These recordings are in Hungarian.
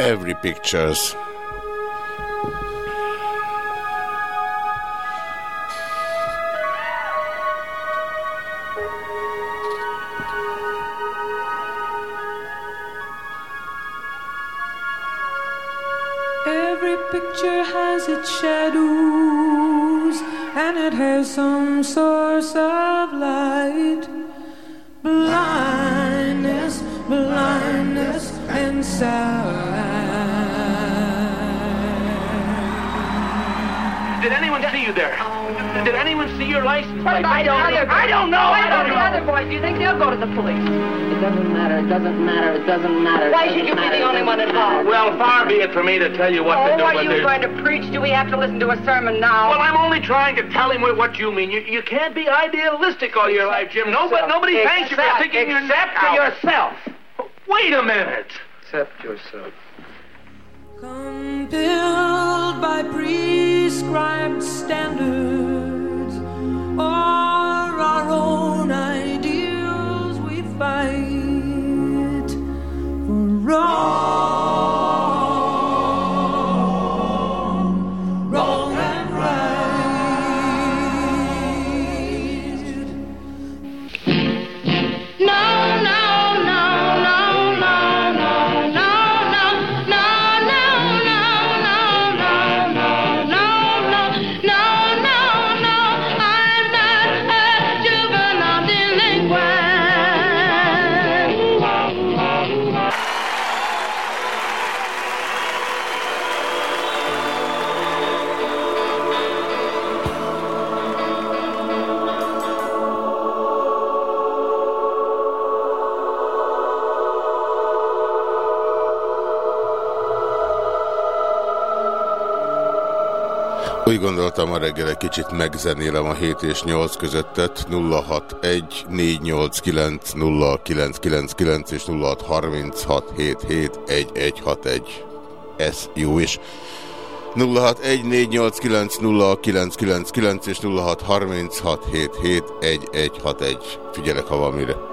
Every Pictures. Every picture has its shadows, and it has some source of light. Blindness, blindness, and sound. Did anyone see you there? Oh. Did anyone see your license plate? I don't. I don't know. What I don't the know. other boys? Do you think they'll go to the police? It doesn't matter. It doesn't matter. It doesn't matter. Why should you be the only one involved? Well, far be it for me to tell you what to Oh, do, are but you there's- going to preach? Do we have to listen to a sermon now? Well, I'm only trying to tell him what- what you mean. You, you can't be idealistic all your life, Jim. No, but nobody Except- thanks you for sticking your neck except out. to yourself. Wait a minute. Except yourself. Compelled by prescribed standards or our own ideals, we fight for wrong, Úgy gondoltam, ma reggel egy kicsit megzenélem a 7 és 8 közöttet. 061 489 0999 és 0636 1161. Ez jó is. 061 489 0999 és 0636 1161. Figyelek, ha van mire.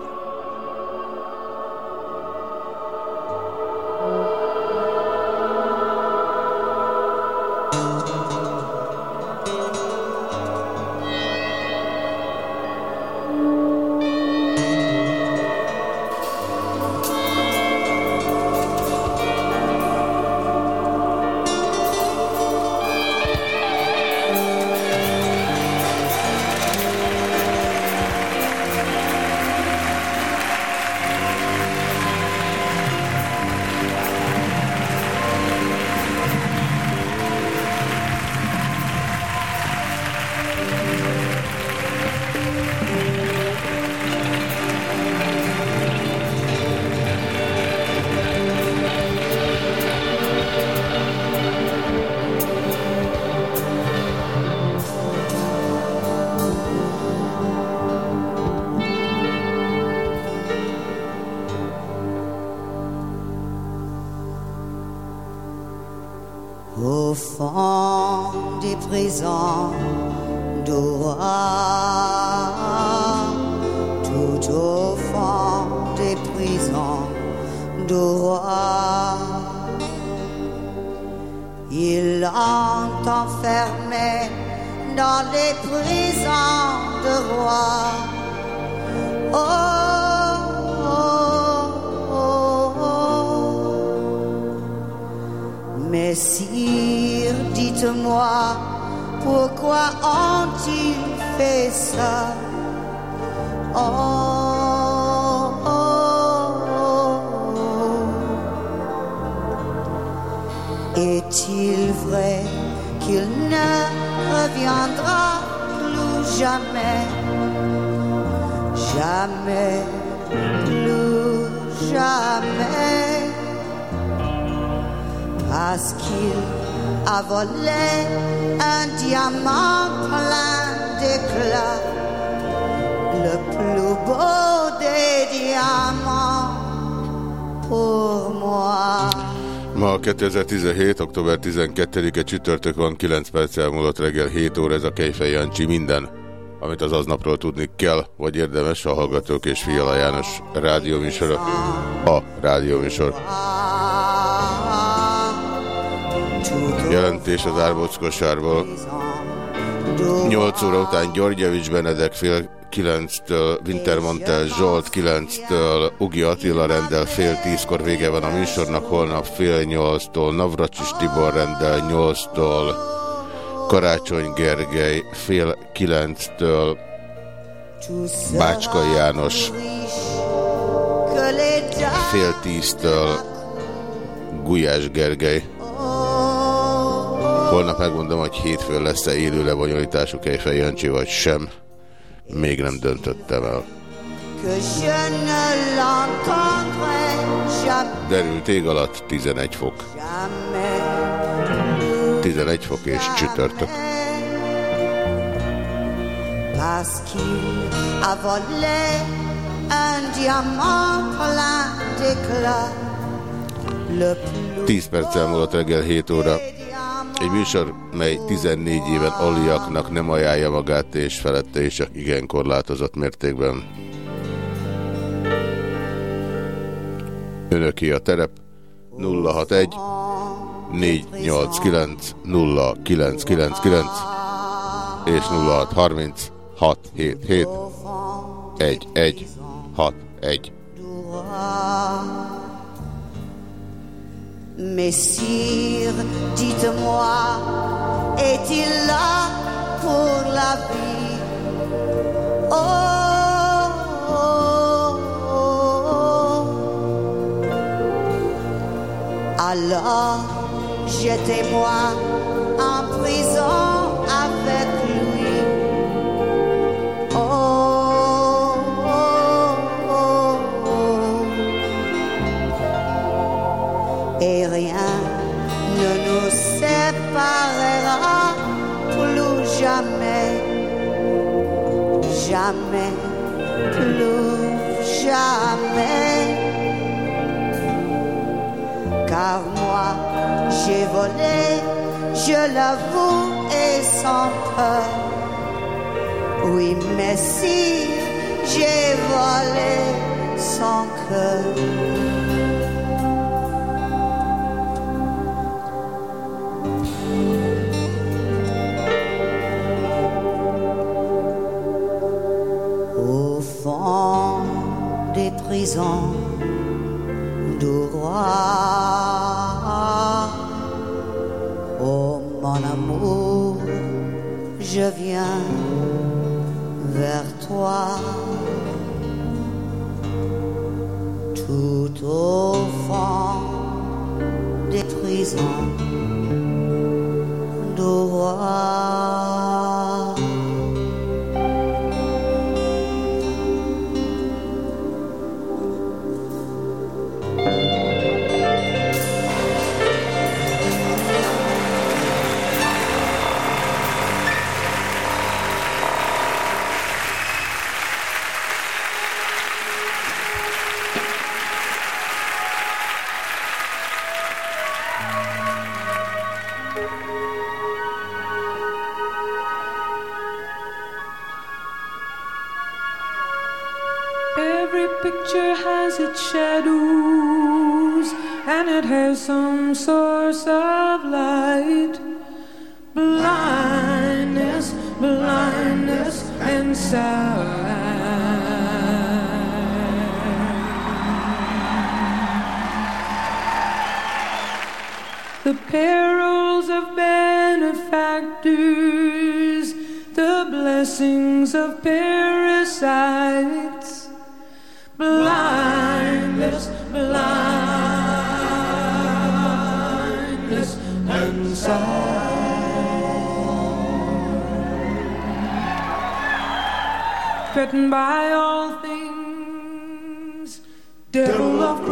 Ma 2017. október 12-e csütörtök van, 9 perc elmúlott reggel 7 óra, ez a Kejfej Jancsi minden, amit az aznapról tudni kell, vagy érdemes a Hallgatók és Fiala János rádióműsora, a rádióműsor. Jelentés az Árbóckosárból. 8 óra után Györgyevics Benedek fél 9-től, Wintermantel Zsolt 9-től, Ugi Attila rendel fél 10-kor vége van a műsornak, holnap fél 8-tól, Navracsis Tibor rendel 8-tól, Karácsony Gergely fél 9-től, Bácskai János fél 10-től, Gulyás Gergely. Holnap megmondom, hogy hétfőn lesz-e élő lebonyolításuk Kejfej Jancsi, vagy sem. Még nem döntöttem el. Derült ég alatt 11 fok. 11 fok és csütörtök. Parce qu'il a volé un diamant plein d'éclat. Le plus 10 perc elmúlott reggel 7 óra. Egy műsor, mely 14 éven aliaknak nem ajánlja magát, és felette is csak igen korlátozott mértékben. Önöki a terep 061 489 0999 és 0630 677 1161. Messire, dites-moi, est-il là pour la vie? Oh, oh, oh. Alors, jetez-moi en prison avec lui. Jamais, jamais, plus jamais. Car moi, j'ai volé, je l'avoue, et sans peur. Oui, mais si j'ai volé sans cœur. Prisons du roi. Oh mon amour, je viens vers toi. Tout au fond des prisons du roi. It has some source of light. Blindness, blindness, and sight. The perils of benefactors, the blessings of parasites blindness, blindness, and sight. threatened by all things, devil of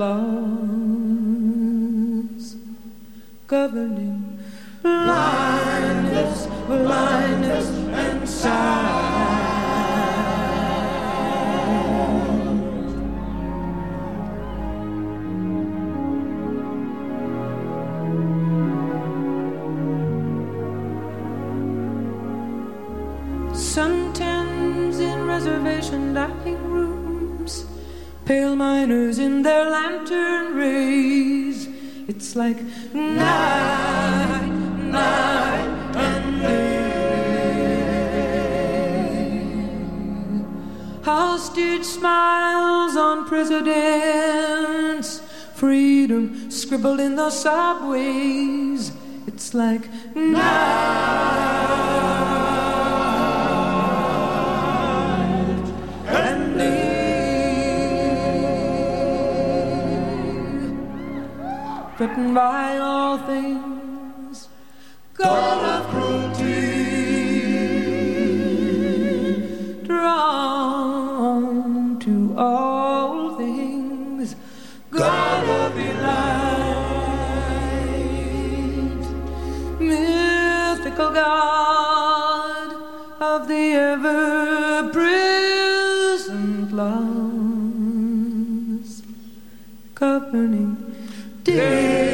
clouds governing blindness, blindness, and sound. Sometimes in reservation, I think pale miners in their lantern rays. It's like night, night and day. Hostage smiles on presidents, freedom scribbled in the subways. It's like night Written by all things, God of cruelty, drawn to all things, God of delight, mythical God of the ever present laws, governing day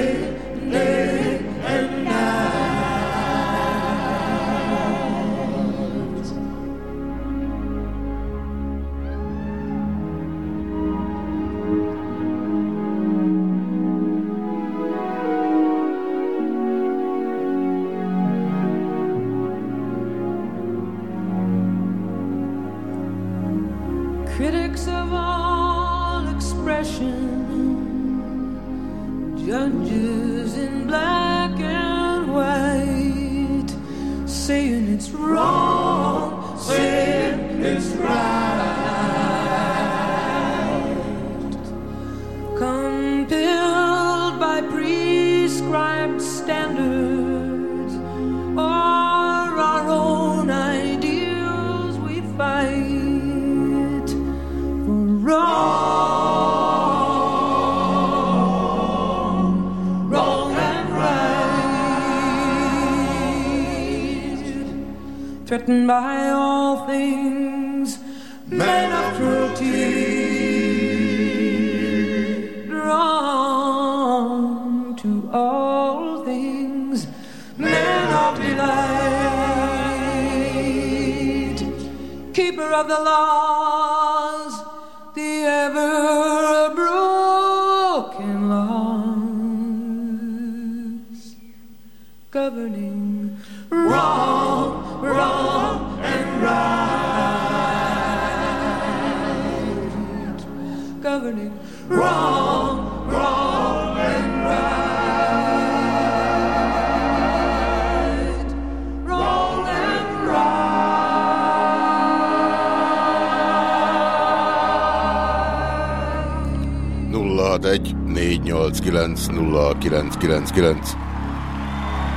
Threatened by all things, men of cruelty, drawn to all things, men of delight, keeper of the laws, 489 0999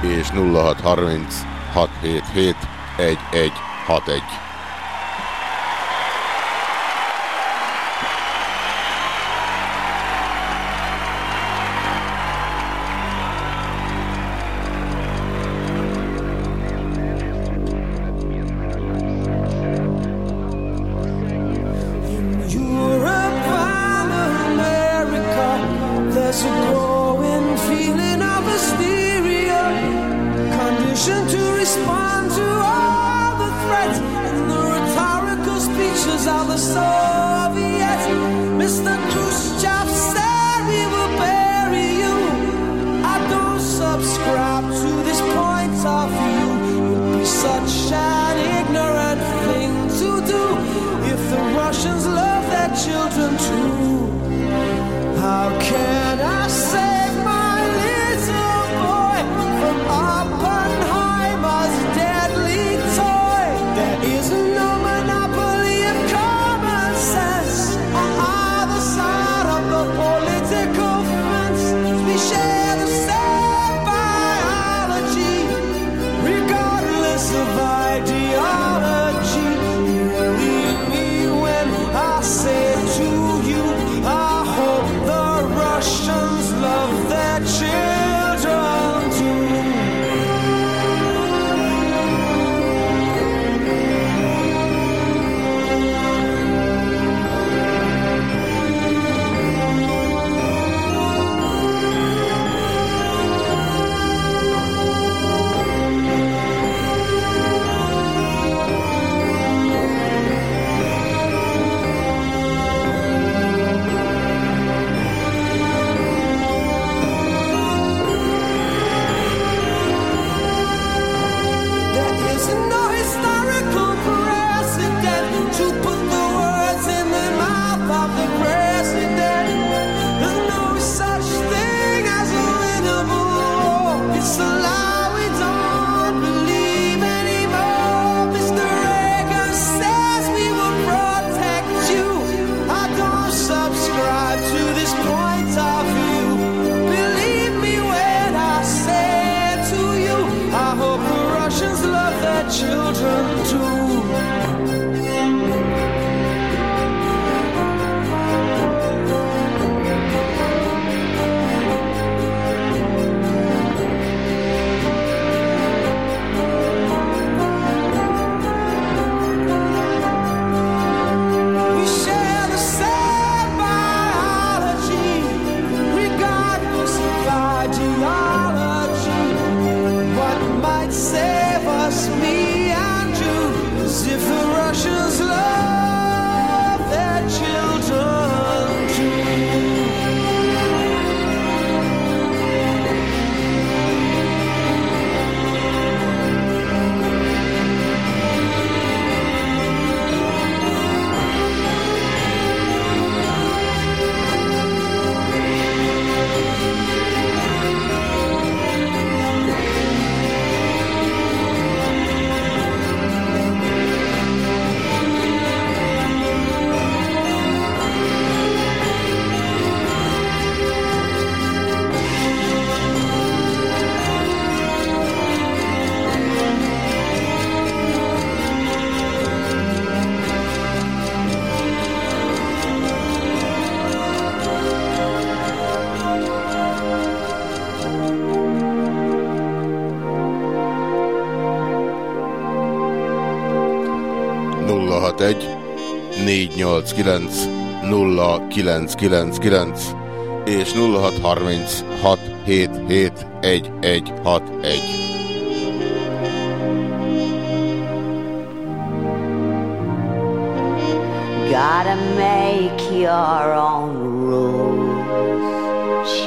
és 0630 0999 és 0636 77 1161. Gotta make your own rules,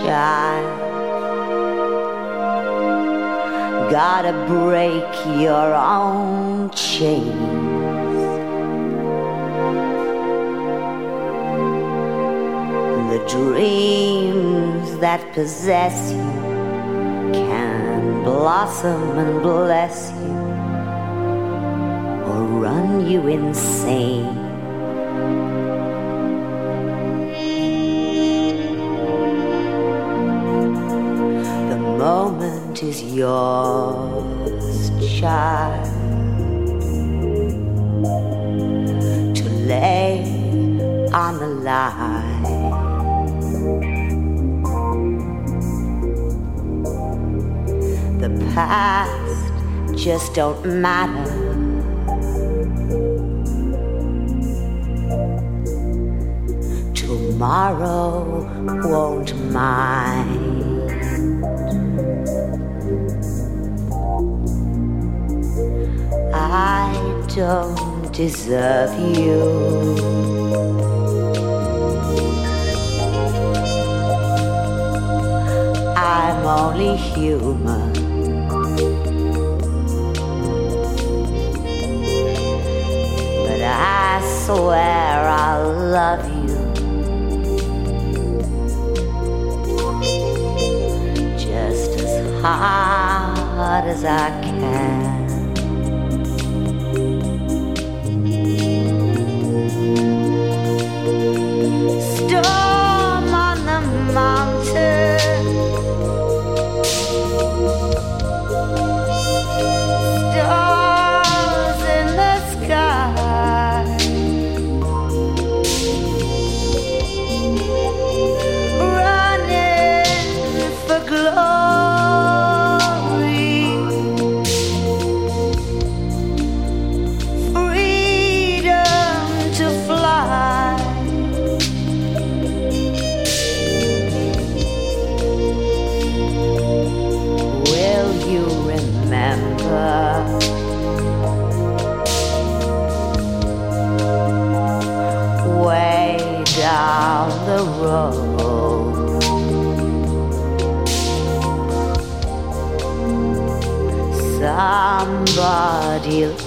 child. Gotta break your own chains. Dreams that possess you can blossom and bless you or run you insane. The moment is yours, child, just don't matter. Tomorrow won't mind. I don't deserve you. I'm only human. As I can.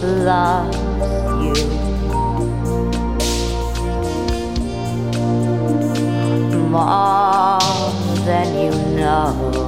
Loves you. More than you know.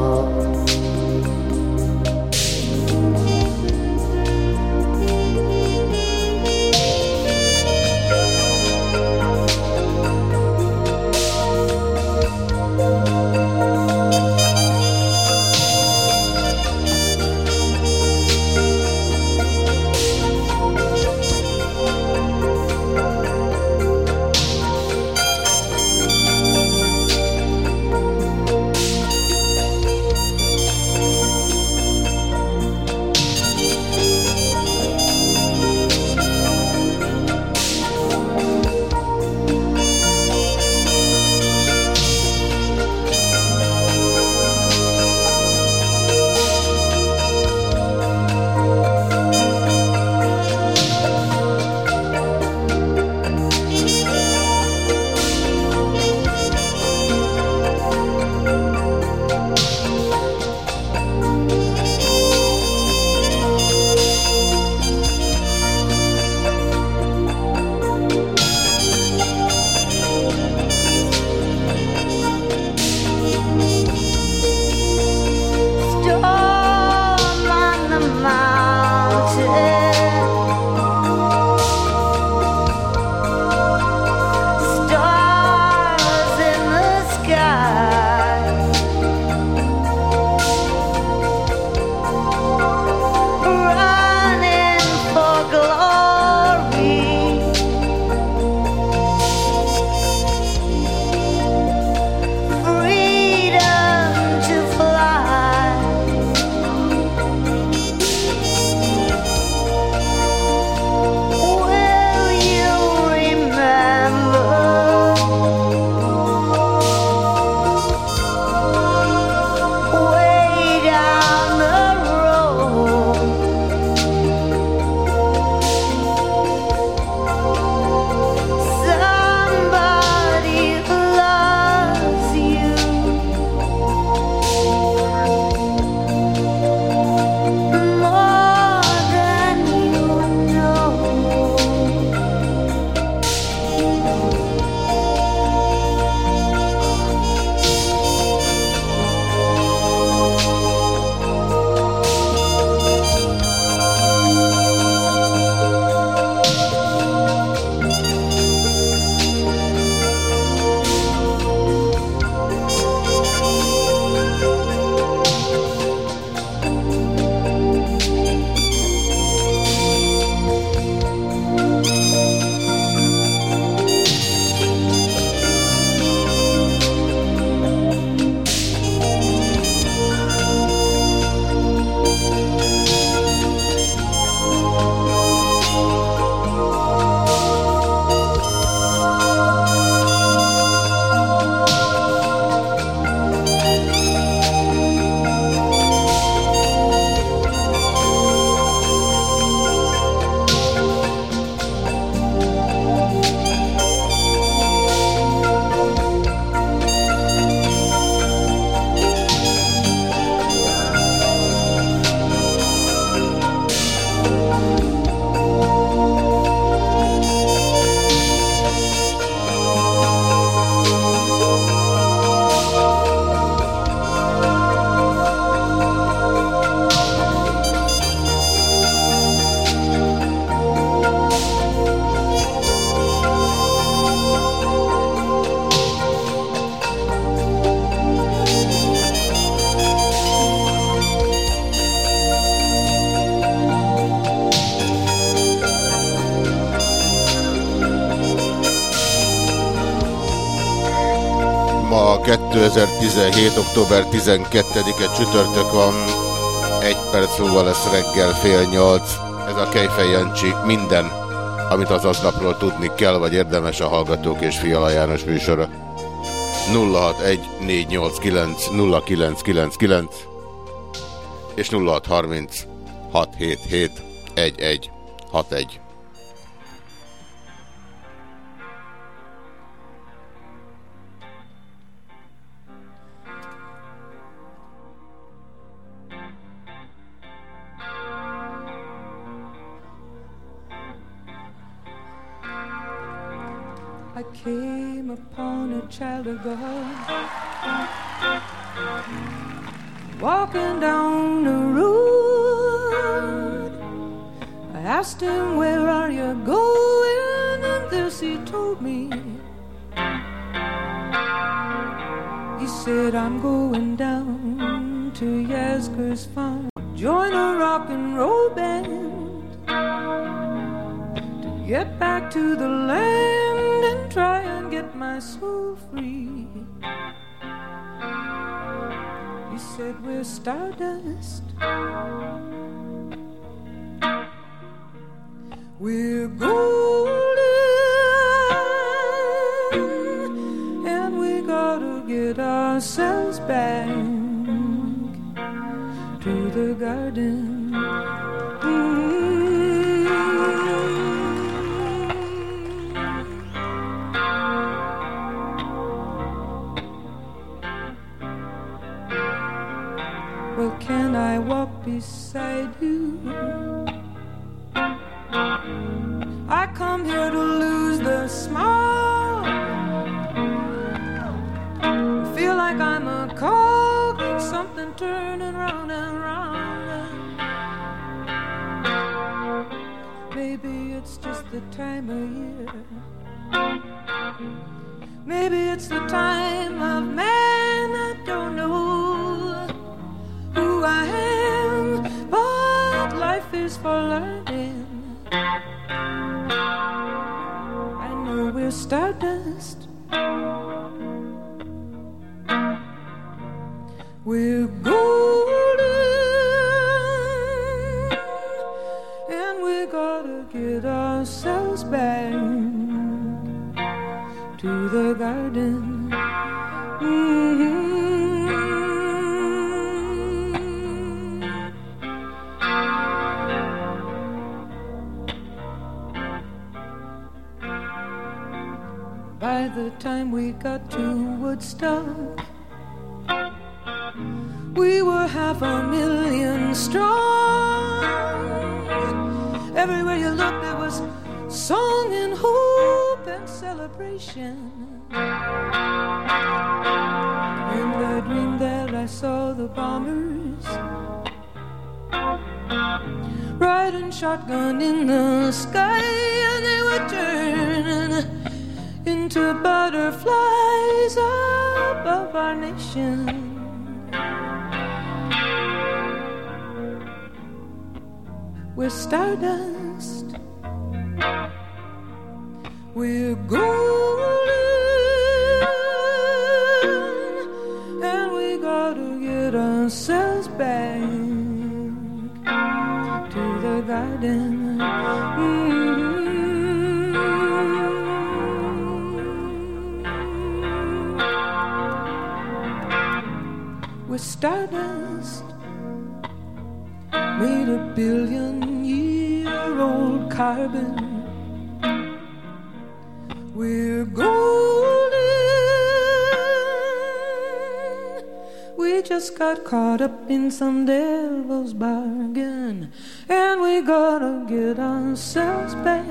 2017. október 12-e csütörtök van, egy perc múlva lesz reggel fél nyolc. Ez a Kejfej Jancsi minden, amit az aznapról tudni kell, vagy érdemes a Hallgatók és Fiala János műsora. 061 489 0999 és 0630 677 1161. I came upon a child of God walking down the road. I asked him, Where are you going? And this he told me. He said, I'm going down to Yasgur's farm, join a rock and roll band to get back to the land get my soul free. You said, We're stardust. We're golden, and we gotta get ourselves back the time of year. Maybe it's the time of man. I don't know who I am, but life is for learning. I know we're stardust. We're garden. Mhm. By the time we got to Woodstock, we were half a million strong. Everywhere you looked, there was song and hope and celebration. In the dream that I saw the bombers riding shotgun in the sky, and they were turning into butterflies above our nation. We're stardust. We're golden, We're stardust, made a billion year old carbon. We're golden. We just got caught up in some devil's bargain, and we gotta get ourselves back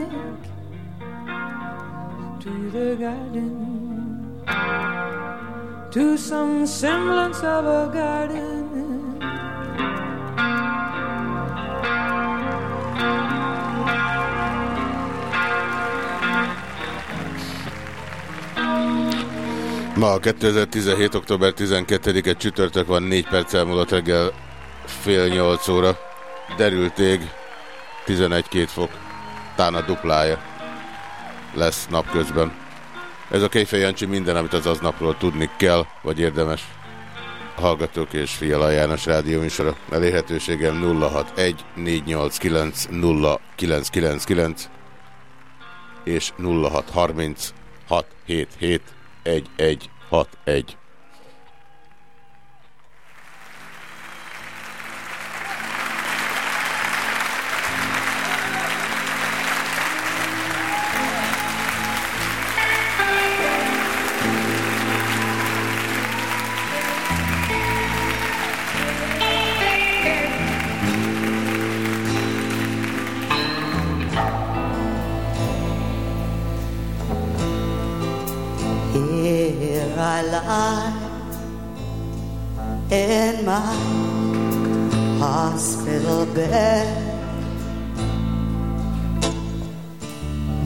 to the garden, to some semblance of a garden. Ma 2017. október 12-e csütörtök van, 4 perccel múlott reggel fél 8 óra. Derült ég, 11-2 fok, tán a duplája lesz napközben. Ez a Kejfej Jancsi minden, amit az aznapról tudni kell, vagy érdemes. A Hallgatók és Fiala János rádió műsora. Elérhetőségem 061 489 0999 és 0630 677 1161. In my hospital bed.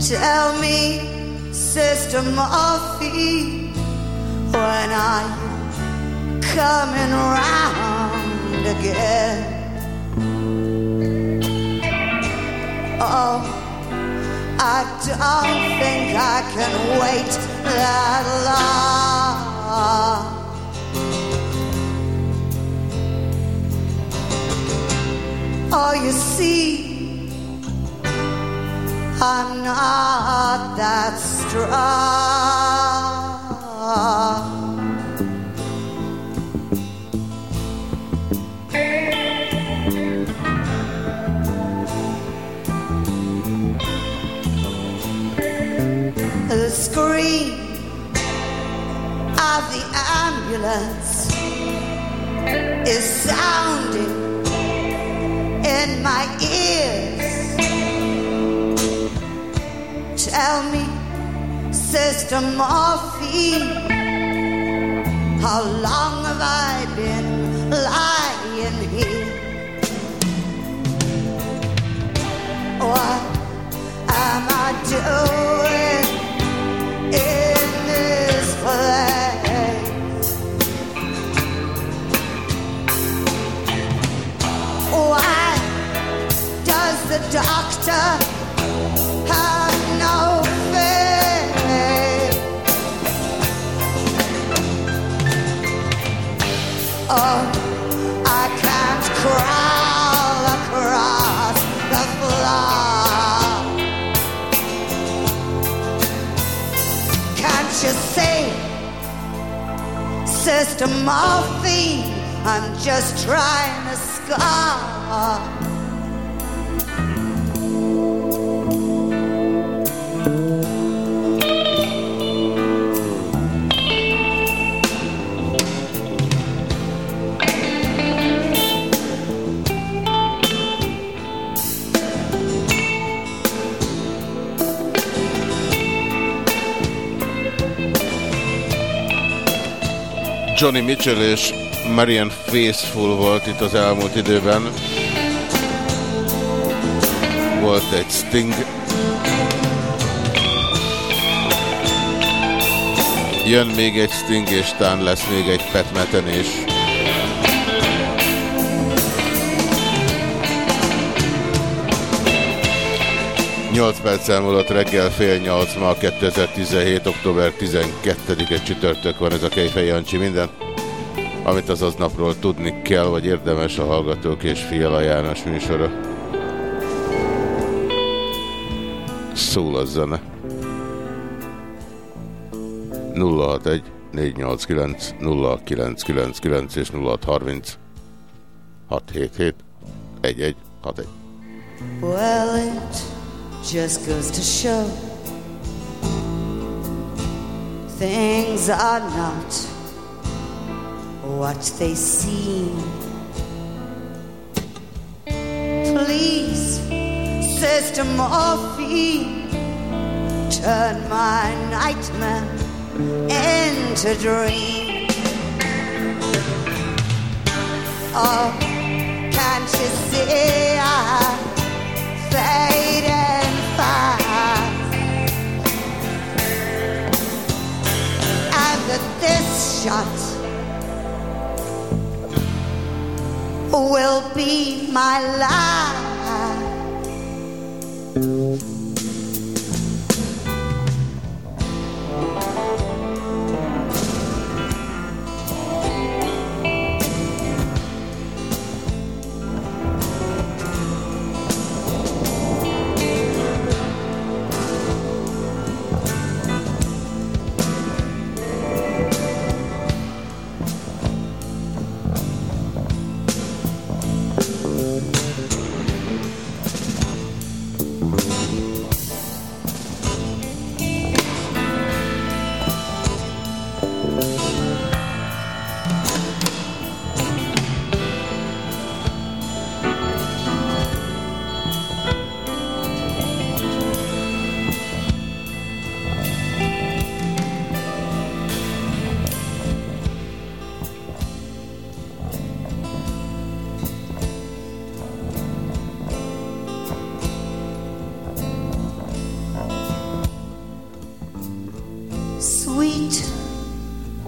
Tell me, Sister Murphy, when are you coming round again? Oh, I don't think I can wait that long. Oh, you see, I'm not that strong. The scream of the ambulance is sounding in my ears. Tell me, Sister Morphine, how long have I been lying here? What am I doing doctor have no faith? Oh, I can't crawl across the floor. Can't you see, Sister Morphine? I'm just trying to score. Johnny Mitchell és Marian Faithful volt itt az elmúlt időben. Volt egy Sting. Jön még egy Sting, és tán lesz még egy Pat Metheny is. Nyolc perc elmúlott reggel fél nyolc, ma 2017. október 12-e csütörtök van ez a Kejfej Jancsi minden. Amit az aznapról tudni kell, vagy érdemes a Hallgatók és Fiala János műsora. Szól a zene. 061 489 0999 és 0630 677 1161. Well, it just goes to show things are not what they seem. Please, Sister Morphine, turn my nightmare into dream. Oh, can't you see I'm fading that this shot will be my last.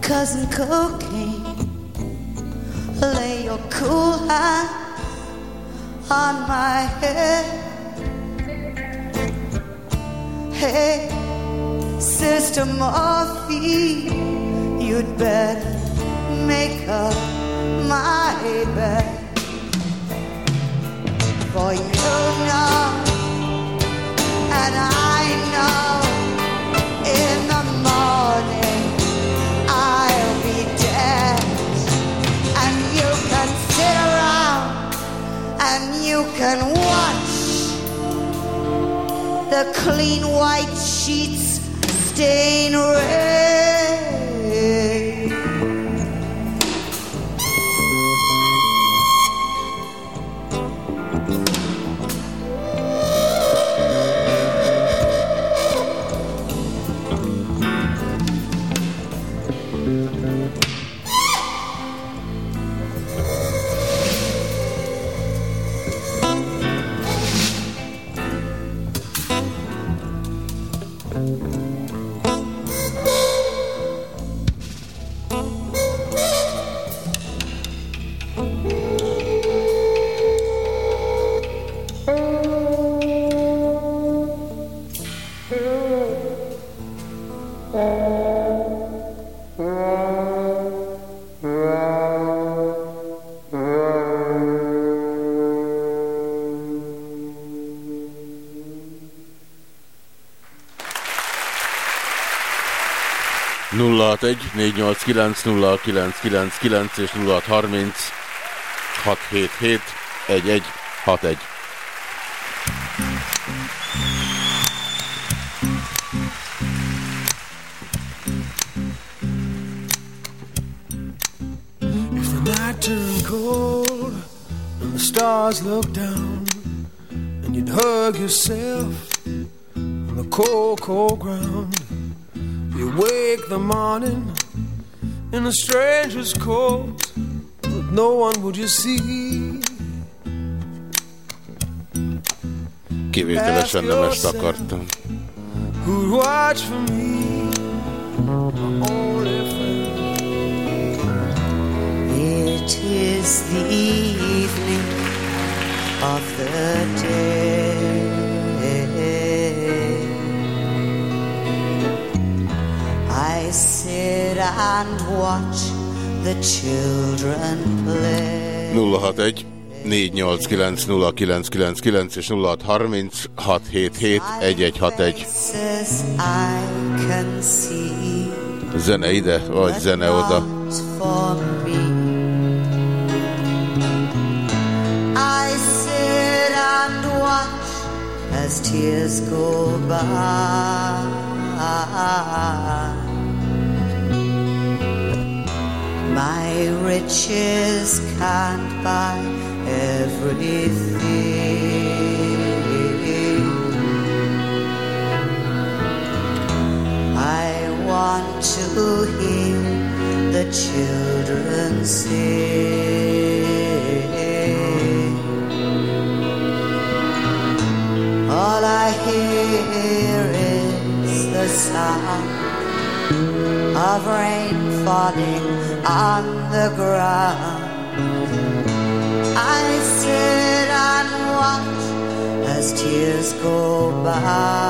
Dozen cocaine. Lay your cool hand on my head. Hey, Sister Morphine, you'd better make up my bed. For you know, and I know, you can watch the clean white sheets stain red. Nulla egy négy nyolc kilenc nulla kilenc kilenc kilenc és nulla harminc hat hét hét egy egy hat egy. If the night turned cold and the stars looked down, and you'd hug yourself on the cold, cold ground, you wake the morning in a stranger's coat, but no one would you see. Kivételesen nem ezt akartam. Who'd watch for me? My only friend. It is the evening of the day. Sit and watch the children play. 061 489 0999 és 0630 677 1161. Faces I can see Zene ide, vagy zene oda. I sit and watch as tears go by. My riches can't buy everything. I want to hear the children sing. All I hear is the sound of rain falling on the ground. I sit and watch as tears go by.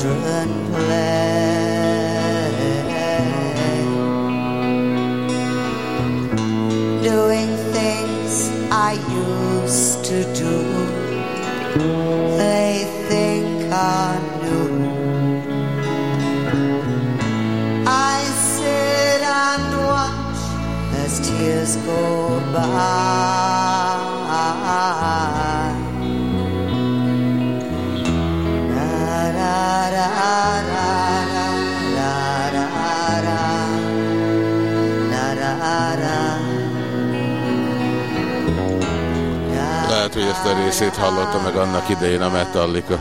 Children play, doing things I used to do. a részét hallotta meg annak idején a Metallica.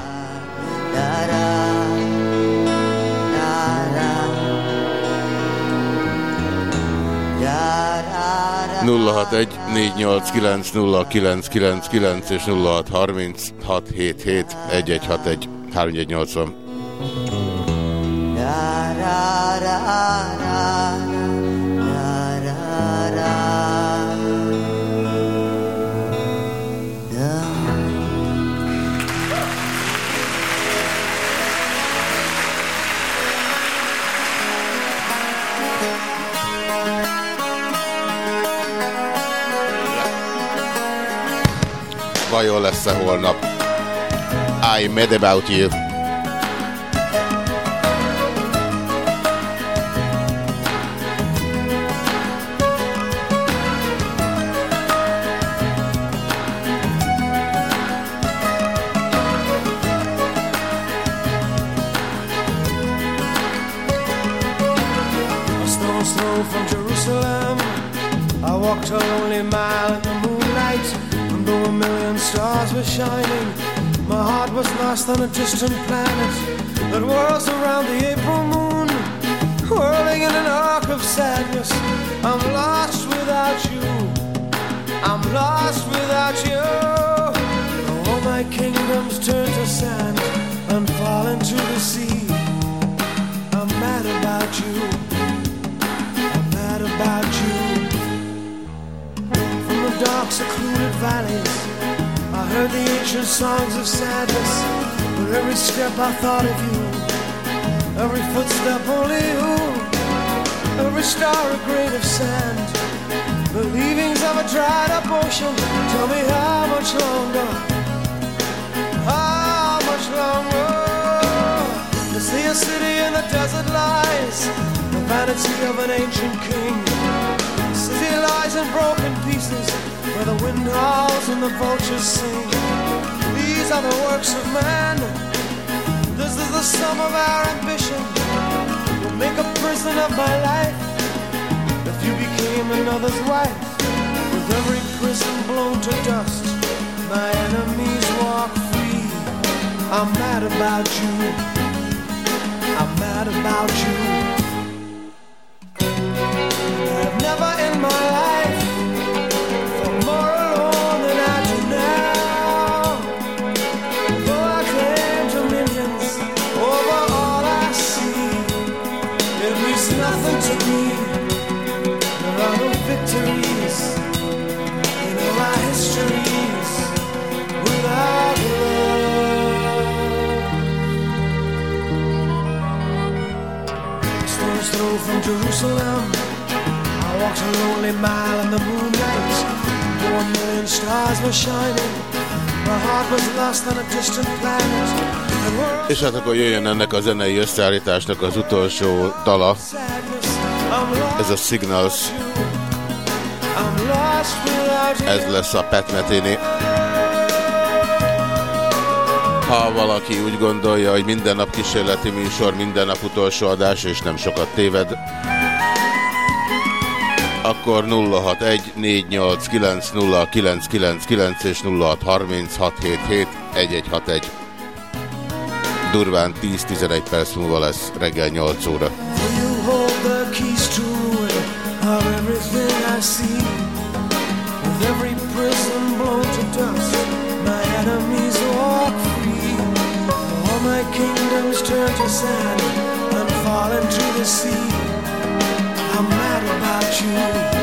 Nulla egy négy nyolc kilenc nulla kilenc kilenc kilenc és nulla hat harminc hat hét hét egy egy hat egy három egy nyolcvan. Vajon lesz-e holnap? I mad about you. From Jerusalem. I walked a lonely mile shining, my heart was lost on a distant planet that whirls around the April moon, whirling in an arc of sadness. I'm lost without you. I'm lost without you. All my kingdoms turn to sand and fall into the sea. I'm mad about you. I'm mad about you. From the dark, secluded valleys, heard the ancient songs of sadness. With every step, I thought of you. Every footstep, only you. Every star, a grain of sand. The leavings of a dried up ocean. Tell me how much longer? How much longer? To see a city in the desert lies, the vanity of an ancient king. The city lies in broken pieces, where the wind howls and the vultures sing. These are the works of man. This is the sum of our ambition. You'll make a prison of my life if you became another's wife. With every prison blown to dust, my enemies walk free. I'm mad about you. I'm mad about you. Lonely mile in the. Though a million stars were shining, my heart was lost on a distant planet. And És hát akkor jöjjön ennek a zenei összeállításnak az utolsó dala. Ez a Signals. Ez lesz a Pat Metheny. Ha valaki úgy gondolja, hogy minden nap kísérleti műsor, minden nap utolsó adás, és nem sokat téved, akkor 061-489-0999 és 0636771161. Durván 10-11 perc múlva lesz reggel 8 óra. Every prison blown to dust, my enemies walk free. All my kingdoms turn to sand and fall into the sea. about you.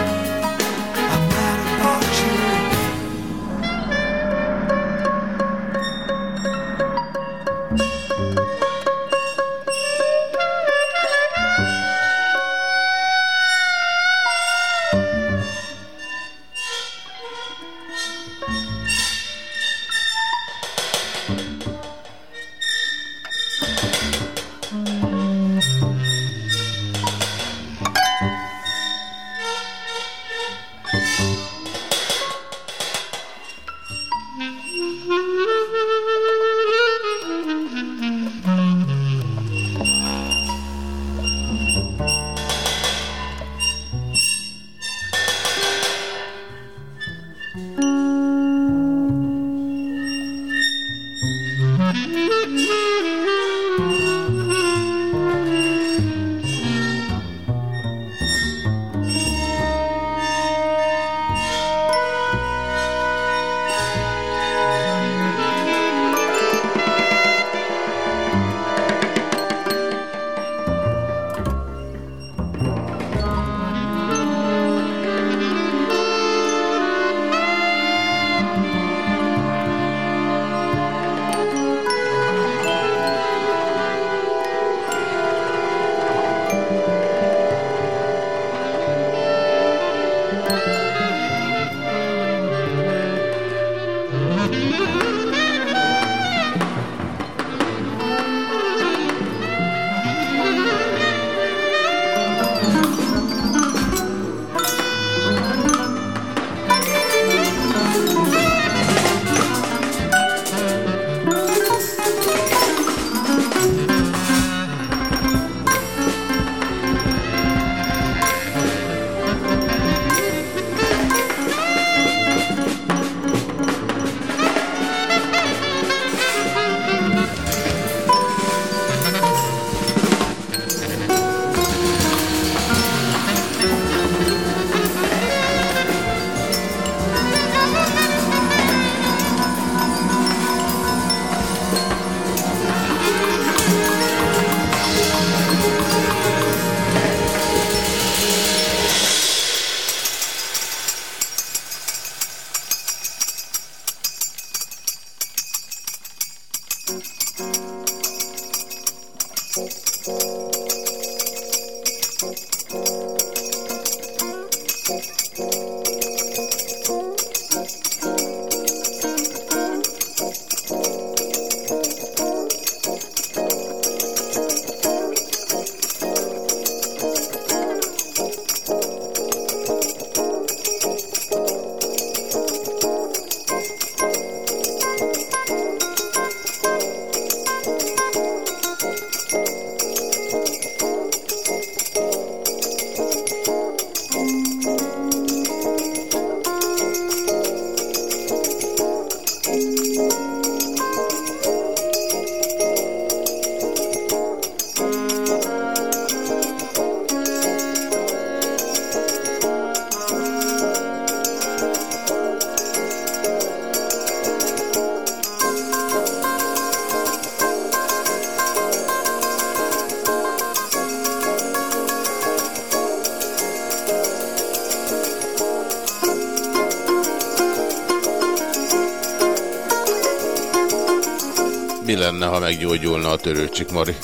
Lenne, ha meggyógyulna a törőcsik Mari?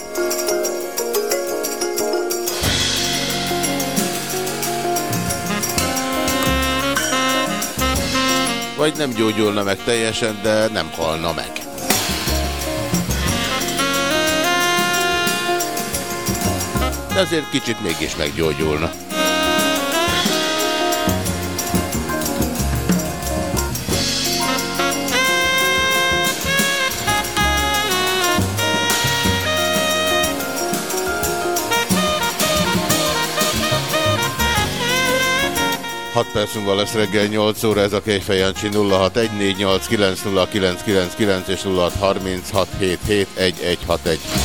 Vagy nem gyógyulna meg teljesen, de nem halna meg. De azért kicsit mégis meggyógyulna. Hat perc múlva lesz reggel 8 óra, ez a Kejfej Jancsi 0614890999 és 0636771161.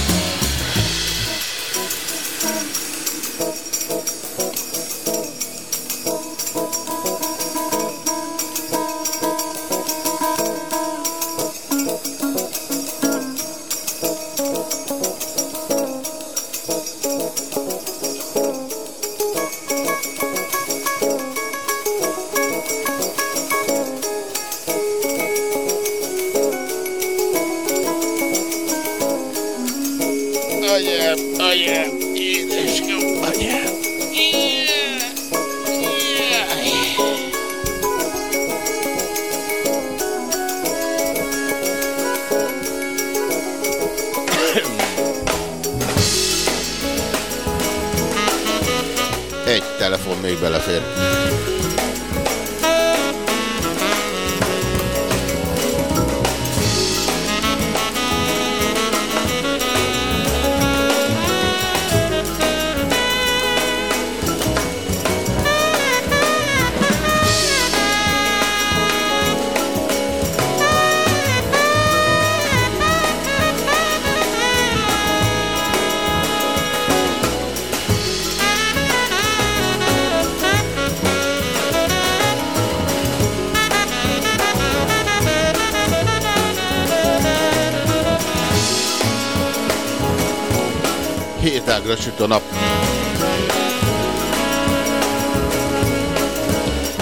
Süt a nap.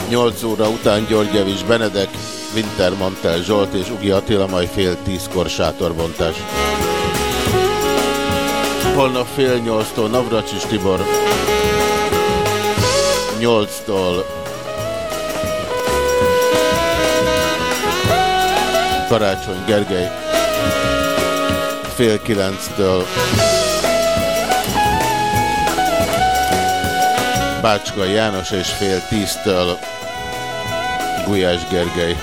8 óra után György Javis Benedek, Wintermantel Zsolt és Ugi Attila, majd fél tízkor sátorbontás. Holnap fél nyolctól Navracsis Tibor, nyolctól Karácsony Gergely fél kilenctől Bácska János és fél tíztől Gulyás Gergely.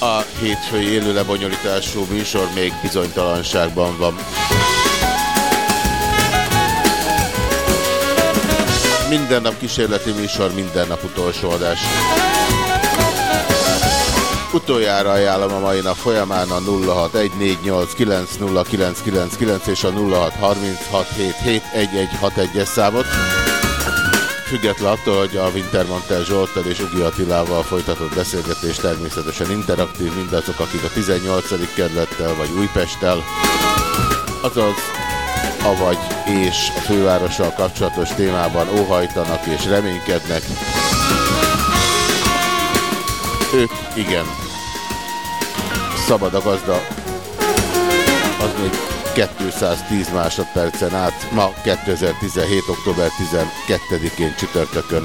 A hétfői élő lebonyolítású műsor még bizonytalanságban van. Minden nap kísérleti műsor, minden nap utolsó adás. Utoljára ajánlom a mai nap folyamán a 0614890999 és a 0636771161-es számot. Független attól, hogy a Wintermantel Zsoltal és Ugi Attilával folytatott beszélgetés természetesen interaktív, mindazok, akik a 18. kerülettel vagy Újpesttel, azaz avagy és a fővárossal kapcsolatos témában óhajtanak és reménykednek. Ők igen. Szabad a gazda. Az még 210 másodpercen át, ma 2017. október 12-én csütörtökön.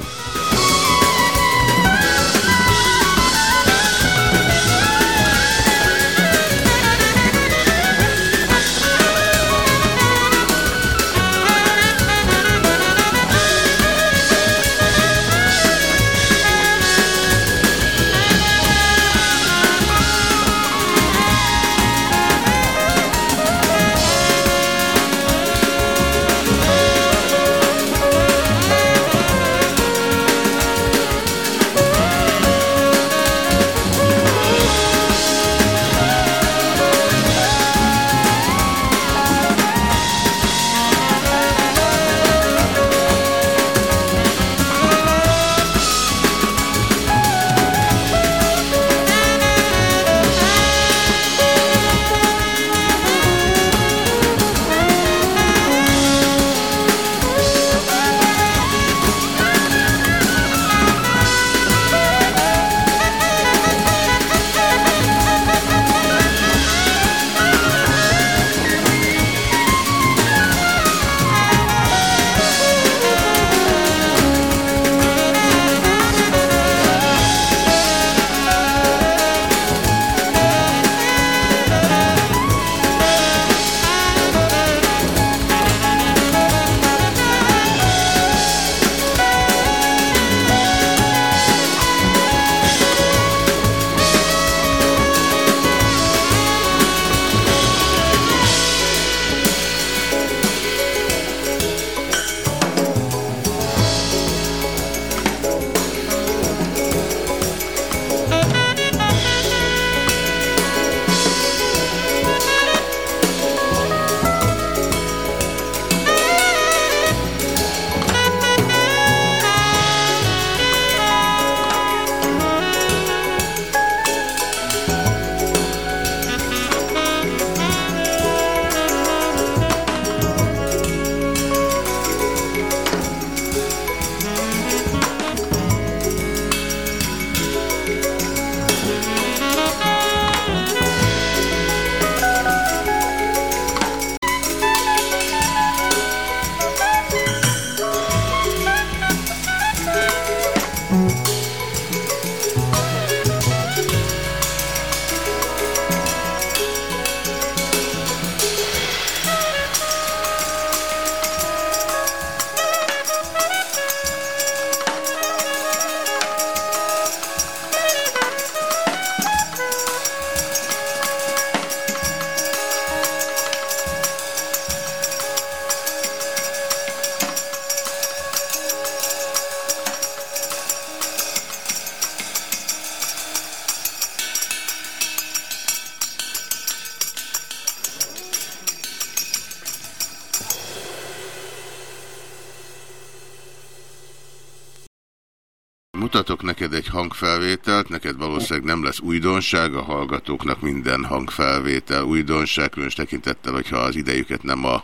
Mutatok neked egy hangfelvételt, neked valószínűleg nem lesz újdonság, a hallgatóknak minden hangfelvétel újdonság, különös tekintettel, hogyha az idejüket nem a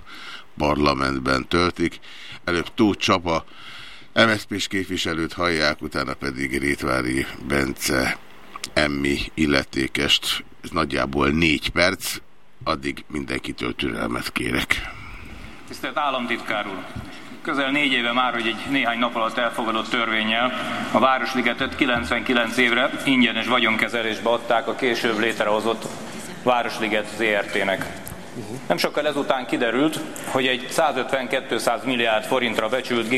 parlamentben töltik. Előbb Tóth Csapa, MSZP-s képviselőt hallják, utána pedig Rétvári Bence emmi illetékest. Ez nagyjából négy perc, addig mindenkitől türelmet kérek. Tisztelt államtitkár úr! Közel négy éve már, hogy egy néhány nap alatt elfogadott törvényel a Városligetet 99 évre ingyenes vagyonkezelésbe adták a később létrehozott Városliget ZRT-nek. Nem sokkal ezután kiderült, hogy egy 150-200 milliárd forintra becsült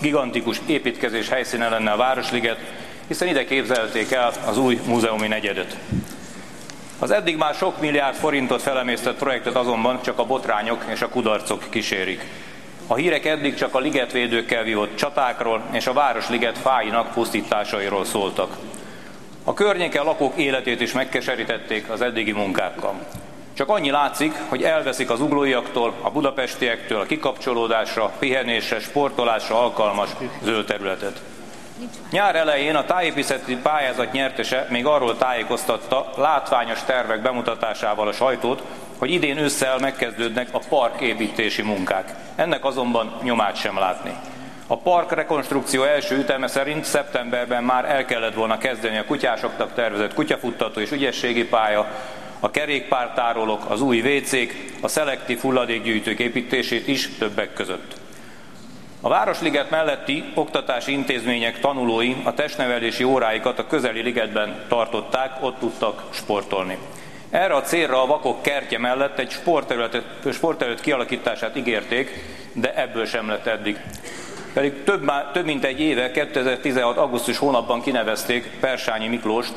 gigantikus építkezés helyszíne lenne a Városliget, hiszen ide képzelték el az új múzeumi negyedet. Az eddig már sok milliárd forintot felemésztett projektet azonban csak a botrányok és a kudarcok kísérik. A hírek eddig csak a ligetvédőkkel vívott csatákról és a Városliget fáinak pusztításairól szóltak. A környéken lakók életét is megkeserítették az eddigi munkákkal. Csak annyi látszik, hogy elveszik az uglóiaktól, a budapestiektől a kikapcsolódásra, pihenésre, sportolásra alkalmas zöld területet. Nyár elején a tájépészeti pályázat nyertese még arról tájékoztatta látványos tervek bemutatásával a sajtót, hogy idén ősszel megkezdődnek a park építési munkák. Ennek azonban nyomát sem látni. A park rekonstrukció első üteme szerint szeptemberben már el kellett volna kezdeni a kutyásoknak tervezett kutyafuttató és ügyességi pálya, a kerékpártárolók, az új WC-k, a szelektív hulladékgyűjtők építését is többek között. A Városliget melletti oktatási intézmények tanulói a testnevelési óráikat a közeli ligetben tartották, ott tudtak sportolni. Erre a célra a vakok kertje mellett egy sporterület kialakítását ígérték, de ebből sem lett eddig. Pedig több, már, több mint egy éve, 2016. augusztus hónapban kinevezték Persányi Miklóst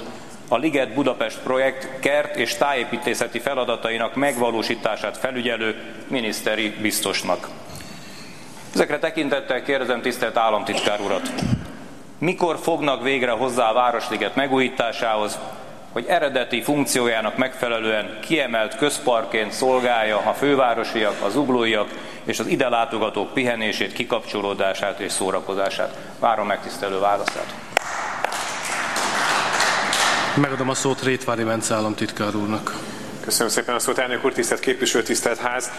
a Liget Budapest projekt kert és tájépítészeti feladatainak megvalósítását felügyelő miniszteri biztosnak. Ezekre tekintettel kérdezem tisztelt államtitkár urat. Mikor fognak végre hozzá a Városliget megújításához, hogy eredeti funkciójának megfelelően kiemelt közparként szolgálja a fővárosiak, az uglóiak és az ide látogatók pihenését, kikapcsolódását és szórakozását. Várom megtisztelő válaszát. Megadom a szót Rétvári Bence államtitkár úrnak. Köszönöm szépen a szót, elnök úr, tisztelt képviselő, tisztelt ház.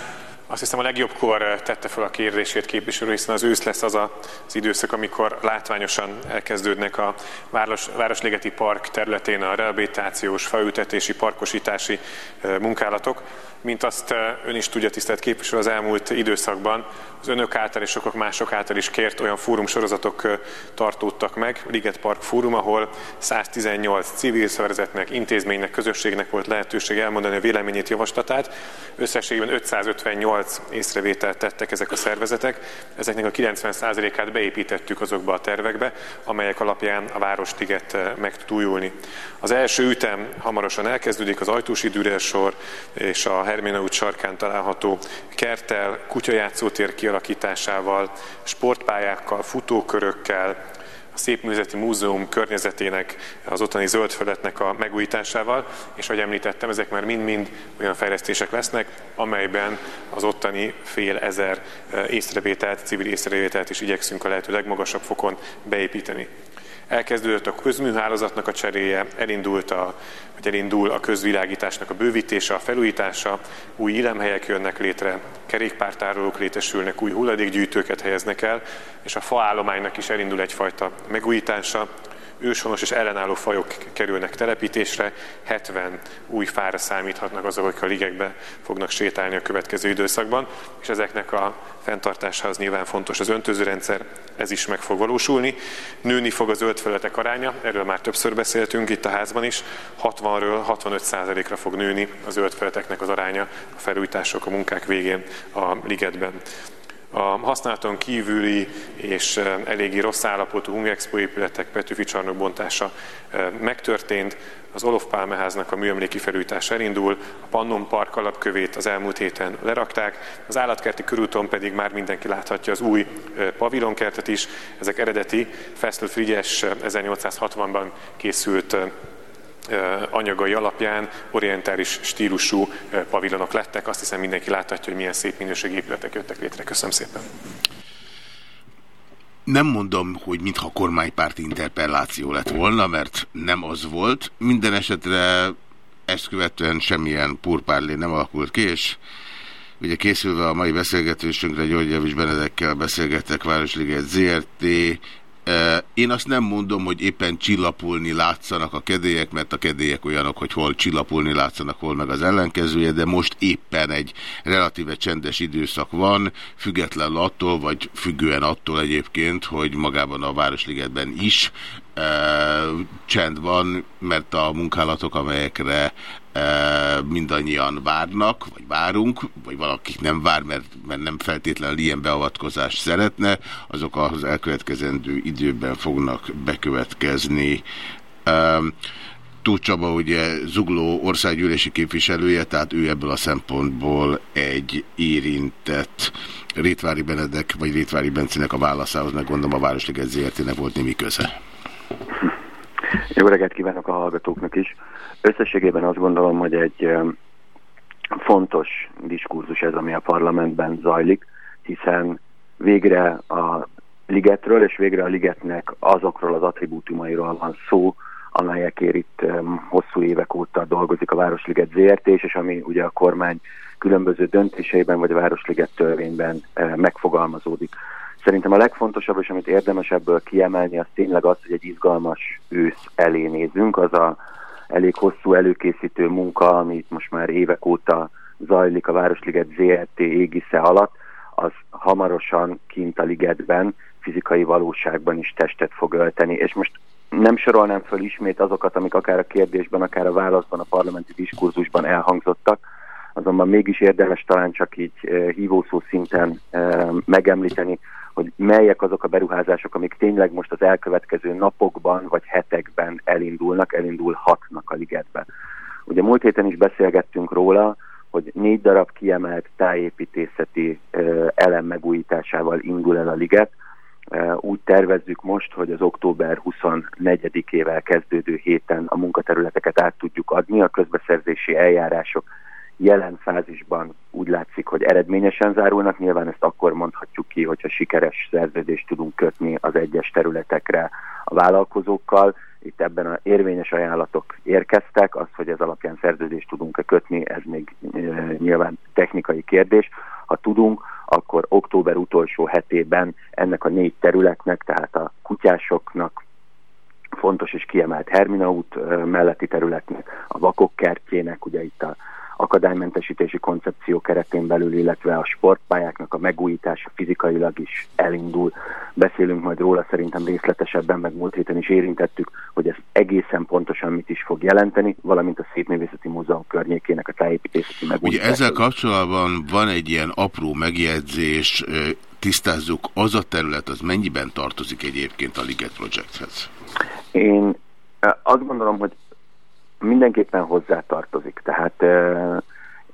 Azt hiszem a legjobbkor eh, tette fel a kérdését képviselő, hiszen az ősz lesz az a, az időszak, amikor látványosan elkezdődnek a Város, Városligeti Park területén a rehabilitációs, faültetési, parkosítási eh, munkálatok. Mint azt eh, ön is tudja, tisztelt képviselő, az elmúlt időszakban az önök által és sokak mások által is kért olyan fórum sorozatok tartódtak meg, Liget Park Fórum, ahol 118 civil szervezetnek, intézménynek, közösségnek volt lehetőség elmondani a véleményét, javaslatát. Összességében 558 észrevételt tettek ezek a szervezetek. Ezeknek a 90%-át beépítettük azokba a tervekbe, amelyek alapján a Városliget meg tud újulni. Az első ütem hamarosan elkezdődik, az Ajtósi sor és a Herména út sarkán található kerttel, kutyajátszótér kialakításával, sportpályákkal, futókörökkel, a Szépművészeti Múzeum környezetének, az ottani zöldföldetnek a megújításával, és ahogy említettem, ezek már mind-mind olyan fejlesztések lesznek, amelyben az ottani fél ezer észrevételt, civil észrevételt is igyekszünk a lehető legmagasabb fokon beépíteni. Elkezdődött a közműhálózatnak a cseréje, elindult a, vagy elindul a közvilágításnak a bővítése, a felújítása, új ilemhelyek jönnek létre, kerékpártárolók létesülnek, új hulladékgyűjtőket helyeznek el, és a faállománynak is elindul egyfajta megújítása, őshonos és ellenálló fajok kerülnek telepítésre, 70 új fára számíthatnak azok, akik a ligekbe fognak sétálni a következő időszakban, és ezeknek a fenntartásához nyilván fontos az öntözőrendszer, ez is meg fog valósulni. Nőni fog a zöld felületek aránya, erről már többször beszéltünk itt a házban is, 60-ről 65%-ra fog nőni a zöld felületeknek az aránya a felújítások, a munkák végén a ligetben a használaton kívüli és eléggé rossz állapotú Hungexpo épületek Petőfi csarnok bontása megtörtént, az Olof Pálmeháznak a műemléki felújítása elindul, a Pannon Park alapkövét az elmúlt héten lerakták, az állatkerti körúton pedig már mindenki láthatja az új pavilonkertet is. Ezek eredeti Feszlő Frigyes 1860-ban készült anyagai alapján orientális stílusú pavilonok lettek. Azt hiszem mindenki láthatja, hogy milyen szép minőségi épületek jöttek létre. Köszönöm szépen. Nem mondom, hogy mintha kormánypárti interpelláció lett volna, mert nem az volt. Minden esetre ezt követően semmilyen purpárlé nem alakult ki, és ugye készülve a mai beszélgetésünkre György Javis Benedekkel beszélgettek Városliget ZRT Én azt nem mondom, hogy éppen csillapulni látszanak a kedélyek, mert a kedélyek olyanok, hogy hol csillapulni látszanak, hol meg az ellenkezője, de most éppen egy relatíve csendes időszak van, független attól, vagy függően attól egyébként, hogy magában a Városligetben is e, csend van, mert a munkálatok, amelyekre e, mindannyian várnak, vagy várunk, vagy valaki nem vár, mert, mert nem feltétlenül ilyen beavatkozást szeretne, azok az elkövetkezendő időben fognak bekövetkezni. E, Tóth Csaba ugye Zugló országgyűlési képviselője, tehát ő ebből a szempontból egy érintett Rétvári Benedek, vagy Rétvári Bencinek a válaszához, meg gondolom a Városliget ZRT-nek volt némi köze. Jó reggelt kívánok a hallgatóknak is. Összességében azt gondolom, hogy egy fontos diskurzus ez, ami a parlamentben zajlik, hiszen végre a ligetről, és végre a ligetnek azokról az attribútumairól van szó, amelyekért itt hosszú évek óta dolgozik a Városliget ZRT, és ami ugye a kormány különböző döntéseiben vagy a Városliget törvényben megfogalmazódik. Szerintem a legfontosabb, és amit érdemes ebből kiemelni, az tényleg az, hogy egy izgalmas ősz elé nézünk, az a elég hosszú előkészítő munka, amit most már évek óta zajlik a Városliget ZRT égisze alatt, az hamarosan kint a ligetben, fizikai valóságban is testet fog ölteni. És most nem sorolnám föl ismét azokat, amik akár a kérdésben, akár a válaszban, a parlamenti diskurzusban elhangzottak, azonban mégis érdemes talán csak így hívószó szinten megemlíteni, hogy melyek azok a beruházások, amik tényleg most az elkövetkező napokban vagy hetekben elindulnak, elindulhatnak a ligetbe. Ugye múlt héten is beszélgettünk róla, hogy négy darab kiemelt tájépítészeti elem megújításával indul el a liget, úgy tervezzük most, hogy az október 24-ével kezdődő héten a munkaterületeket át tudjuk adni. A közbeszerzési eljárások jelen fázisban úgy látszik, hogy eredményesen zárulnak. Nyilván ezt akkor mondhatjuk ki, hogyha sikeres szerződést tudunk kötni az egyes területekre a vállalkozókkal. Itt ebben a érvényes ajánlatok érkeztek, az, hogy ez alapján szerződést tudunk-e kötni, ez még e, nyilván technikai kérdés. Ha tudunk, akkor október utolsó hetében ennek a négy területnek, tehát a kutyásoknak, fontos és kiemelt Hermina út melletti területnek, a vakok kertjének, ugye itt a akadálymentesítési koncepció keretén belül, illetve a sportpályáknak a megújítása fizikailag is elindul. Beszélünk majd róla szerintem részletesebben, meg múlt héten is érintettük, hogy ez egészen pontosan mit is fog jelenteni, valamint a Szépművészeti Múzeum környékének a tájépítészeti megújítása. Ugye ezzel kapcsolatban van egy ilyen apró megjegyzés, tisztázzuk, az a terület, az mennyiben tartozik egyébként a Liget Projecthez? Én azt gondolom, hogy mindenképpen hozzátartozik. Tehát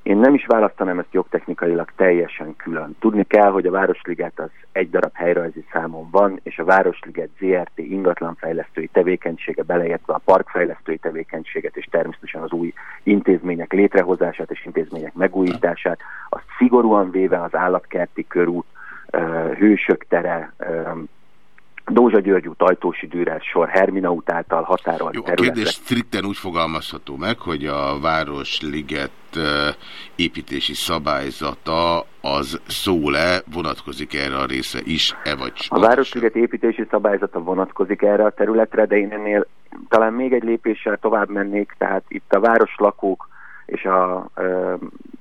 én nem is választanám ezt jogtechnikailag teljesen külön. Tudni kell, hogy a Városliget az egy darab helyrajzi számon van, és a Városliget ZRT ingatlanfejlesztői tevékenysége beleértve a parkfejlesztői tevékenységet, és természetesen az új intézmények létrehozását és intézmények megújítását, azt szigorúan véve az állatkerti körút, hősök tere, Dózsa György út, Ajtósi Dűrás sor, Hermina út által határolt Jó, A kérdés strikten úgy fogalmazható meg, hogy a Városliget építési szabályzata az szól-e, vonatkozik erre a része is-e vagy A Városliget építési szabályzata vonatkozik erre a területre, de én ennél talán még egy lépéssel tovább mennék, tehát itt a városlakók és a,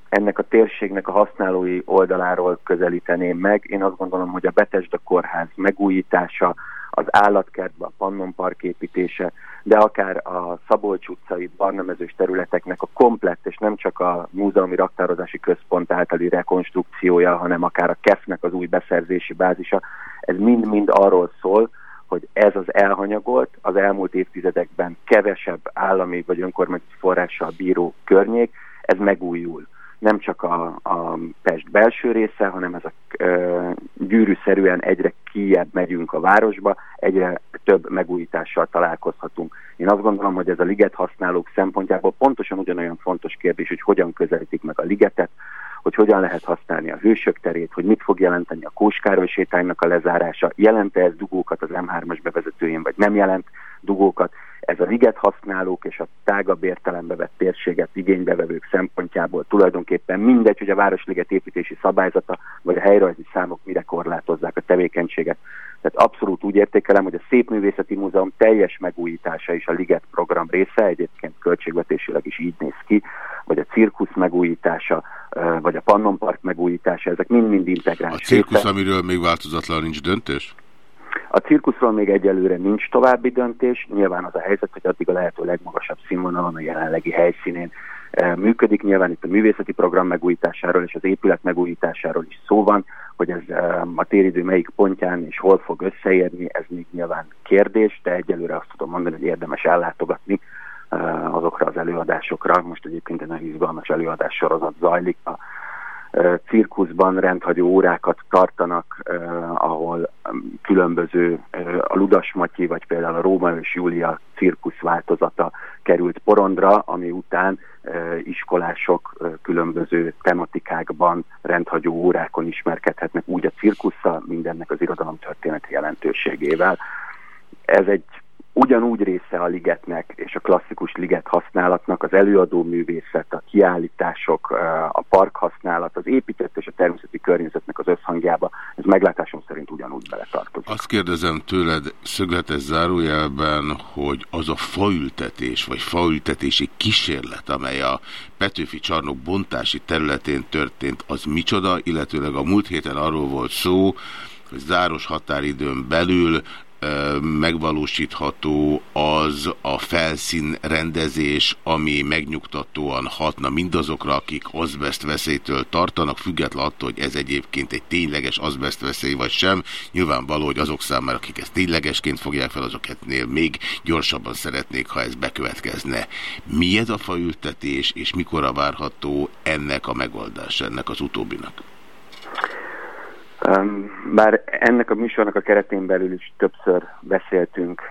ennek a térségnek a használói oldaláról közelíteném meg. Én azt gondolom, hogy a Betesda kórház megújítása, az állatkertbe, a Pannon Park építése, de akár a Szabolcs utcai barnamezős területeknek a komplett, és nem csak a múzeumi raktározási központ általi rekonstrukciója, hanem akár a KEF-nek az új beszerzési bázisa, ez mind-mind arról szól, hogy ez az elhanyagolt, az elmúlt évtizedekben kevesebb állami vagy önkormányzati forrással bíró környék, ez megújul. Nem csak a, a Pest belső része, hanem ez a ö, gyűrűszerűen egyre kijebb megyünk a városba, egyre több megújítással találkozhatunk. Én azt gondolom, hogy ez a liget használók szempontjából pontosan ugyanolyan fontos kérdés, hogy hogyan közelítik meg a ligetet, hogy hogyan lehet használni a hősök terét, hogy mit fog jelenteni a Kóskároly sétánynak a lezárása, jelente ez dugókat az M3-as bevezetőjén, vagy nem jelent dugókat. Ez a liget használók és a tágabb értelembe vett térséget igénybevevők szempontjából tulajdonképpen mindegy, hogy a Városliget építési szabályzata vagy a helyrajzi számok mire korlátozzák a tevékenységet. Tehát abszolút úgy értékelem, hogy a Szépművészeti Múzeum teljes megújítása is a Liget program része, egyébként költségvetésileg is így néz ki, vagy a cirkusz megújítása, vagy a Pannon Park megújítása, ezek mind-mind integráns A cirkusz, része. amiről még változatlan nincs döntés? A cirkuszról még egyelőre nincs további döntés, nyilván az a helyzet, hogy addig a lehető legmagasabb színvonalon a jelenlegi helyszínén működik. Nyilván itt a művészeti program megújításáról és az épület megújításáról is szó van, hogy ez a téridő melyik pontján és hol fog összeérni, ez még nyilván kérdés, de egyelőre azt tudom mondani, hogy érdemes ellátogatni azokra az előadásokra. Most egyébként egy nagyon izgalmas előadás sorozat zajlik a cirkuszban rendhagyó órákat tartanak, ahol különböző a Ludas Matyi, vagy például a Róma és Júlia cirkusz változata került porondra, ami után iskolások különböző tematikákban rendhagyó órákon ismerkedhetnek úgy a cirkusszal, mindennek az irodalomtörténeti jelentőségével. Ez egy ugyanúgy része a ligetnek és a klasszikus liget használatnak az előadó művészet, a kiállítások, a park használat, az épített és a természeti környezetnek az összhangjába, ez meglátásom szerint ugyanúgy beletartozik. Azt kérdezem tőled szögletes zárójelben, hogy az a faültetés, vagy faültetési kísérlet, amely a Petőfi csarnok bontási területén történt, az micsoda, illetőleg a múlt héten arról volt szó, záros határidőn belül megvalósítható az a felszínrendezés, ami megnyugtatóan hatna mindazokra, akik azbest veszélytől tartanak, független attól, hogy ez egyébként egy tényleges azbest veszély vagy sem. Nyilvánvaló, hogy azok számára, akik ezt ténylegesként fogják fel, azoketnél még gyorsabban szeretnék, ha ez bekövetkezne. Mi ez a faültetés, és mikor várható ennek a megoldása, ennek az utóbbinak? Bár ennek a műsornak a keretén belül is többször beszéltünk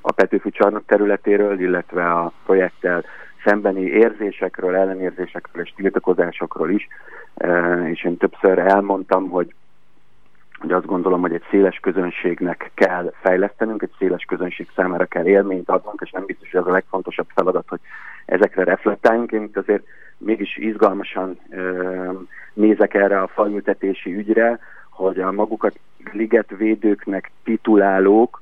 a Petőfi csarnok területéről, illetve a projekttel szembeni érzésekről, ellenérzésekről és tiltakozásokról is, és én többször elmondtam, hogy hogy azt gondolom, hogy egy széles közönségnek kell fejlesztenünk, egy széles közönség számára kell élményt adnunk, és nem biztos, hogy ez a legfontosabb feladat, hogy ezekre reflektáljunk. Én itt azért mégis izgalmasan nézek erre a falültetési ügyre, hogy a magukat ligetvédőknek titulálók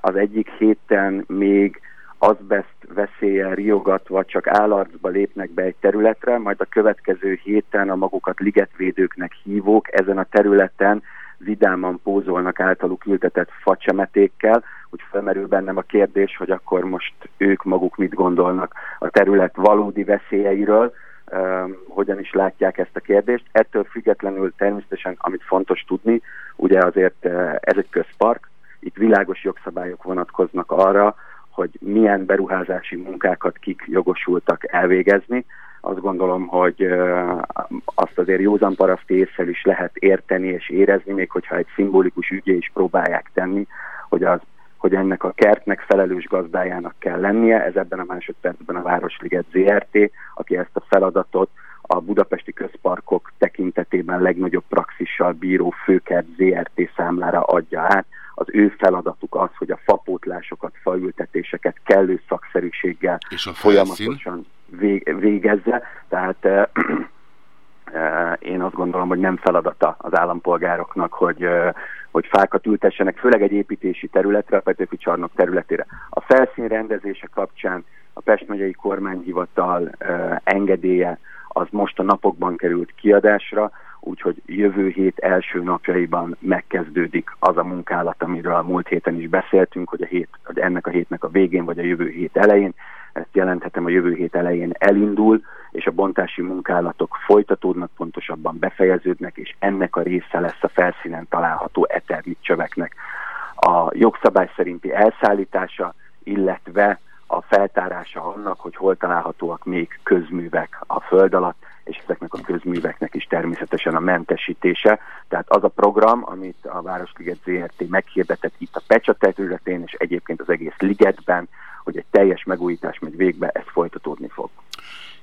az egyik héten még azbest veszélyen riogatva csak állarcba lépnek be egy területre, majd a következő héten a magukat ligetvédőknek hívók ezen a területen vidáman pózolnak általuk ültetett facsemetékkel, úgy felmerül bennem a kérdés, hogy akkor most ők maguk mit gondolnak a terület valódi veszélyeiről, um, hogyan is látják ezt a kérdést. Ettől függetlenül természetesen, amit fontos tudni, ugye azért uh, ez egy közpark, itt világos jogszabályok vonatkoznak arra, hogy milyen beruházási munkákat kik jogosultak elvégezni. Azt gondolom, hogy azt azért józan paraszti észsel is lehet érteni és érezni, még hogyha egy szimbolikus ügyé is próbálják tenni, hogy, az, hogy ennek a kertnek felelős gazdájának kell lennie. Ez ebben a másodpercben a Városliget ZRT, aki ezt a feladatot a budapesti közparkok tekintetében legnagyobb praxissal bíró főkert ZRT számlára adja át, az ő feladatuk az, hogy a fapótlásokat, faültetéseket kellő szakszerűséggel folyamatosan végezze. Tehát eh, eh, én azt gondolom, hogy nem feladata az állampolgároknak, hogy, hogy fákat ültessenek, főleg egy építési területre, a Petőfi csarnok területére. A felszín rendezése kapcsán a Pest megyei kormányhivatal engedélye az most a napokban került kiadásra, úgyhogy jövő hét első napjaiban megkezdődik az a munkálat, amiről a múlt héten is beszéltünk, hogy, a hét, hogy ennek a hétnek a végén vagy a jövő hét elején, ezt jelenthetem a jövő hét elején elindul, és a bontási munkálatok folytatódnak, pontosabban befejeződnek, és ennek a része lesz a felszínen található eternit csöveknek. A jogszabály szerinti elszállítása, illetve a feltárása annak, hogy hol találhatóak még közművek a föld alatt, és ezeknek a közműveknek is természetesen a mentesítése. Tehát az a program, amit a Városliget ZRT meghirdetett itt a Pecsa területén, és egyébként az egész ligetben, hogy egy teljes megújítás megy végbe, ez folytatódni fog.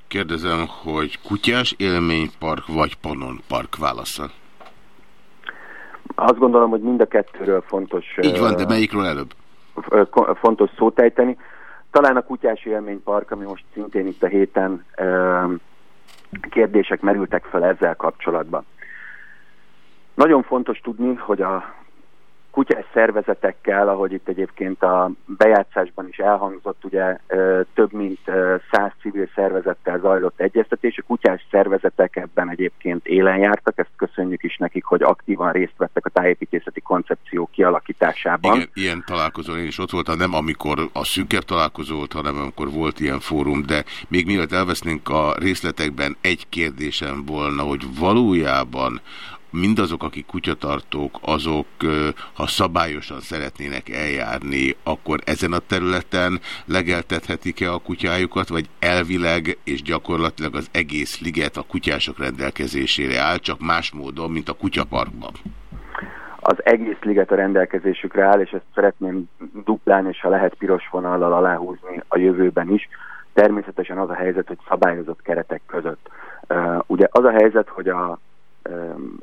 Kérdezem, hogy kutyás élménypark vagy panonpark válasza? Azt gondolom, hogy mind a kettőről fontos... Így van, de melyikről előbb? Fontos szót ejteni. Talán a kutyás élménypark, ami most szintén itt a héten kérdések merültek fel ezzel kapcsolatban. Nagyon fontos tudni, hogy a kutyás szervezetekkel, ahogy itt egyébként a bejátszásban is elhangzott, ugye több mint száz civil szervezettel zajlott egyeztetés. A kutyás szervezetek ebben egyébként élen jártak, ezt köszönjük is nekik, hogy aktívan részt vettek a tájépítészeti koncepció kialakításában. Igen, ilyen találkozón én is ott voltam, nem amikor a szűkebb találkozó volt, hanem amikor volt ilyen fórum, de még mielőtt elvesznénk a részletekben, egy kérdésem volna, hogy valójában mindazok, akik kutyatartók, azok, ha szabályosan szeretnének eljárni, akkor ezen a területen legeltethetik-e a kutyájukat, vagy elvileg és gyakorlatilag az egész liget a kutyások rendelkezésére áll, csak más módon, mint a kutyaparkban? Az egész liget a rendelkezésükre áll, és ezt szeretném duplán, és ha lehet piros vonallal aláhúzni a jövőben is. Természetesen az a helyzet, hogy szabályozott keretek között. Uh, ugye az a helyzet, hogy a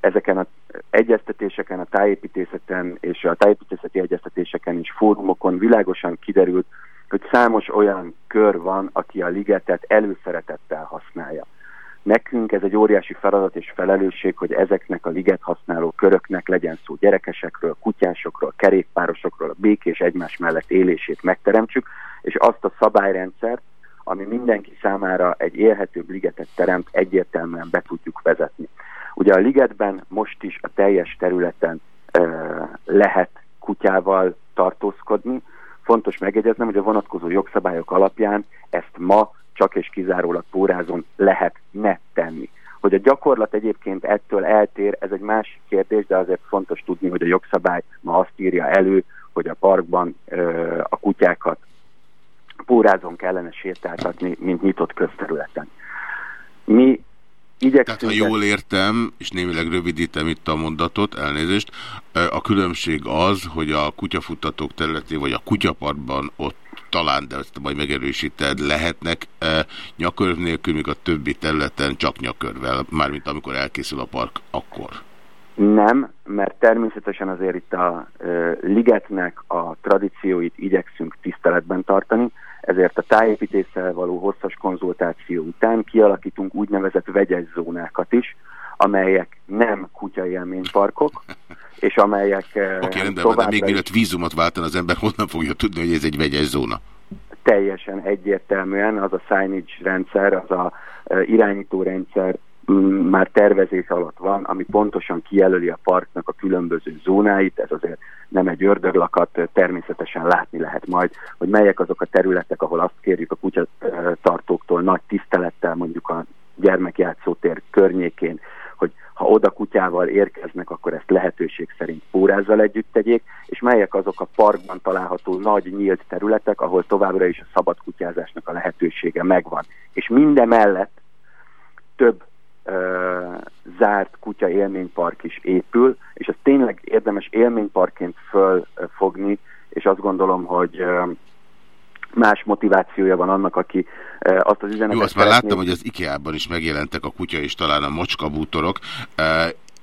ezeken az egyeztetéseken, a tájépítészeten és a tájépítészeti egyeztetéseken és fórumokon világosan kiderült, hogy számos olyan kör van, aki a ligetet előszeretettel használja. Nekünk ez egy óriási feladat és felelősség, hogy ezeknek a liget használó köröknek legyen szó gyerekesekről, kutyásokról, kerékpárosokról, a békés egymás mellett élését megteremtsük, és azt a szabályrendszert, ami mindenki számára egy élhetőbb ligetet teremt, egyértelműen be tudjuk vezetni. Ugye a ligetben most is a teljes területen lehet kutyával tartózkodni. Fontos megjegyeznem, hogy a vonatkozó jogszabályok alapján ezt ma csak és kizárólag pórázon lehet ne tenni. Hogy a gyakorlat egyébként ettől eltér, ez egy másik kérdés, de azért fontos tudni, hogy a jogszabály ma azt írja elő, hogy a parkban ö, a kutyákat pórázon kellene sétáltatni, mint nyitott közterületen. Mi tehát ha jól értem, és némileg rövidítem itt a mondatot, elnézést, a különbség az, hogy a kutyafuttatók területén, vagy a kutyaparkban ott talán, de ezt majd megerősíted, lehetnek e, nyakörv nélkül, míg a többi területen csak nyakörvel, mármint amikor elkészül a park, akkor. Nem, mert természetesen azért itt a e, ligetnek a tradícióit igyekszünk tiszteletben tartani, ezért a tájépítéssel való hosszas konzultáció után kialakítunk úgynevezett vegyes zónákat is, amelyek nem kutyaélményparkok, és amelyek Oké, okay, rendben, de még mielőtt vízumot váltan az ember, honnan fogja tudni, hogy ez egy vegyes zóna? Teljesen egyértelműen az a signage rendszer, az a irányító rendszer már tervezés alatt van, ami pontosan kijelöli a parknak a különböző zónáit, ez azért nem egy ördöglakat, természetesen látni lehet majd, hogy melyek azok a területek, ahol azt kérjük a kutyatartóktól nagy tisztelettel, mondjuk a gyermekjátszótér környékén, hogy ha oda kutyával érkeznek, akkor ezt lehetőség szerint pórázzal együtt tegyék, és melyek azok a parkban található nagy nyílt területek, ahol továbbra is a szabad kutyázásnak a lehetősége megvan. És mindemellett több zárt kutya élménypark is épül, és ez tényleg érdemes élményparkként fölfogni, és azt gondolom, hogy más motivációja van annak, aki azt az üzenetet Jó, azt már láttam, hogy az IKEA-ban is megjelentek a kutya és talán a mocska bútorok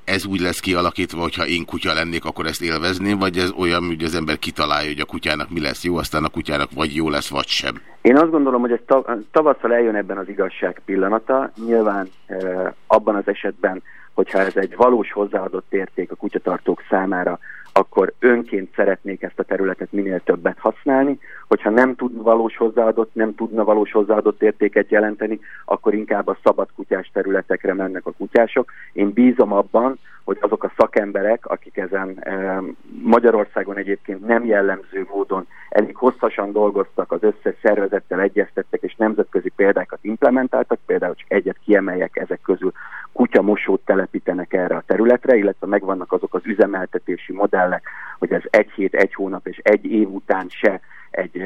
ez úgy lesz kialakítva, hogyha én kutya lennék, akkor ezt élvezném, vagy ez olyan, hogy az ember kitalálja, hogy a kutyának mi lesz jó, aztán a kutyának vagy jó lesz, vagy sem? Én azt gondolom, hogy ez tavasszal eljön ebben az igazság pillanata. Nyilván e, abban az esetben, hogyha ez egy valós hozzáadott érték a kutyatartók számára, akkor önként szeretnék ezt a területet minél többet használni. Hogyha nem tud valós hozzáadott, nem tudna valós hozzáadott értéket jelenteni, akkor inkább a szabad kutyás területekre mennek a kutyások. Én bízom abban, hogy azok a szakemberek, akik ezen e, Magyarországon egyébként nem jellemző módon elég hosszasan dolgoztak, az összes szervezettel egyeztettek és nemzetközi példákat implementáltak, például csak egyet kiemeljek ezek közül kutyamosót telepítenek erre a területre, illetve megvannak azok az üzemeltetési modellek, hogy ez egy hét, egy hónap és egy év után se egy,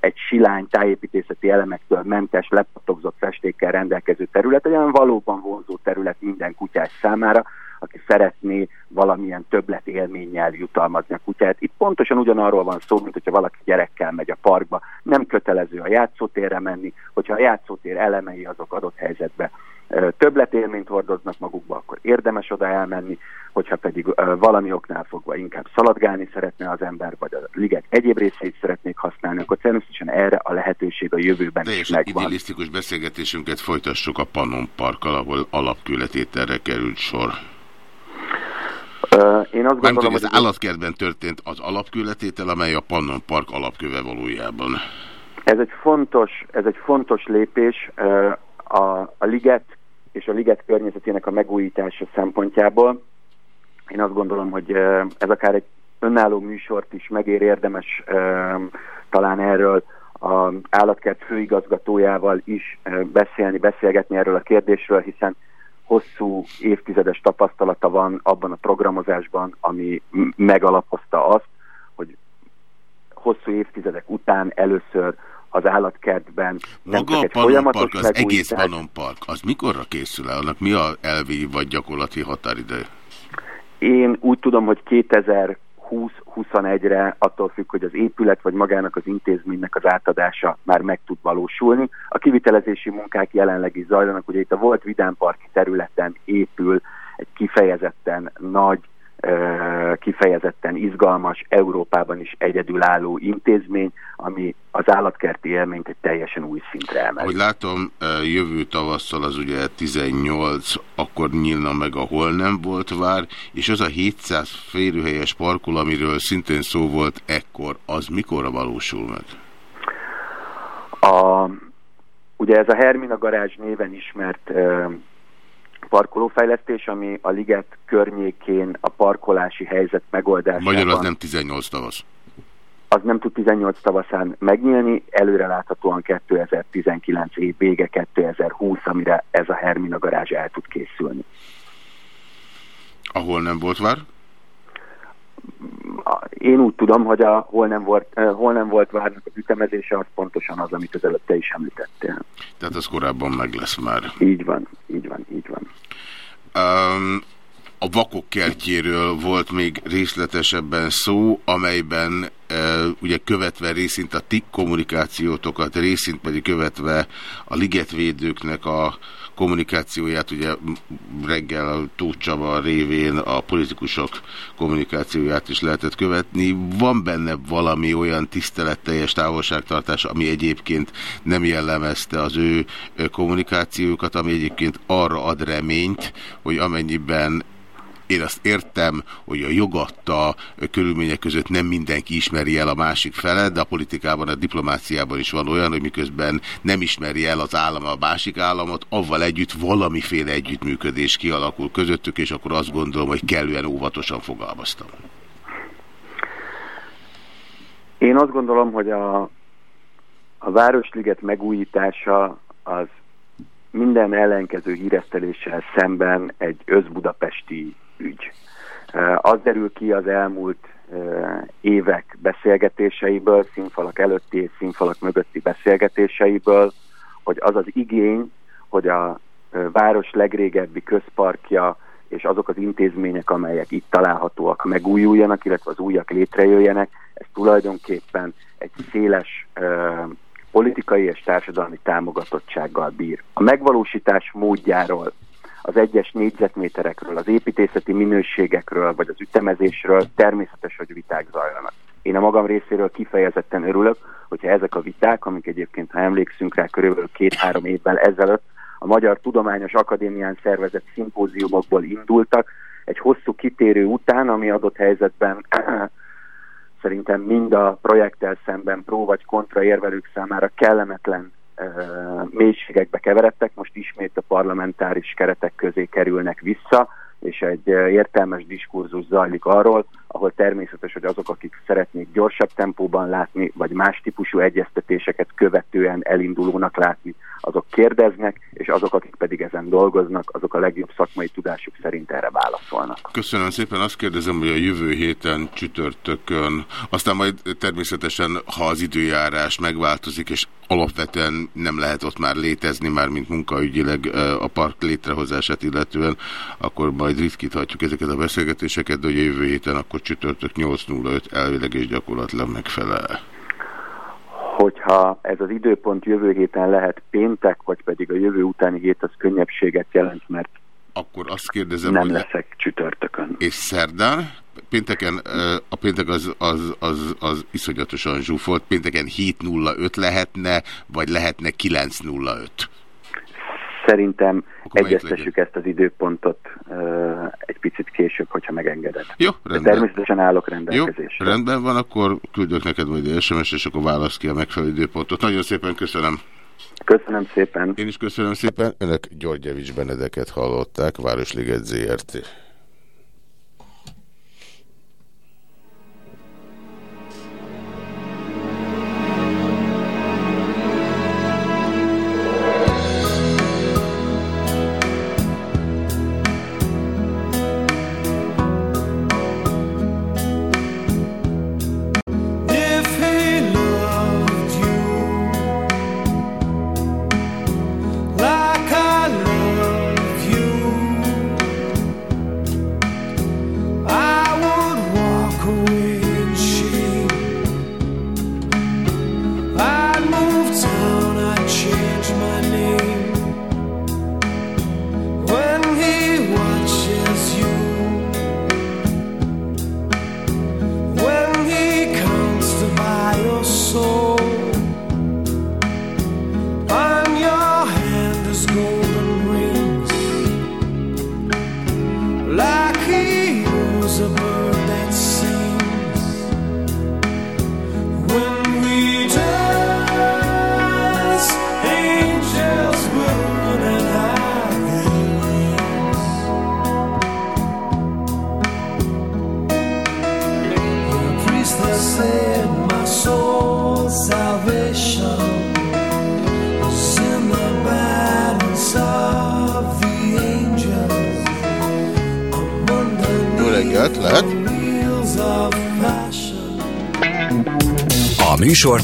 egy silány tájépítészeti elemektől mentes, lepatogzott festékkel rendelkező terület, egy olyan valóban vonzó terület minden kutyás számára, aki szeretné valamilyen többlet élménnyel jutalmazni a kutyát. Itt pontosan ugyanarról van szó, mint hogyha valaki gyerekkel megy a parkba. Nem kötelező a játszótérre menni, hogyha a játszótér elemei azok adott helyzetben többletélményt hordoznak magukba, akkor érdemes oda elmenni, hogyha pedig valami oknál fogva inkább szaladgálni szeretne az ember, vagy a liget egyéb részeit szeretnék használni, akkor természetesen erre a lehetőség a jövőben De is megvan. idealisztikus beszélgetésünket folytassuk a Pannon Parkkal, ahol alapkületételre került sor. Én azt gondolom, hogy az állatkertben történt az alapkületétel, amely a Pannon Park alapköve valójában. Ez egy fontos, ez egy fontos lépés. A, a liget és a liget környezetének a megújítása szempontjából. Én azt gondolom, hogy ez akár egy önálló műsort is megér érdemes talán erről az állatkert főigazgatójával is beszélni, beszélgetni erről a kérdésről, hiszen hosszú évtizedes tapasztalata van abban a programozásban, ami megalapozta azt, hogy hosszú évtizedek után először az állatkertben. Maga a Panonpark, az egész Panonpark, az mikorra készül el? Annak mi a elvi vagy gyakorlati határideje? Én úgy tudom, hogy 2020-21-re attól függ, hogy az épület vagy magának az intézménynek az átadása már meg tud valósulni. A kivitelezési munkák jelenleg is zajlanak, ugye itt a volt Vidámparki területen épül egy kifejezetten nagy kifejezetten izgalmas, Európában is egyedülálló intézmény, ami az állatkerti élményt egy teljesen új szintre emel. Hogy látom, jövő tavasszal az ugye 18, akkor nyílna meg, ahol nem volt vár, és az a 700 férőhelyes parkol, amiről szintén szó volt ekkor, az mikorra valósul meg? A, ugye ez a Hermina garázs néven ismert parkolófejlesztés, ami a liget környékén a parkolási helyzet megoldásában... Magyarul az nem 18 tavasz? Az nem tud 18 tavaszán megnyílni, előreláthatóan 2019 év vége, 2020, amire ez a Hermina garázs el tud készülni. Ahol nem volt vár? Én úgy tudom, hogy a hol nem volt, hol nem volt várnak az ütemezése, az pontosan az, amit az előtte is említettél. Tehát az korábban meg lesz már. Így van, így van, így van. Um, a vakok kertjéről volt még részletesebben szó, amelyben e, ugye követve részint a TIK kommunikációtokat, részint pedig követve a ligetvédőknek a kommunikációját, ugye reggel a Tóth Csaba révén a politikusok kommunikációját is lehetett követni. Van benne valami olyan tiszteletteljes távolságtartás, ami egyébként nem jellemezte az ő kommunikációkat, ami egyébként arra ad reményt, hogy amennyiben én azt értem, hogy a jogatta körülmények között nem mindenki ismeri el a másik felet, de a politikában, a diplomáciában is van olyan, hogy miközben nem ismeri el az állam a másik államot, avval együtt valamiféle együttműködés kialakul közöttük, és akkor azt gondolom, hogy kellően óvatosan fogalmaztam. Én azt gondolom, hogy a, a Városliget megújítása az minden ellenkező híreszteléssel szemben egy özbudapesti ügy. Az derül ki az elmúlt évek beszélgetéseiből, színfalak előtti és színfalak mögötti beszélgetéseiből, hogy az az igény, hogy a város legrégebbi közparkja és azok az intézmények, amelyek itt találhatóak, megújuljanak, illetve az újak létrejöjjenek, ez tulajdonképpen egy széles politikai és társadalmi támogatottsággal bír. A megvalósítás módjáról az egyes négyzetméterekről, az építészeti minőségekről, vagy az ütemezésről természetes, hogy viták zajlanak. Én a magam részéről kifejezetten örülök, hogyha ezek a viták, amik egyébként, ha emlékszünk rá, körülbelül két-három évvel ezelőtt a Magyar Tudományos Akadémián szervezett szimpóziumokból indultak, egy hosszú kitérő után, ami adott helyzetben szerintem mind a projekttel szemben pró vagy kontra érvelők számára kellemetlen mélységekbe keveredtek, most ismét a parlamentáris keretek közé kerülnek vissza, és egy értelmes diskurzus zajlik arról, ahol természetes, hogy azok, akik szeretnék gyorsabb tempóban látni, vagy más típusú egyeztetéseket követően elindulónak látni, azok kérdeznek, és azok, akik pedig ezen dolgoznak, azok a legjobb szakmai tudásuk szerint erre válaszolnak. Köszönöm szépen. Azt kérdezem, hogy a jövő héten csütörtökön, aztán majd természetesen, ha az időjárás megváltozik, és alapvetően nem lehet ott már létezni, már mint munkaügyileg a park létrehozását illetően, akkor majd ritkíthatjuk ezeket a beszélgetéseket, de hogy a jövő héten akkor csütörtök 8.05 elvileg és gyakorlatilag megfelel. Hogyha ez az időpont jövő héten lehet péntek, vagy pedig a jövő utáni hét, az könnyebbséget jelent, mert akkor azt kérdezem, nem hogy leszek csütörtökön. És szerdán? Pénteken, a péntek az, az, az, az iszonyatosan zsúfolt. Pénteken 7.05 lehetne, vagy lehetne 9.05? Szerintem egyeztessük ezt az időpontot uh, egy picit később, hogyha megengeded. Jó, rendben. De természetesen állok rendelkezésre. Jó, rendben van, akkor küldök neked majd SMS, és akkor válasz ki a megfelelő időpontot. Nagyon szépen köszönöm. Köszönöm szépen. Én is köszönöm szépen. Önök Györgyevics Benedeket hallották, Városliget ZRT.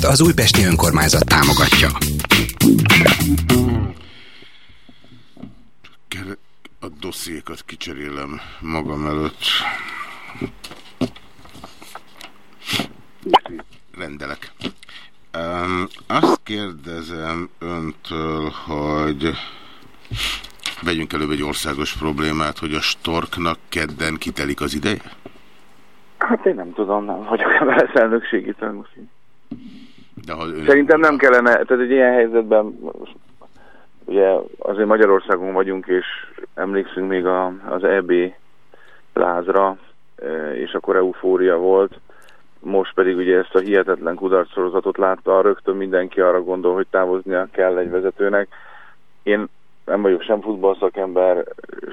Az Újpesti Önkormányzat támogatja. A dossziékat kicserélem magam előtt. Rendelek. Um, azt kérdezem öntől, hogy vegyünk előbb egy országos problémát, hogy a storknak kedden kitelik az ideje? Hát én nem tudom, nem vagyok ebben elnökségi most. De ha ön... Szerintem nem kellene, tehát egy ilyen helyzetben ugye azért Magyarországon vagyunk, és emlékszünk még a, az EB lázra, e, és akkor eufória volt. Most pedig ugye ezt a hihetetlen kudarcsorozatot látta, rögtön mindenki arra gondol, hogy távoznia kell egy vezetőnek. Én nem vagyok sem futballszakember,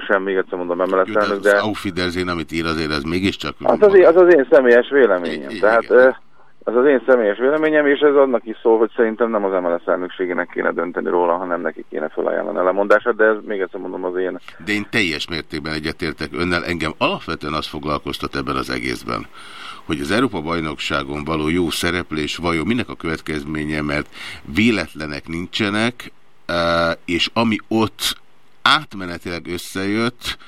sem még egyszer mondom emelet de... Az Aufidezén, amit ír azért, ez mégiscsak... Hát az, az az én személyes véleményem. I Tehát igen. Ez az én személyes véleményem, és ez annak is szól, hogy szerintem nem az MLS elnökségének kéne dönteni róla, hanem neki kéne felajánlani a lemondását, de ez még egyszer mondom az én. De én teljes mértékben egyetértek önnel, engem alapvetően az foglalkoztat ebben az egészben, hogy az Európa bajnokságon való jó szereplés vajon minek a következménye, mert véletlenek nincsenek, eh, és ami ott átmenetileg összejött,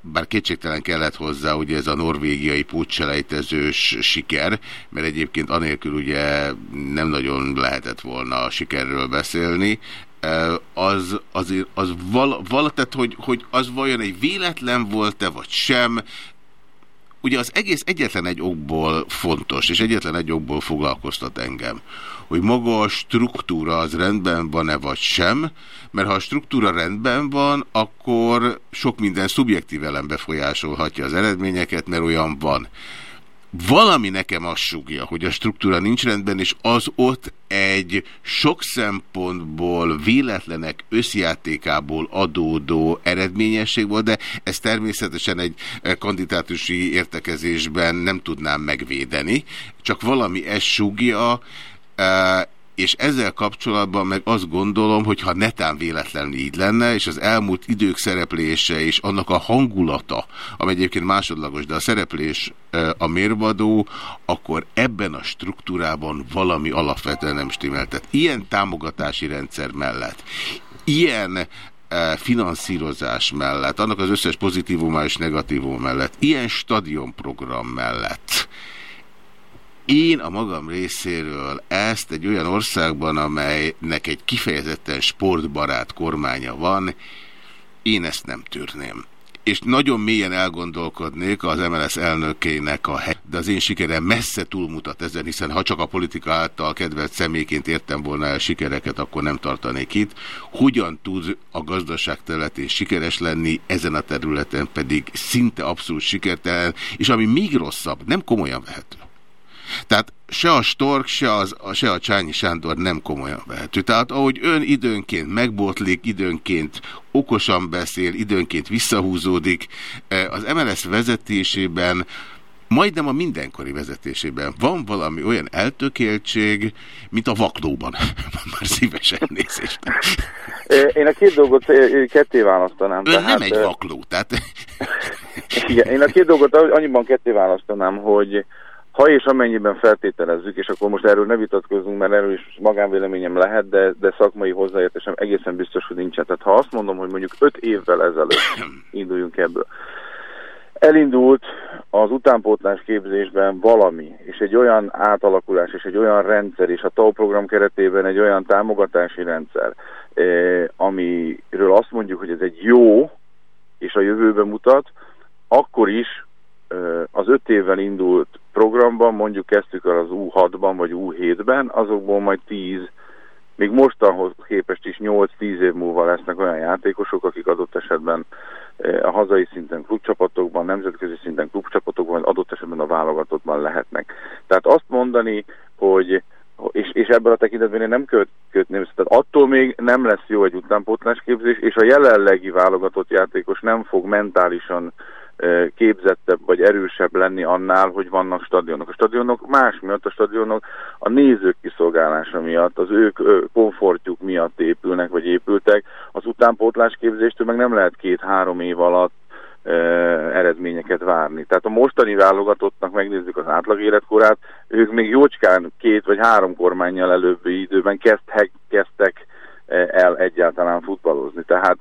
bár kétségtelen kellett hozzá ugye ez a norvégiai pucselejtezős siker, mert egyébként anélkül ugye nem nagyon lehetett volna a sikerről beszélni, az, azért, az val, val, tehát, hogy, hogy az vajon egy véletlen volt-e, vagy sem, ugye az egész egyetlen egy okból fontos, és egyetlen egy okból foglalkoztat engem, hogy maga a struktúra az rendben van-e vagy sem, mert ha a struktúra rendben van, akkor sok minden szubjektív elem befolyásolhatja az eredményeket, mert olyan van. valami nekem azt sugja, hogy a struktúra nincs rendben, és az ott egy sok szempontból véletlenek összjátékából adódó eredményesség volt, de ez természetesen egy kandidátusi értekezésben nem tudnám megvédeni, csak valami ezt sugja, és ezzel kapcsolatban meg azt gondolom, hogy ha netán véletlenül így lenne, és az elmúlt idők szereplése és annak a hangulata, ami egyébként másodlagos, de a szereplés a mérvadó, akkor ebben a struktúrában valami alapvetően nem stimmel. Tehát ilyen támogatási rendszer mellett, ilyen finanszírozás mellett, annak az összes pozitívuma és negatívuma mellett, ilyen stadionprogram mellett, én a magam részéről ezt egy olyan országban, amelynek egy kifejezetten sportbarát kormánya van, én ezt nem tűrném. És nagyon mélyen elgondolkodnék az MLS elnökének a hely, de az én sikerem messze túlmutat ezen, hiszen ha csak a politika által kedvelt személyként értem volna el sikereket, akkor nem tartanék itt. Hogyan tud a gazdaság területén sikeres lenni, ezen a területen pedig szinte abszolút sikertelen, és ami még rosszabb, nem komolyan vehető. Tehát se a Stork, se, az, se a Csányi Sándor nem komolyan vehető. Tehát ahogy ön időnként megbotlik, időnként okosan beszél, időnként visszahúzódik, eh, az MLS vezetésében majdnem a mindenkori vezetésében van valami olyan eltökéltség, mint a vaklóban. Már szívesen nézést. Én a két dolgot ketté választanám. Ön tehát, nem egy vakló, tehát... Igen, én a két dolgot annyiban ketté választanám, hogy ha és amennyiben feltételezzük, és akkor most erről ne vitatkozunk, mert erről is magánvéleményem lehet, de, de szakmai hozzáértésem egészen biztos, hogy nincsen. Tehát ha azt mondom, hogy mondjuk öt évvel ezelőtt induljunk ebből, elindult az utánpótlás képzésben valami, és egy olyan átalakulás, és egy olyan rendszer, és a TAO program keretében egy olyan támogatási rendszer, eh, amiről azt mondjuk, hogy ez egy jó, és a jövőbe mutat, akkor is az öt évvel indult programban, mondjuk kezdtük el az U6-ban vagy U7-ben, azokból majd 10, még mostanhoz képest is 8-10 év múlva lesznek olyan játékosok, akik adott esetben a hazai szinten klubcsapatokban, nemzetközi szinten klubcsapatokban, adott esetben a válogatottban lehetnek. Tehát azt mondani, hogy és, és ebből a tekintetben én nem köt, kötném, tehát attól még nem lesz jó egy utánpótlásképzés, és a jelenlegi válogatott játékos nem fog mentálisan képzettebb vagy erősebb lenni annál, hogy vannak stadionok. A stadionok más miatt, a stadionok a nézők kiszolgálása miatt, az ők komfortjuk miatt épülnek, vagy épültek. Az utánpótlás képzéstől meg nem lehet két-három év alatt eredményeket várni. Tehát a mostani válogatottnak megnézzük az átlag életkorát, ők még jócskán két vagy három kormányjal előbbi időben kezdtek, kezdtek el egyáltalán futballozni. Tehát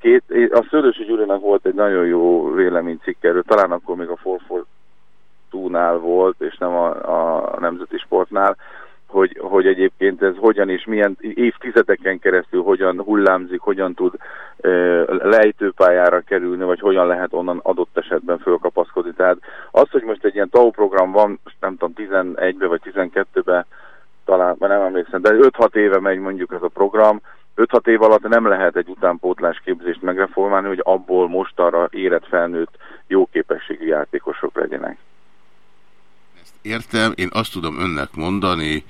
Két, a Szőlősi Gyurinak volt egy nagyon jó véleménycikk erről, talán akkor még a Forfortúnál volt, és nem a, a Nemzeti Sportnál, hogy, hogy egyébként ez hogyan és milyen évtizedeken keresztül hogyan hullámzik, hogyan tud e, lejtőpályára kerülni, vagy hogyan lehet onnan adott esetben fölkapaszkodni. Tehát az, hogy most egy ilyen TAO program van, nem tudom, 11-be vagy 12-be talán, nem emlékszem, de 5-6 éve megy mondjuk ez a program, 5-6 év alatt nem lehet egy utánpótlás képzést megreformálni, hogy abból most arra érett felnőtt jó képességű játékosok legyenek. Ezt értem, én azt tudom önnek mondani,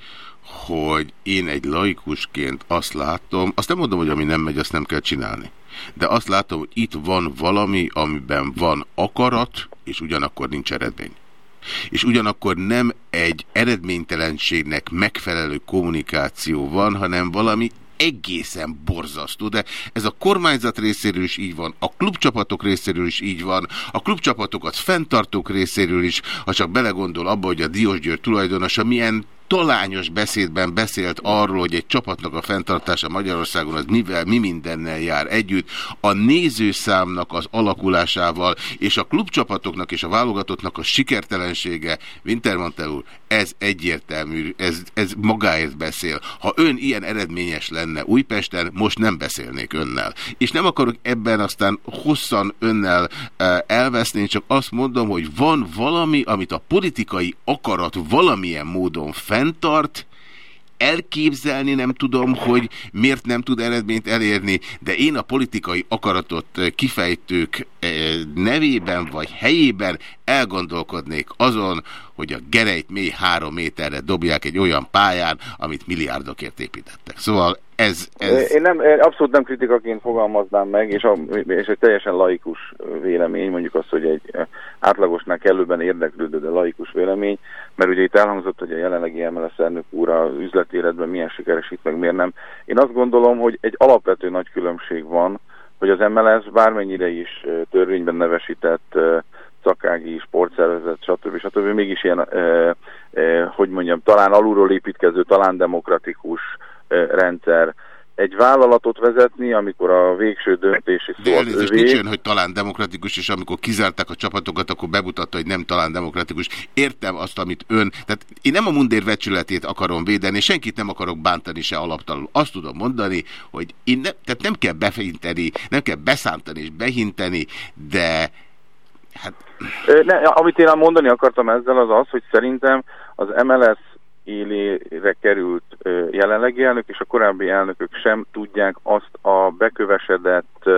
hogy én egy laikusként azt látom, azt nem mondom, hogy ami nem megy, azt nem kell csinálni. De azt látom, hogy itt van valami, amiben van akarat, és ugyanakkor nincs eredmény. És ugyanakkor nem egy eredménytelenségnek megfelelő kommunikáció van, hanem valami egészen borzasztó, de ez a kormányzat részéről is így van, a klubcsapatok részéről is így van, a klubcsapatokat fenntartók részéről is, ha csak belegondol abba, hogy a Diós György tulajdonosa milyen talányos beszédben beszélt arról, hogy egy csapatnak a fenntartása Magyarországon az mivel, mi mindennel jár együtt, a nézőszámnak az alakulásával, és a klubcsapatoknak és a válogatottnak a sikertelensége, Wintermantel ez egyértelmű, ez, ez magáért beszél. Ha ön ilyen eredményes lenne Újpesten, most nem beszélnék önnel. És nem akarok ebben aztán hosszan önnel eh, elveszni, csak azt mondom, hogy van valami, amit a politikai akarat valamilyen módon fel fenntart, elképzelni nem tudom, hogy miért nem tud eredményt elérni, de én a politikai akaratot kifejtők nevében vagy helyében elgondolkodnék azon, hogy a gerejt mély három méterre dobják egy olyan pályán, amit milliárdokért építettek. Szóval ez... ez... Én, nem, abszolút nem kritikaként fogalmaznám meg, és, a, és egy teljesen laikus vélemény, mondjuk azt, hogy egy átlagosnál kellőben érdeklődő, de laikus vélemény, mert ugye itt elhangzott, hogy a jelenlegi MLS elnök úr a üzletéletben milyen sikeresít, meg miért nem. Én azt gondolom, hogy egy alapvető nagy különbség van, hogy az MLS bármennyire is törvényben nevesített szakági sportszervezet, stb. stb. mégis ilyen, hogy mondjam, talán alulról építkező, talán demokratikus rendszer. Egy vállalatot vezetni, amikor a végső döntési szó De elnézést, nincs olyan, hogy talán demokratikus, és amikor kizárták a csapatokat, akkor bemutatta, hogy nem talán demokratikus. Értem azt, amit ön... Tehát én nem a mundér vecsületét akarom védeni, senkit nem akarok bántani se alaptalanul. Azt tudom mondani, hogy én ne, tehát nem kell befinteni, nem kell beszántani és behinteni, de Hát... Ne, amit én mondani akartam ezzel az az, hogy szerintem az MLS élére került jelenlegi elnök és a korábbi elnökök sem tudják azt a bekövesedett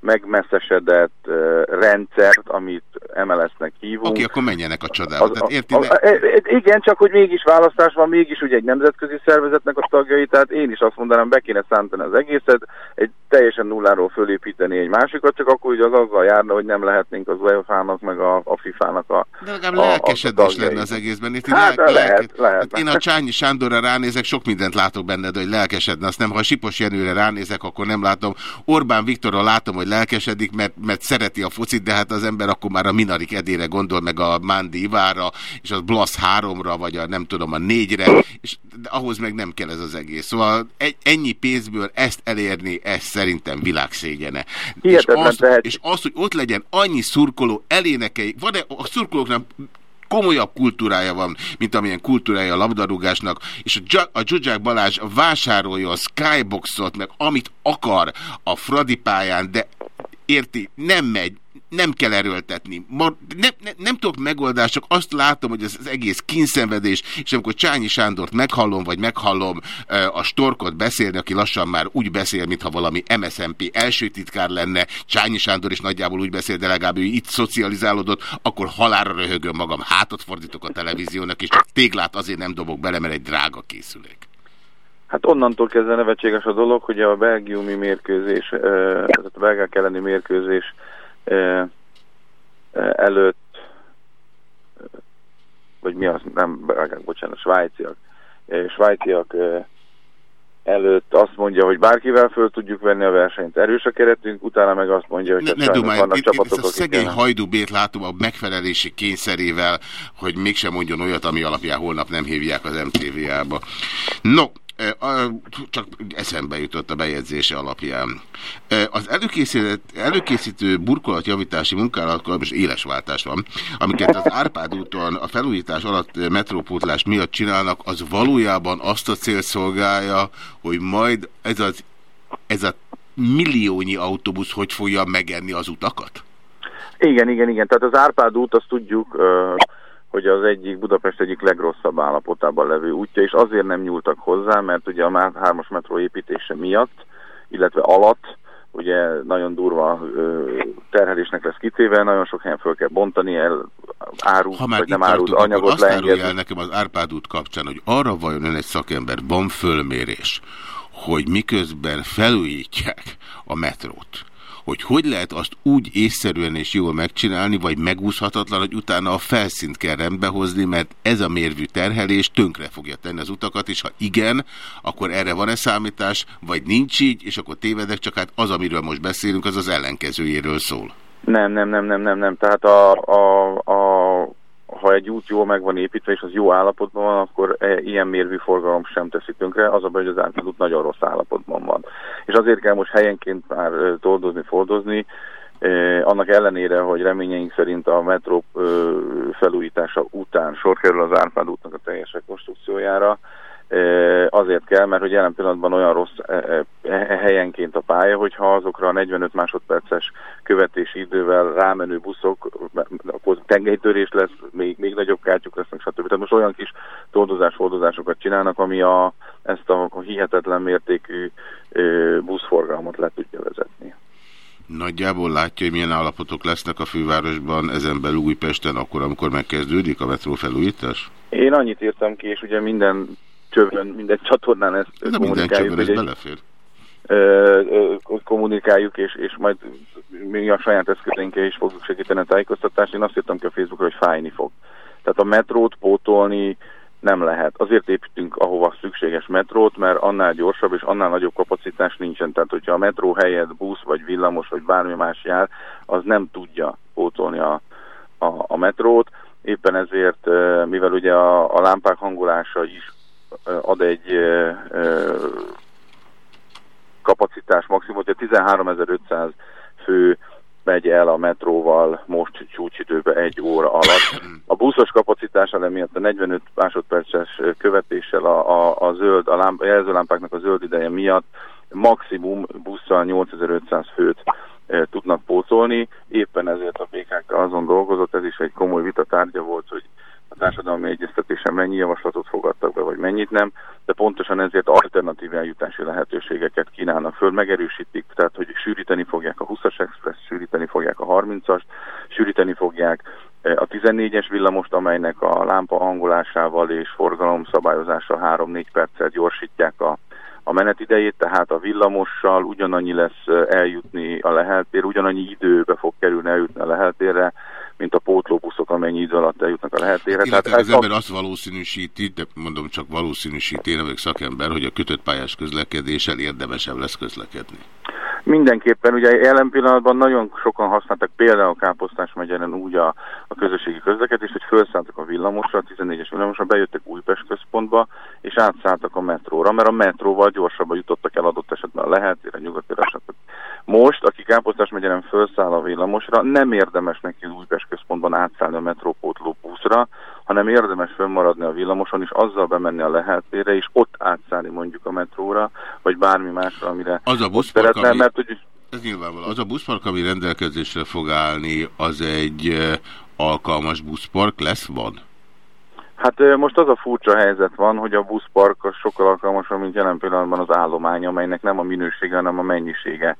megmesszesedett uh, rendszert, amit MLS-nek hívunk. Oké, okay, akkor menjenek a csodába. Az, tehát érti, a, a, a, igen, csak hogy mégis választás van, mégis ugye egy nemzetközi szervezetnek a tagjai, tehát én is azt mondanám, be kéne szántani az egészet, egy teljesen nulláról fölépíteni egy másikat, csak akkor ugye az azzal járna, hogy nem lehetnénk az UEFA-nak, meg a, a FIFA-nak a De legalább lelkesedés lenne az egészben. Itt hát, lelke, lehet, lehet, lehet. Hát én a Csányi Sándorra ránézek, sok mindent látok benned, hogy lelkesedne. Azt nem, ha Sipos Jenőre ránézek, akkor nem látom. Orbán Viktorra látom, hogy lelkesedik, mert, mert szereti a focit, de hát az ember akkor már a Minarik edére gondol, meg a Mándi Ivára, és az Blasz háromra, vagy a nem tudom, a négyre, és ahhoz meg nem kell ez az egész. Szóval egy, ennyi pénzből ezt elérni, ez szerintem világszégyene. És az, és az, hogy ott legyen annyi szurkoló elénekei, van-e a szurkolóknak komolyabb kultúrája van, mint amilyen kultúrája a labdarúgásnak, és a, a Zsuzsák Balázs vásárolja a Skyboxot, meg amit akar a Fradi pályán, de érti, nem megy, nem kell erőltetni. Ma, nem, nem, nem tudok megoldást, csak azt látom, hogy ez az egész kínszenvedés, és amikor Csányi Sándort meghallom, vagy meghallom a Storkot beszélni, aki lassan már úgy beszél, mintha valami MSZMP első titkár lenne, Csányi Sándor is nagyjából úgy beszél, de legalább ő itt szocializálódott, akkor halára röhögöm magam, hátat fordítok a televíziónak, és csak téglát azért nem dobok bele, mert egy drága készülék. Hát onnantól kezdve nevetséges a dolog, hogy a belgiumi mérkőzés, tehát a belgák elleni mérkőzés előtt, vagy mi az, nem belgák, bocsánat, svájciak, svájciak előtt azt mondja, hogy bárkivel föl tudjuk venni a versenyt, erős a keretünk, utána meg azt mondja, hogy ne, ne vannak itt, csapatok, itt a szegény hajdubét látom a megfelelési kényszerével, hogy mégsem mondjon olyat, ami alapján holnap nem hívják az MTV-ába. No, csak eszembe jutott a bejegyzése alapján. Az előkészítő, előkészítő burkolatjavítási munkálatkor most éles váltás van, amiket az Árpád úton a felújítás alatt metrópótlás miatt csinálnak, az valójában azt a cél szolgálja, hogy majd ez, az, ez a milliónyi autóbusz hogy fogja megenni az utakat? Igen, igen, igen. Tehát az Árpád út, azt tudjuk, hogy az egyik Budapest egyik legrosszabb állapotában levő útja, és azért nem nyúltak hozzá, mert ugye a hármas metró építése miatt, illetve alatt, ugye nagyon durva terhelésnek lesz kitéve, nagyon sok helyen föl kell bontani, el árut, ha már vagy nem árut, anyagot azt leengedni. el nekem az Árpád út kapcsán, hogy arra vajon ön egy szakember, van fölmérés, hogy miközben felújítják a metrót, hogy hogy lehet azt úgy észszerűen és jól megcsinálni, vagy megúszhatatlan, hogy utána a felszínt kell rendbehozni, mert ez a mérvű terhelés tönkre fogja tenni az utakat, és ha igen, akkor erre van-e számítás, vagy nincs így, és akkor tévedek, csak hát az, amiről most beszélünk, az az ellenkezőjéről szól. Nem, nem, nem, nem, nem, nem. Tehát a, a, a ha egy út jól meg van építve, és az jó állapotban van, akkor e, ilyen mérvű forgalom sem teszi tönkre. Az a baj, hogy az út nagyon rossz állapotban van. És azért kell most helyenként már toldozni, fordozni, annak ellenére, hogy reményeink szerint a metró felújítása után sor kerül az Árpád útnak a teljes rekonstrukciójára, azért kell, mert hogy jelen pillanatban olyan rossz helyenként a pálya, hogyha azokra a 45 másodperces követési idővel rámenő buszok, akkor tengelytörés lesz, még, még nagyobb kártyuk lesznek, stb. Tehát most olyan kis toldozás-foldozásokat csinálnak, ami a, ezt a hihetetlen mértékű buszforgalmat le tudja vezetni. Nagyjából látja, hogy milyen állapotok lesznek a fővárosban, ezen belül Újpesten, akkor, amikor megkezdődik a metró felújítás? Én annyit írtam ki, és ugye minden csövön, minden csatornán ezt Ez a minden kommunikáljuk. csövön, ez belefér. ö, ö, kommunikáljuk, és, és majd mi a saját eszközeinkkel is fogjuk segíteni a tájékoztatást. Én azt írtam ki a Facebookra, hogy fájni fog. Tehát a metrót pótolni nem lehet. Azért építünk ahova szükséges metrót, mert annál gyorsabb és annál nagyobb kapacitás nincsen. Tehát, hogyha a metró helyett busz, vagy villamos, vagy bármi más jár, az nem tudja pótolni a, a, a metrót. Éppen ezért, mivel ugye a, a lámpák hangolása is ad egy kapacitás maximum, hogyha 13.500 fő megy el a metróval most csúcsidőbe egy óra alatt. A buszos kapacitás emiatt a 45 másodperces követéssel a, a, a zöld, a, lámp, a jelzőlámpáknak a zöld ideje miatt maximum busszal 8500 főt e, tudnak pótolni. Éppen ezért a PKK azon dolgozott, ez is egy komoly vita tárgya volt, hogy a társadalmi egyeztetésen mennyi javaslatot fogadtak be, vagy mennyit nem, de pontosan ezért alternatív eljutási lehetőségeket kínálnak föl, megerősítik, tehát hogy sűríteni fogják a 20-as express, sűríteni fogják a 30-ast, sűríteni fogják eh, a 14-es villamost, amelynek a lámpa hangolásával és forgalom szabályozással 3-4 perccel gyorsítják a, a menetidejét, tehát a villamossal ugyanannyi lesz eljutni a leheltér, ugyanannyi időbe fog kerülni eljutni a leheltérre, mint a pótlóbuszok, amennyi idő alatt eljutnak a leheltérre. Illetve Tehát az ember azt valószínűsíti, de mondom csak valószínűsíti, én vagyok szakember, hogy a kötött pályás közlekedéssel érdemesebb lesz közlekedni. Mindenképpen, ugye jelen pillanatban nagyon sokan használtak például Káposztás megyeren úgy a, a közösségi közlekedést, hogy felszálltak a villamosra, a 14-es villamosra, bejöttek Újpest központba, és átszálltak a metróra, mert a metróval gyorsabban jutottak el adott esetben a lehetére, nyugatére, stb. Most, aki Káposztás megyeren felszáll a villamosra, nem érdemes neki Újpest központban átszállni a metrópótló buszra, hanem érdemes fönnmaradni a villamoson, és azzal bemenni a lehetére, és ott átszállni mondjuk a metróra, vagy bármi másra, amire Az a buszpark, szeretne, ami, mert hogy ez nyilvánvaló, az a buszpark, ami rendelkezésre fog állni, az egy alkalmas buszpark lesz, van? Hát most az a furcsa helyzet van, hogy a buszpark az sokkal alkalmasabb, mint jelen pillanatban az állomány, amelynek nem a minősége, hanem a mennyisége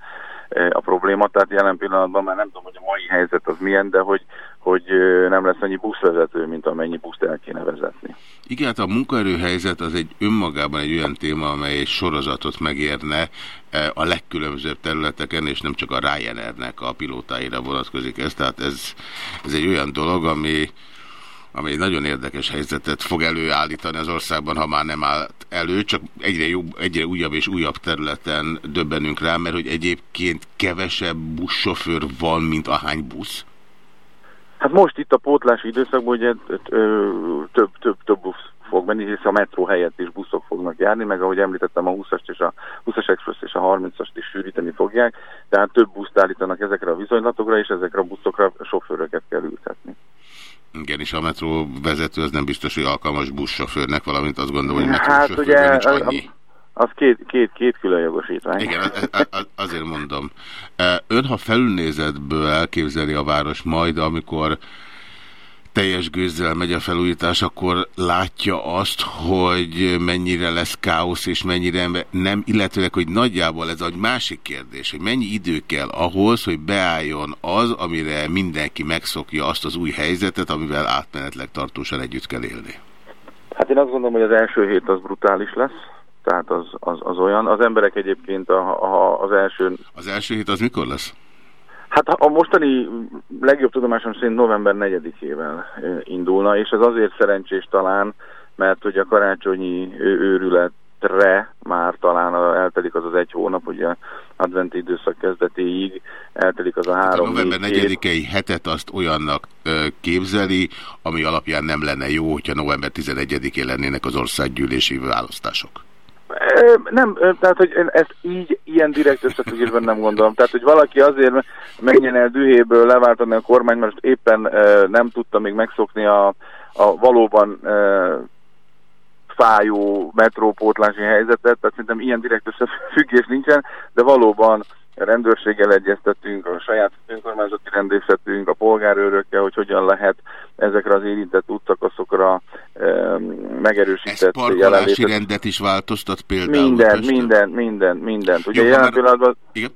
a probléma. Tehát jelen pillanatban már nem tudom, hogy a mai helyzet az milyen, de hogy, hogy ö, nem lesz annyi buszvezető, mint amennyi buszt el kéne vezetni. Igen, hát a munkaerőhelyzet az egy önmagában egy olyan téma, amely egy sorozatot megérne eh, a legkülönbözőbb területeken, és nem csak a Ryanairnek a pilótáira vonatkozik ez. Tehát ez, ez egy olyan dolog, ami, ami egy nagyon érdekes helyzetet fog előállítani az országban, ha már nem állt elő, csak egyre, jobb, egyre újabb és újabb területen döbbenünk rá, mert hogy egyébként kevesebb buszsofőr van, mint ahány busz. Hát most itt a pótlási időszakban ugye több, több, több busz fog menni, hisz a metró helyett is buszok fognak járni, meg ahogy említettem a 20-ast és a 20-as express és a 30-ast is sűríteni fogják, tehát több buszt állítanak ezekre a viszonylatokra, és ezekre a buszokra sofőröket kell ültetni. Igen, és a metró vezető az nem biztos, hogy alkalmas buszsofőrnek, valamint azt gondolom, hogy Hát metrósofőrben ugye nincs annyi. az két, két, két külön jogosítvány. Igen, az- az- az- azért mondom. Ön, ha felülnézetből elképzeli a város majd, amikor teljes gőzzel megy a felújítás, akkor látja azt, hogy mennyire lesz káosz, és mennyire nem, illetőleg, hogy nagyjából ez egy másik kérdés, hogy mennyi idő kell ahhoz, hogy beálljon az, amire mindenki megszokja azt az új helyzetet, amivel átmenetleg tartósan együtt kell élni. Hát én azt gondolom, hogy az első hét az brutális lesz, tehát az, az, az olyan. Az emberek egyébként a, a, az első... Az első hét az mikor lesz? Hát a mostani legjobb tudomásom szerint november 4-ével indulna, és ez azért szerencsés talán, mert hogy a karácsonyi őrületre már talán a- eltelik az az egy hónap, ugye adventi időszak kezdetéig eltelik az a A három november négy hét. 4-i hetet azt olyannak képzeli, ami alapján nem lenne jó, hogyha november 11-én lennének az országgyűlési választások. Nem, tehát hogy én ezt így, ilyen direkt összefüggésben nem gondolom. Tehát, hogy valaki azért menjen el dühéből leváltani a kormány, mert éppen nem tudta még megszokni a, a valóban fájó metrópótlási helyzetet, tehát szerintem ilyen direkt összefüggés nincsen, de valóban rendőrséggel egyeztetünk, a saját önkormányzati rendészetünk, a polgárőrökkel, hogy hogyan lehet ezekre az érintett útszakaszokra megerősített Parkolási jelenlétet. rendet is változtat például. Minden, minden, minden, mindent. Ugye Jó, jelen már- pillanatban... Igen?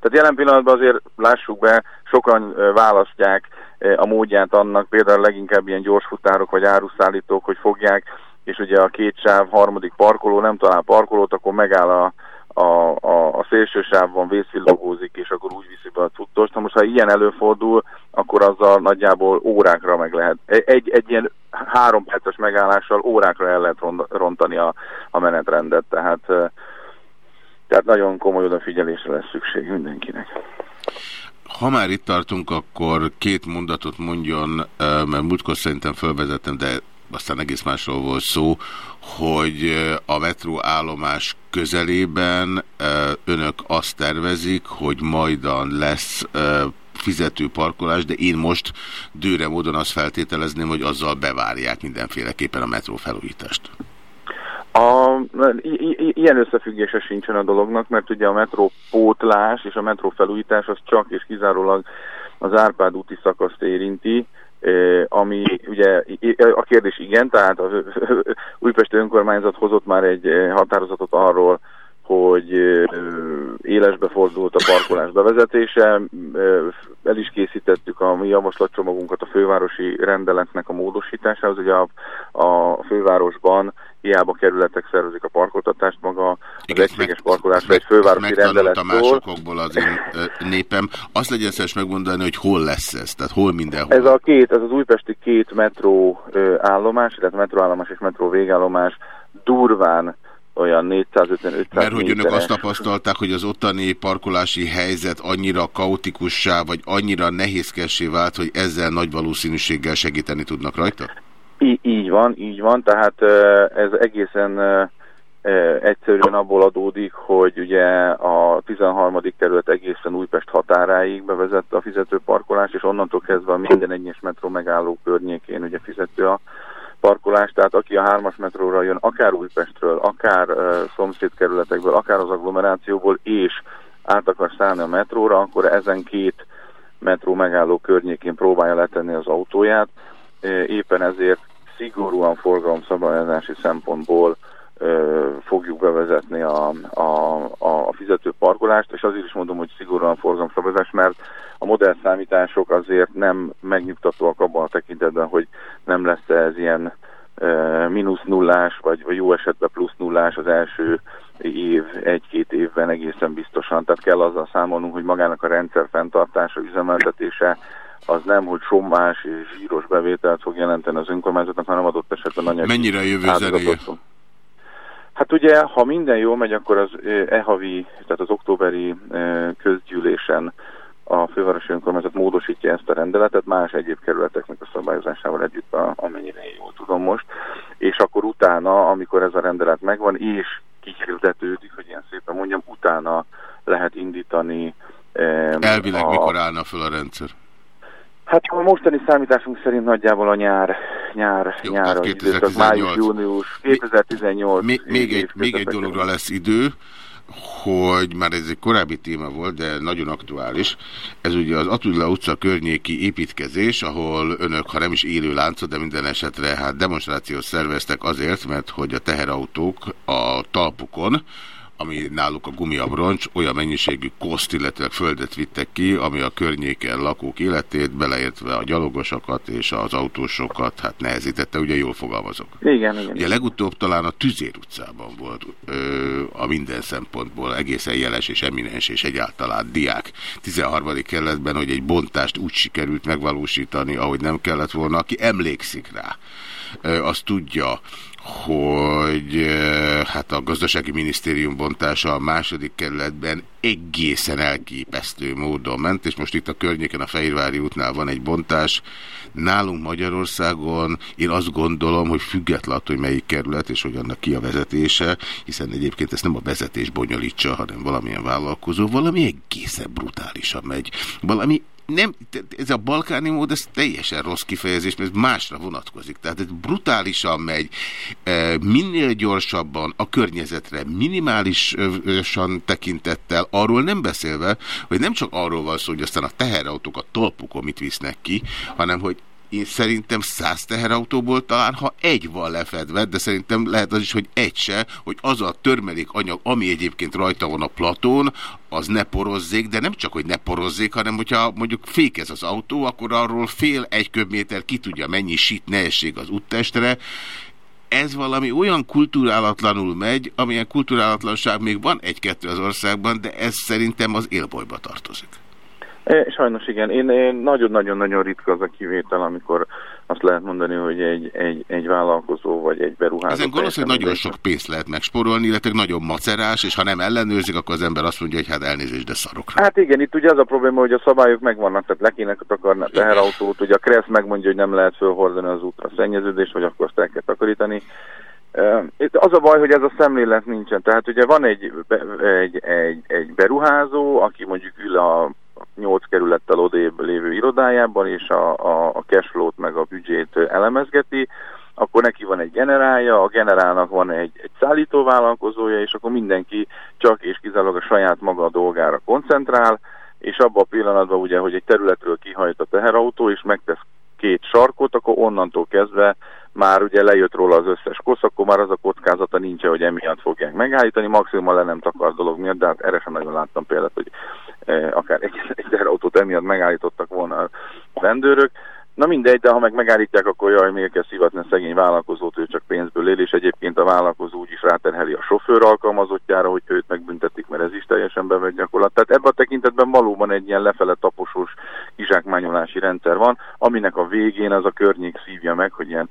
Tehát jelen pillanatban azért lássuk be, sokan választják a módját annak, például leginkább ilyen gyorsfutárok vagy áruszállítók, hogy fogják, és ugye a két sáv harmadik parkoló nem talál parkolót, akkor megáll a, a, a, a szélső sávban vészvillogózik, és akkor úgy viszi be a tudtost. Na most, ha ilyen előfordul, akkor azzal nagyjából órákra meg lehet. Egy, egy ilyen három perces megállással órákra el lehet ron- rontani a, a menetrendet, tehát, tehát nagyon komoly odafigyelésre lesz szükség mindenkinek. Ha már itt tartunk, akkor két mondatot mondjon, mert múltkor szerintem felvezettem, de aztán egész másról volt szó, hogy a metróállomás közelében önök azt tervezik, hogy majdan lesz fizető parkolás, de én most dőre módon azt feltételezném, hogy azzal bevárják mindenféleképpen a metró felújítást. A, ilyen összefüggése sincsen a dolognak, mert ugye a metró pótlás és a metró felújítás az csak és kizárólag az Árpád úti szakaszt érinti, ami ugye a kérdés igen, tehát az Újpesti önkormányzat hozott már egy határozatot arról, hogy élesbe fordult a parkolás bevezetése, el is készítettük a mi javaslatcsomagunkat a fővárosi rendeletnek a módosításához, ugye a, a fővárosban hiába kerületek szervezik a parkoltatást, maga az Igen, egységes parkolásra egy fővárosi rendelet a másokból az én népem. Azt legyen szíves megmondani, hogy hol lesz ez, tehát hol mindenhol. Ez a két, ez az újpesti két metró állomás, tehát metróállomás és metró végállomás durván olyan 450-500 Mert hogy önök azt tapasztalták, hogy az ottani parkolási helyzet annyira kaotikussá, vagy annyira nehézkessé vált, hogy ezzel nagy valószínűséggel segíteni tudnak rajta? Í így van, így van, tehát ez egészen egyszerűen abból adódik, hogy ugye a 13. kerület egészen Újpest határáig bevezette a fizetőparkolást, és onnantól kezdve minden egyes metró megálló környékén ugye fizető a parkolás, tehát aki a hármas metróra jön, akár Újpestről, akár uh, szomszédkerületekből, akár az agglomerációból, és át akar szállni a metróra, akkor ezen két metró megálló környékén próbálja letenni az autóját. Éppen ezért szigorúan forgalomszabályozási szempontból fogjuk bevezetni a, a, a fizető parkolást, és azért is mondom, hogy szigorúan forgalomszabályozás, mert a modell számítások azért nem megnyugtatóak abban a tekintetben, hogy nem lesz -e ez ilyen e, mínusz nullás, vagy, vagy jó esetben plusz nullás az első év, egy-két évben egészen biztosan. Tehát kell azzal számolnunk, hogy magának a rendszer fenntartása, üzemeltetése az nem, hogy sommás és zsíros bevételt fog jelenteni az önkormányzatnak, hanem adott esetben anyagi Mennyire a jövő zenéje? Hát ugye, ha minden jól megy, akkor az e-havi, tehát az októberi közgyűlésen a fővárosi önkormányzat módosítja ezt a rendeletet más egyéb kerületeknek a szabályozásával együtt, amennyire én jól tudom most, és akkor utána, amikor ez a rendelet megvan, és kihirdetődik, hogy ilyen szépen mondjam, utána lehet indítani. Elvileg a... mikor állna föl a rendszer? Hát a mostani számításunk szerint nagyjából a nyár, nyár, Jó, nyár, 2018. május, június, 2018. Még, még, egy, még egy dologra lesz idő, hogy már ez egy korábbi téma volt, de nagyon aktuális. Ez ugye az Atudla utca környéki építkezés, ahol önök, ha nem is élő láncot, de minden esetre hát demonstrációt szerveztek azért, mert hogy a teherautók a talpukon, ami náluk a gumiabroncs, olyan mennyiségű koszt, illetve földet vittek ki, ami a környéken lakók életét, beleértve a gyalogosokat és az autósokat, hát nehezítette, ugye jól fogalmazok. Igen, igen. Ugye legutóbb talán a Tüzér utcában volt ö, a minden szempontból egészen jeles és eminens és egyáltalán diák 13. kerületben, hogy egy bontást úgy sikerült megvalósítani, ahogy nem kellett volna, aki emlékszik rá, az tudja, hogy hát a gazdasági minisztérium bontása a második kerületben egészen elképesztő módon ment, és most itt a környéken a Fehérvári útnál van egy bontás. Nálunk Magyarországon én azt gondolom, hogy független hogy melyik kerület, és hogy annak ki a vezetése, hiszen egyébként ezt nem a vezetés bonyolítsa, hanem valamilyen vállalkozó, valami egészen brutálisan megy. Valami nem, ez a balkáni mód, ez teljesen rossz kifejezés, mert ez másra vonatkozik. Tehát ez brutálisan megy, e, minél gyorsabban a környezetre, minimálisan tekintettel, arról nem beszélve, hogy nem csak arról van szó, hogy aztán a teherautók a tolpukon mit visznek ki, hanem hogy Én szerintem száz teherautóból talán, ha egy van lefedve, de szerintem lehet az is, hogy egy se, hogy az a törmelék anyag, ami egyébként rajta van a platón, az ne porozzék, de nem csak, hogy ne porozzék, hanem hogyha mondjuk fékez az autó, akkor arról fél egy köbméter ki tudja mennyi sit ne essék az úttestre, ez valami olyan kulturálatlanul megy, amilyen kulturálatlanság még van egy-kettő az országban, de ez szerintem az élbolyba tartozik. E, sajnos igen. Én nagyon-nagyon-nagyon ritka az a kivétel, amikor azt lehet mondani, hogy egy, egy, egy vállalkozó vagy egy beruházó... Ezen gondolsz, hogy nagyon sok pénzt lehet megsporolni, illetve nagyon macerás, és ha nem ellenőrzik, akkor az ember azt mondja, hogy hát elnézést, de szarokra. Hát igen, itt ugye az a probléma, hogy a szabályok megvannak, tehát le kéne takarni a teherautót, ugye a KRESZ megmondja, hogy nem lehet fölhordani az útra szennyeződést, vagy akkor azt el kell takarítani. Itt az a baj, hogy ez a szemlélet nincsen. Tehát ugye van egy, egy, egy, egy beruházó, aki mondjuk ül a 8 kerülettel odébb lévő irodájában, és a, a, a cashflow-t meg a büdzsét elemezgeti, akkor neki van egy generálja, a generálnak van egy, egy szállítóvállalkozója, és akkor mindenki csak és kizárólag a saját maga a dolgára koncentrál, és abban a pillanatban ugye, hogy egy területről kihajt a teherautó, és megtesz két sarkot, akkor onnantól kezdve már ugye lejött róla az összes kosz, akkor már az a kockázata nincs, hogy emiatt fogják megállítani, maximum le nem takar dolog miatt, de hát erre sem nagyon láttam példát, hogy akár egy, egy autót emiatt megállítottak volna a rendőrök. Na mindegy, de ha meg megállítják, akkor jaj, miért kell szivatni a szegény vállalkozót, ő csak pénzből él, és egyébként a vállalkozó úgy is ráterheli a sofőr alkalmazottjára, hogy őt megbüntetik, mert ez is teljesen bevett gyakorlat. Tehát ebben a tekintetben valóban egy ilyen lefele taposós kizsákmányolási rendszer van, aminek a végén az a környék szívja meg, hogy ilyen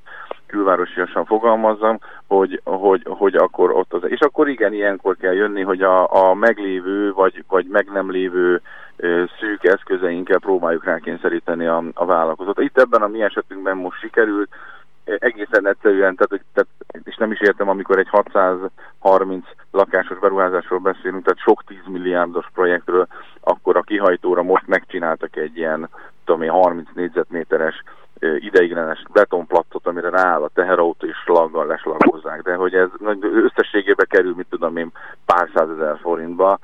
külvárosiasan fogalmazzam, hogy, hogy, hogy akkor ott az... És akkor igen, ilyenkor kell jönni, hogy a, a meglévő vagy, vagy meg nem lévő szűk eszközeinkkel próbáljuk rákényszeríteni a, a vállalkozót. Itt ebben a mi esetünkben most sikerült, egészen egyszerűen, tehát, tehát, és nem is értem, amikor egy 630 lakásos beruházásról beszélünk, tehát sok 10 milliárdos projektről, akkor a kihajtóra most megcsináltak egy ilyen, tudom én, 30 négyzetméteres ideiglenes betonplattot, amire rááll a teherautó és slaggal leslagozzák, de hogy ez összességében kerül, mit tudom én, pár százezer forintba,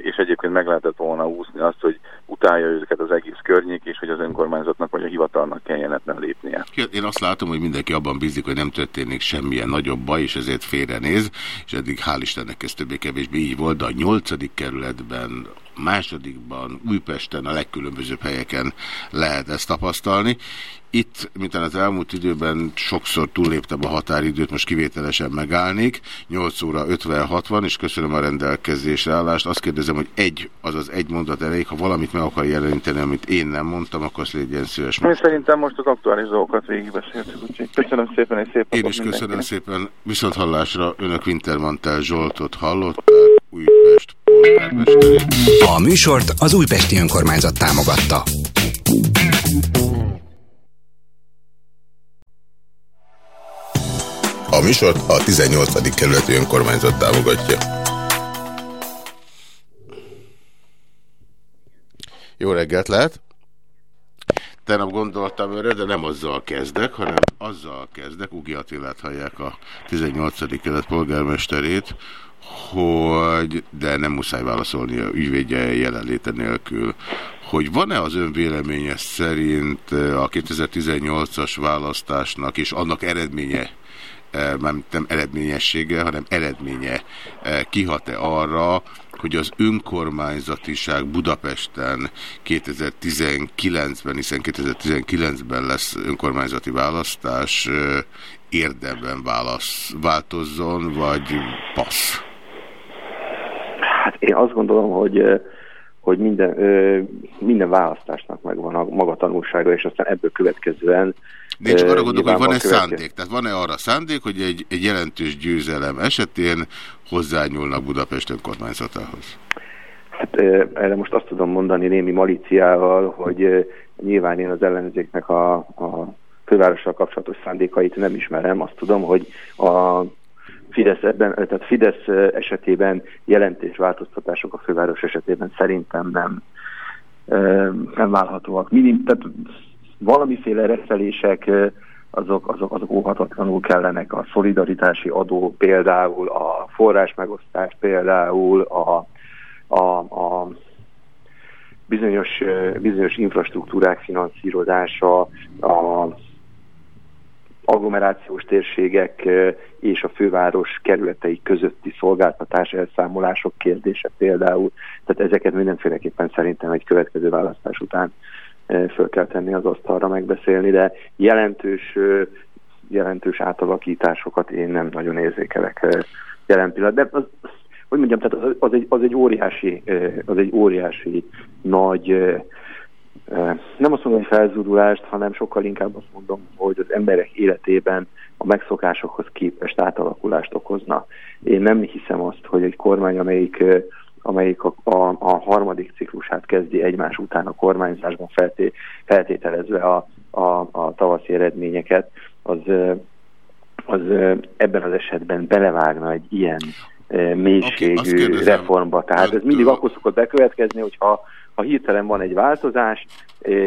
és egyébként meg lehetett volna úszni azt, hogy utálja őket az egész környék, és hogy az önkormányzatnak vagy a hivatalnak kelljen lépnie. Én azt látom, hogy mindenki abban bízik, hogy nem történik semmilyen nagyobb baj, és ezért félrenéz, és eddig hál' Istennek ez többé-kevésbé így volt, de a nyolcadik kerületben másodikban, Újpesten, a legkülönbözőbb helyeken lehet ezt tapasztalni. Itt, mint az elmúlt időben sokszor túlléptem a határidőt, most kivételesen megállnék. 8 óra 56 van, és köszönöm a rendelkezésre állást. Azt kérdezem, hogy egy, azaz egy mondat elég, ha valamit meg akar jeleníteni, amit én nem mondtam, akkor azt legyen szíves. Én szerintem most az aktuális dolgokat végigbeszéltük, úgyhogy köszönöm szépen, és szép Én is köszönöm szépen. Viszont hallásra önök Wintermantel Zsoltot hallották, Újpest polgármesterét. A műsort az Újpesti Önkormányzat támogatta. A műsort a 18. kerületi önkormányzat támogatja. Jó reggelt lehet! Tegnap gondoltam őre, de nem azzal kezdek, hanem azzal kezdek, Ugi Attilát hallják a 18. kelet polgármesterét, hogy, de nem muszáj válaszolni a ügyvédje jelenléte nélkül, hogy van-e az ön véleménye szerint a 2018-as választásnak és annak eredménye nem, nem eredményessége, hanem eredménye kihat-e arra, hogy az önkormányzatiság Budapesten 2019-ben, hiszen 2019-ben lesz önkormányzati választás, érdemben válasz, változzon, vagy passz? Hát én azt gondolom, hogy hogy minden, minden választásnak megvan a maga tanulsága, és aztán ebből következően de én csak arra gondolok, hogy van-e szándék? Tehát van-e arra szándék, hogy egy, egy jelentős győzelem esetén hozzányúlnak Budapest önkormányzatához? Hát erre most azt tudom mondani némi maliciával, hogy nyilván én az ellenzéknek a, a fővárossal kapcsolatos szándékait nem ismerem. Azt tudom, hogy a Fidesz, ebben, tehát Fidesz esetében jelentős változtatások a főváros esetében szerintem nem, nem válhatóak. Minim, tehát valamiféle reszelések azok, azok, azok óhatatlanul kellenek. A szolidaritási adó például, a forrás megosztás például, a, a, a bizonyos, bizonyos infrastruktúrák finanszírozása, a agglomerációs térségek és a főváros kerületei közötti szolgáltatás elszámolások kérdése például. Tehát ezeket mindenféleképpen szerintem egy következő választás után föl kell tenni az asztalra megbeszélni, de jelentős, jelentős átalakításokat én nem nagyon érzékelek jelen pillanatban. De az, hogy mondjam, tehát az, az, egy, az, egy óriási, az egy óriási nagy, nem azt mondom, hogy felzúdulást, hanem sokkal inkább azt mondom, hogy az emberek életében a megszokásokhoz képest átalakulást okozna. Én nem hiszem azt, hogy egy kormány, amelyik amelyik a, a, a harmadik ciklusát kezdi egymás után a kormányzásban felté, feltételezve a, a, a tavaszi eredményeket, az, az ebben az esetben belevágna egy ilyen mélységű okay, reformba. Tehát ez mindig akkor szokott bekövetkezni, hogyha ha hirtelen van egy változás,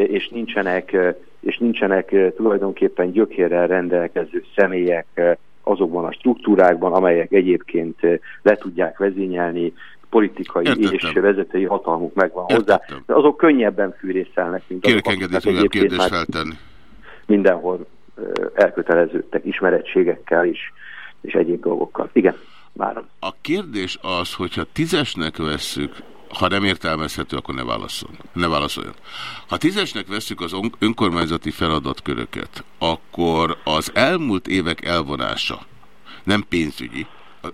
és nincsenek, és nincsenek tulajdonképpen gyökérrel rendelkező személyek azokban a struktúrákban, amelyek egyébként le tudják vezényelni, politikai Értettem. és vezetői hatalmuk megvan Értettem. hozzá, de azok könnyebben fűrészelnek, mint Kérek engedélyt újabb kérdést feltenni. Mindenhol elköteleződtek ismerettségekkel is, és egyéb dolgokkal. Igen, várom. A kérdés az, hogyha tízesnek vesszük, ha nem értelmezhető, akkor ne, válaszol, ne válaszoljon. Ha tízesnek veszük az önkormányzati feladatköröket, akkor az elmúlt évek elvonása, nem pénzügyi,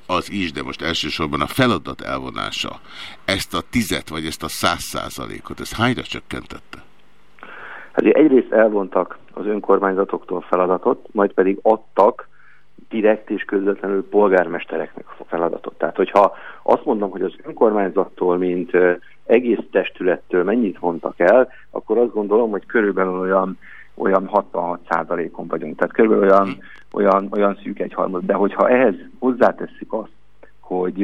az is, de most elsősorban a feladat elvonása, ezt a tizet, vagy ezt a száz százalékot, ezt hányra csökkentette? Hát egyrészt elvontak az önkormányzatoktól feladatot, majd pedig adtak direkt és közvetlenül polgármestereknek a feladatot. Tehát, hogyha azt mondom, hogy az önkormányzattól, mint egész testülettől mennyit vontak el, akkor azt gondolom, hogy körülbelül olyan olyan 66 százalékon vagyunk, tehát körülbelül olyan, olyan, olyan szűk egyharmad. De hogyha ehhez hozzátesszük azt, hogy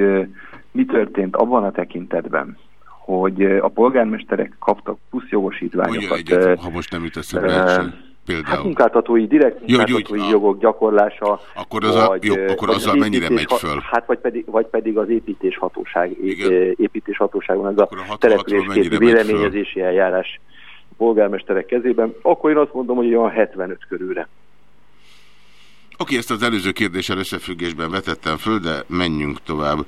mi történt abban a tekintetben, hogy a polgármesterek kaptak plusz jogosítványokat. Egyet, ha most nem jut eszembe Például. Hát munkáltatói, direkt munkáltatói jó, jogok gyakorlása. Akkor, az a, jó, akkor az azzal mennyire megy föl? Hát vagy pedig, vagy pedig az építéshatóság, építéshatóságon ez a, a településképi véleményezési eljárás polgármesterek kezében, akkor én azt mondom, hogy olyan 75 körülre. Oké, ezt az előző kérdéssel összefüggésben vetettem föl, de menjünk tovább.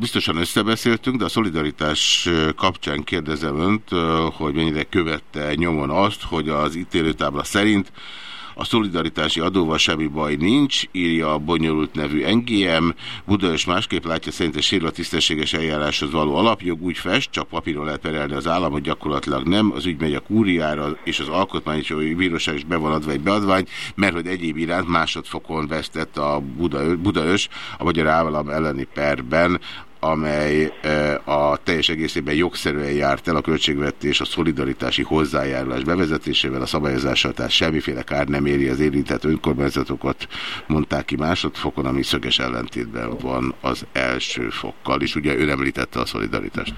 Biztosan összebeszéltünk, de a szolidaritás kapcsán kérdezem önt, hogy mennyire követte nyomon azt, hogy az ítélőtábla szerint a szolidaritási adóval semmi baj nincs, írja a bonyolult nevű NGM. Budaös másképp látja szerint a sérül a tisztességes eljáráshoz való alapjog úgy fest, csak papíron lehet perelni az államot, gyakorlatilag nem. Az ügy megy a kúriára, és az alkotmányi bíróság is be van adva egy beadvány, mert hogy egyéb iránt másodfokon vesztett a Buda, Budaös a magyar állam elleni perben amely a teljes egészében jogszerűen járt el a költségvetés a szolidaritási hozzájárulás bevezetésével, a szabályozással, tehát semmiféle kár nem éri az érintett önkormányzatokat, mondták ki másodfokon, ami szöges ellentétben van az első fokkal, és ugye ő említette a szolidaritást.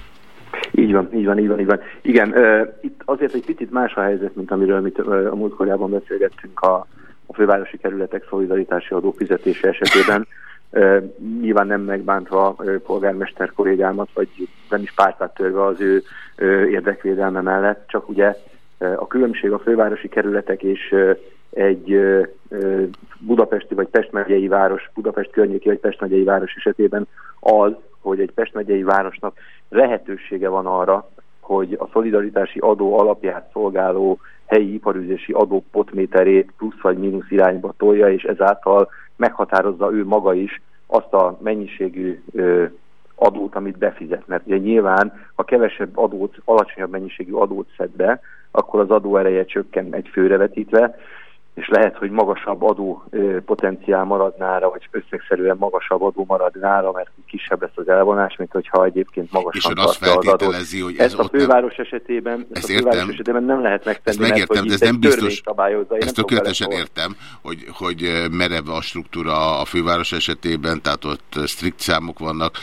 Így van, így van, így van, így van. Igen, uh, itt azért egy picit más a helyzet, mint amiről mit, uh, a múltkorjában beszélgettünk a, a fővárosi kerületek szolidaritási adófizetése esetében. Nyilván nem megbántva polgármester kollégámat, vagy nem is pártát törve az ő érdekvédelme mellett, csak ugye a különbség a fővárosi kerületek és egy budapesti vagy Pest megyei város, Budapest környéki vagy Pest megyei város esetében az, hogy egy Pest megyei városnak lehetősége van arra, hogy a szolidaritási adó alapját szolgáló helyi iparüzési adó potméterét plusz vagy mínusz irányba tolja, és ezáltal meghatározza ő maga is azt a mennyiségű adót, amit befizet. Mert ugye nyilván, ha kevesebb adót, alacsonyabb mennyiségű adót szed be, akkor az adó ereje csökken egy főre és lehet, hogy magasabb adó potenciál maradnára, vagy összegszerűen magasabb adó maradnára, mert kisebb lesz az elvonás, mint hogyha egyébként magasabb És azt feltételezi, hogy ez ezt a főváros nem... esetében, ezt, ezt a főváros értem. esetében nem lehet megtenni, ezt megértem, mert, de ez nem biztos, ezt tökéletesen értem, hogy, hogy merev a struktúra a főváros esetében, tehát ott strikt számok vannak,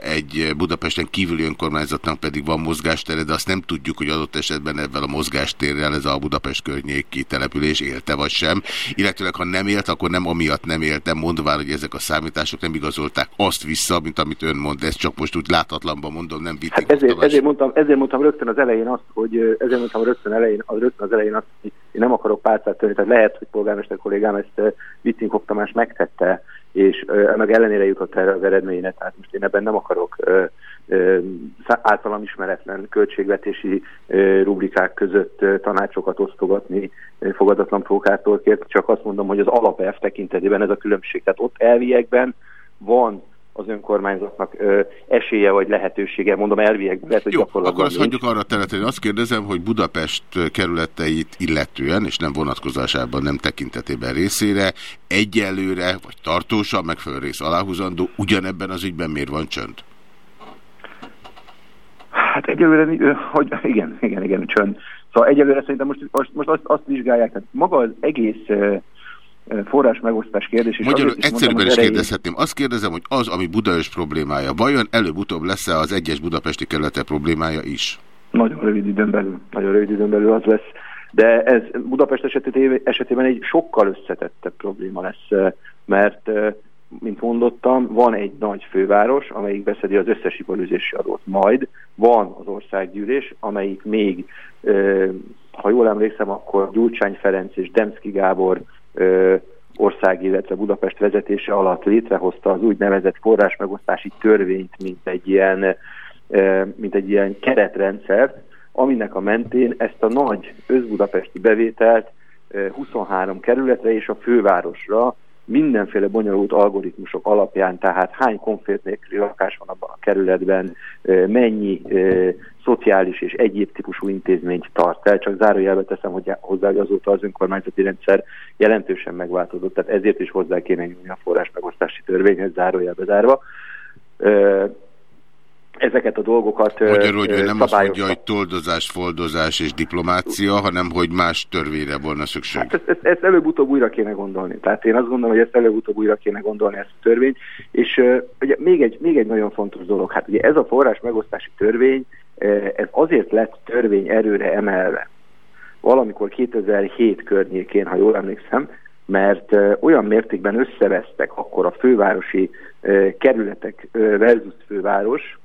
egy Budapesten kívüli önkormányzatnak pedig van mozgástere, de azt nem tudjuk, hogy adott esetben ebben a mozgástérrel ez a Budapest környéki település élte, vagy vagy sem, illetőleg ha nem élt, akkor nem amiatt nem élt, nem mondván, hogy ezek a számítások nem igazolták azt vissza, mint amit ön mond, ezt csak most úgy láthatlanban mondom, nem vitték. Hát ezért, ezért, mondtam, ezért mondtam rögtön az elején azt, hogy ezért mondtam rögtön, elején, az rögtön az elején azt, hogy én nem akarok pálcát törni, tehát lehet, hogy polgármester kollégám ezt Vittinkov Tamás megtette, és ennek ellenére jutott erre az eredményre, tehát most én ebben nem akarok általam ismeretlen költségvetési rubrikák között tanácsokat osztogatni fogadatlan prókártól csak azt mondom, hogy az alapelv tekintetében ez a különbség. Tehát ott elviekben van az önkormányzatnak ö, esélye vagy lehetősége, mondom elviekben, lehet, hogy Jó, akkor azt hagyjuk arra teret, hogy azt kérdezem, hogy Budapest kerületeit illetően, és nem vonatkozásában, nem tekintetében részére, egyelőre, vagy tartósan, megfelelő rész aláhúzandó, ugyanebben az ügyben miért van csönd? Hát egyelőre, hogy igen, igen, igen, csönd. Szóval egyelőre szerintem most, most, most azt, azt vizsgálják, tehát maga az egész forrás megosztás kérdés. Magyarul egyszerűen is kérdezhetném. Azt kérdezem, hogy az, ami Budaörs problémája, vajon előbb-utóbb lesz-e az egyes budapesti kerülete problémája is? Nagyon rövid időn belül, nagyon rövid időn belül az lesz. De ez Budapest esetében egy sokkal összetettebb probléma lesz, mert mint mondottam, van egy nagy főváros, amelyik beszedi az összes iparüzési adót. Majd, van az országgyűlés, amelyik még, ha jól emlékszem, akkor Gyurcsány Ferenc és Demszki Gábor ország, illetve Budapest vezetése alatt létrehozta az úgynevezett forrásmegosztási törvényt, mint egy ilyen, mint egy ilyen keretrendszert, aminek a mentén ezt a nagy özbudapesti bevételt 23 kerületre és a fővárosra mindenféle bonyolult algoritmusok alapján, tehát hány nélküli lakás van abban a kerületben, mennyi szociális és egyéb típusú intézményt tart el. Csak zárójelbe teszem hogy hozzá, hogy azóta az önkormányzati rendszer jelentősen megváltozott, tehát ezért is hozzá kéne nyúlni a forrás megosztási törvényhez, zárójelbe zárva ezeket a dolgokat Magyarul, hogy ő nem azt mondja, hogy toldozás, foldozás és diplomácia, hanem hogy más törvényre volna szükség. Hát ezt, ezt, ezt előbb-utóbb újra kéne gondolni. Tehát én azt gondolom, hogy ezt előbb-utóbb újra kéne gondolni ezt a törvényt. És ugye még egy, még egy nagyon fontos dolog. Hát ugye ez a forrás megosztási törvény, ez azért lett törvény erőre emelve. Valamikor 2007 környékén, ha jól emlékszem, mert olyan mértékben összevesztek akkor a fővárosi kerületek versus főváros,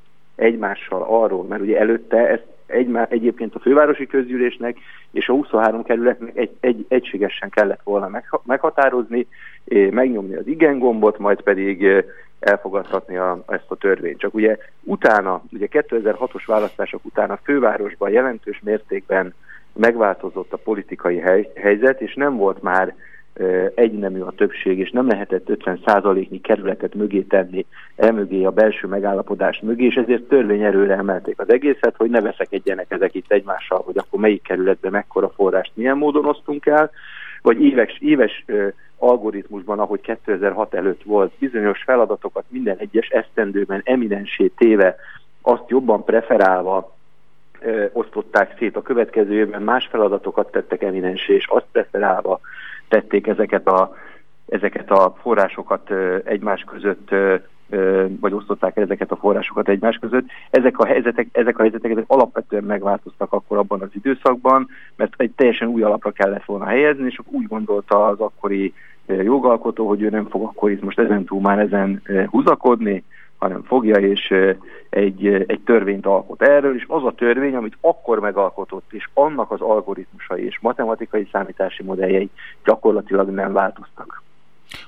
egymással arról, mert ugye előtte ezt egy, egyébként a fővárosi közgyűlésnek és a 23 kerületnek egy, egy, egységesen kellett volna meghatározni, megnyomni az igen gombot, majd pedig elfogadhatni a, ezt a törvényt. Csak ugye utána, ugye 2006-os választások után a fővárosban jelentős mértékben megváltozott a politikai hely, helyzet, és nem volt már egynemű a többség, és nem lehetett 50%-nyi kerületet mögé tenni, elmögé a belső megállapodás mögé, és ezért törvényerőre emelték az egészet, hogy ne veszekedjenek ezek itt egymással, hogy akkor melyik kerületben mekkora forrást milyen módon osztunk el, vagy éves, éves ö, algoritmusban, ahogy 2006 előtt volt, bizonyos feladatokat minden egyes esztendőben eminensé téve, azt jobban preferálva ö, osztották szét. A következő évben, más feladatokat tettek eminensé, és azt preferálva tették ezeket a, ezeket a forrásokat egymás között vagy osztották ezeket a forrásokat egymás között. Ezek a helyzetek, ezek a helyzetek ezek alapvetően megváltoztak akkor abban az időszakban, mert egy teljesen új alapra kellett volna helyezni, és úgy gondolta az akkori jogalkotó, hogy ő nem fog akkor itt most ezen túl már ezen húzakodni, hanem fogja és egy, egy törvényt alkot erről, és az a törvény, amit akkor megalkotott, és annak az algoritmusai és matematikai számítási modelljei gyakorlatilag nem változtak.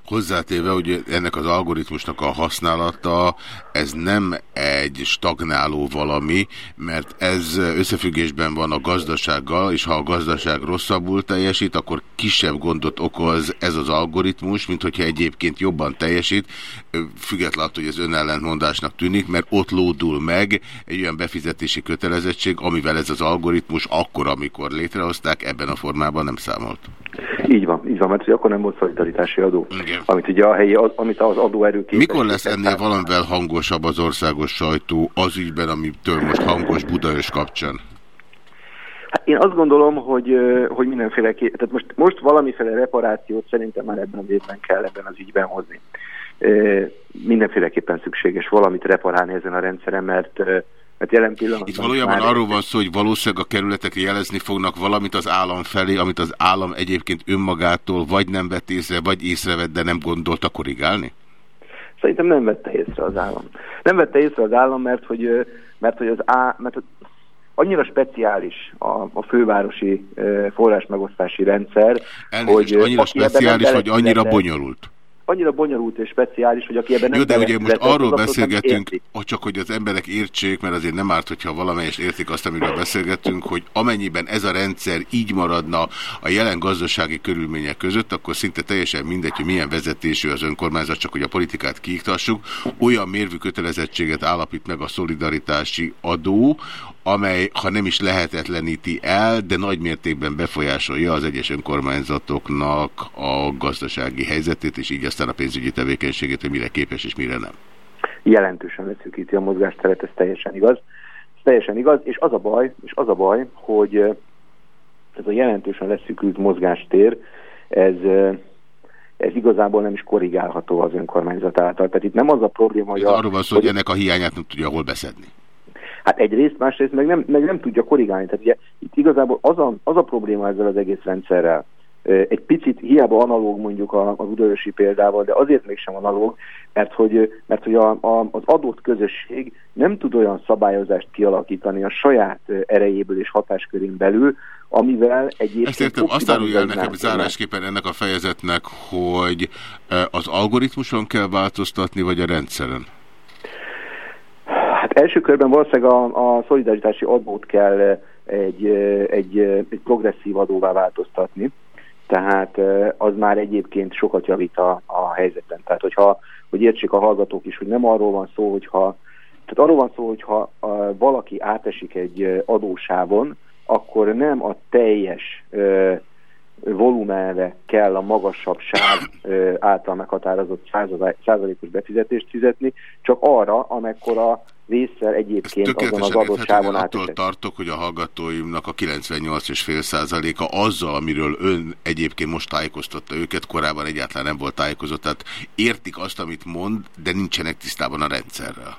Hozzátéve, hogy ennek az algoritmusnak a használata, ez nem egy stagnáló valami, mert ez összefüggésben van a gazdasággal, és ha a gazdaság rosszabbul teljesít, akkor kisebb gondot okoz ez az algoritmus, mint hogyha egyébként jobban teljesít, függetlenül hogy ez önellentmondásnak tűnik, mert ott lódul meg egy olyan befizetési kötelezettség, amivel ez az algoritmus akkor, amikor létrehozták, ebben a formában nem számolt. Így van, így van, mert akkor nem volt szolidaritási adó, Igen. amit ugye a helyi, amit az adóerő Mikor lesz ennél valamivel hangosabb az országos sajtó az ügyben, amitől most hangos Budaös kapcsán? Hát én azt gondolom, hogy, hogy mindenféle, tehát most, most valamiféle reparációt szerintem már ebben az évben kell ebben az ügyben hozni. Mindenféleképpen szükséges valamit reparálni ezen a rendszeren, mert Mert jelen pillanatban Itt valójában már- arról van szó, hogy valószínűleg a kerületek jelezni fognak valamit az állam felé, amit az állam egyébként önmagától vagy nem vett észre, vagy észrevett, de nem gondolta korrigálni? Szerintem nem vette észre az állam. Nem vette észre az állam, mert hogy, mert hogy az á, mert annyira speciális a, a fővárosi forrásmegosztási rendszer, Elnézést, hogy annyira speciális, vagy annyira bonyolult? Annyira bonyolult és speciális, hogy aki ebben nem Jó, de ugye most arról beszélgetünk, hogy csak hogy az emberek értsék, mert azért nem árt, hogyha valamelyest értik azt, amiről beszélgetünk, hogy amennyiben ez a rendszer így maradna a jelen gazdasági körülmények között, akkor szinte teljesen mindegy, hogy milyen vezetésű az önkormányzat, csak hogy a politikát kiiktassuk, olyan mérvű kötelezettséget állapít meg a szolidaritási adó, amely, ha nem is lehetetleníti el, de nagy mértékben befolyásolja az egyes önkormányzatoknak a gazdasági helyzetét, és így aztán a pénzügyi tevékenységét, hogy mire képes és mire nem. jelentősen leszűkíti a mozgásteret, ez teljesen igaz. Ez teljesen igaz, és az a baj, és az a baj, hogy ez a jelentősen leszűkült mozgástér, ez, ez igazából nem is korrigálható az önkormányzat által. Tehát itt nem az a probléma, hogy, Ez a, arról van szó, hogy ennek a hiányát nem tudja hol beszedni. Hát egyrészt, másrészt meg nem, meg nem tudja korrigálni. Tehát ugye itt igazából az a, az a probléma ezzel az egész rendszerrel. Egy picit hiába analóg mondjuk a, a budaörsi példával, de azért mégsem analóg, mert hogy, mert hogy a, a, az adott közösség nem tud olyan szabályozást kialakítani a saját erejéből és hatáskörén belül, amivel egyébként... Ezt értem, azt árulja el nekem zárásképpen ennek a fejezetnek, hogy az algoritmuson kell változtatni, vagy a rendszeren? Első körben valószínűleg a, a szolidaritási adót kell eh, egy, eh, egy, eh, egy progresszív adóvá változtatni, tehát eh, az már egyébként sokat javít a, a helyzeten. Tehát, hogyha, hogy értsék a hallgatók is, hogy nem arról van szó, hogyha tehát arról van szó, hogyha a, valaki átesik egy adósávon, akkor nem a teljes volumenre kell a magasabb sáv által meghatározott százalékos befizetést fizetni, csak arra, amekkora vészsel egyébként azon az adott sávon de attól tartok, hogy a hallgatóimnak a 98,5%-a azzal, amiről ön egyébként most tájékoztatta őket, korábban egyáltalán nem volt tájékozott, tehát értik azt, amit mond, de nincsenek tisztában a rendszerrel.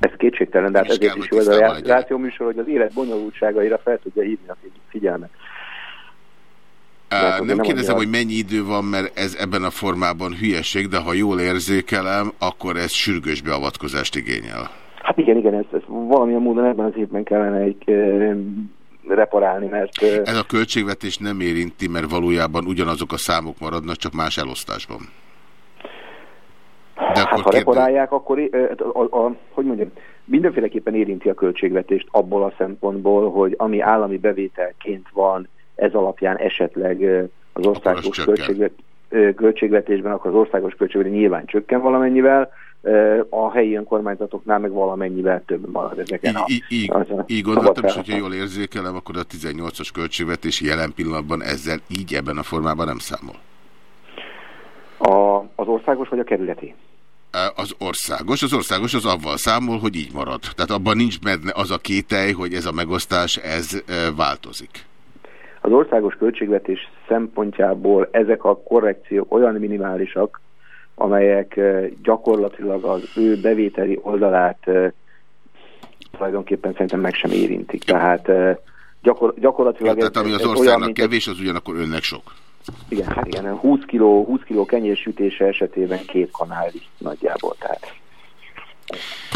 Ez kétségtelen, de hát ezért is jó ez a tisztában rá- legyenek. rációműsor, hogy az élet bonyolultságaira fel tudja hívni a figy- figyelmet. Azért Nem nem kérdezem, annyira- hogy mennyi idő van, mert ez ebben a formában hülyeség, de ha jól érzékelem, akkor ez sürgős beavatkozást igényel. Hát igen, igen, ezt, ezt valamilyen módon ebben az évben kellene egy ö, reparálni, mert ö, Ez a költségvetés nem érinti, mert valójában ugyanazok a számok maradnak, csak más elosztásban. De Hát akkor ha kérdez... reparálják, akkor a, a, a, hogy mondjam, mindenféleképpen érinti a költségvetést abból a szempontból, hogy ami állami bevételként van, ez alapján esetleg az országos költségvet, költségvetésben, akkor az országos költségvetés nyilván csökken valamennyivel, a helyi önkormányzatoknál meg valamennyivel több marad ezeken Így, így, az a így gondoltam, és hogyha jól érzékelem, akkor a 18-as költségvetés jelen pillanatban ezzel így ebben a formában nem számol. A, az országos vagy a kerületi? Az országos, az országos az avval számol, hogy így marad. Tehát abban nincs benne az a kételj, hogy ez a megosztás, ez változik. Az országos költségvetés szempontjából ezek a korrekciók olyan minimálisak, amelyek gyakorlatilag az ő bevételi oldalát tulajdonképpen szerintem meg sem érintik. Tehát eh, gyakor, gyakorlatilag Tehát ami az olyan, országnak mint kevés, az ugyanakkor önnek sok. igen, hát igen, 20 kiló, 20 kiló kenyérsütése esetében két kanál nagyjából, tehát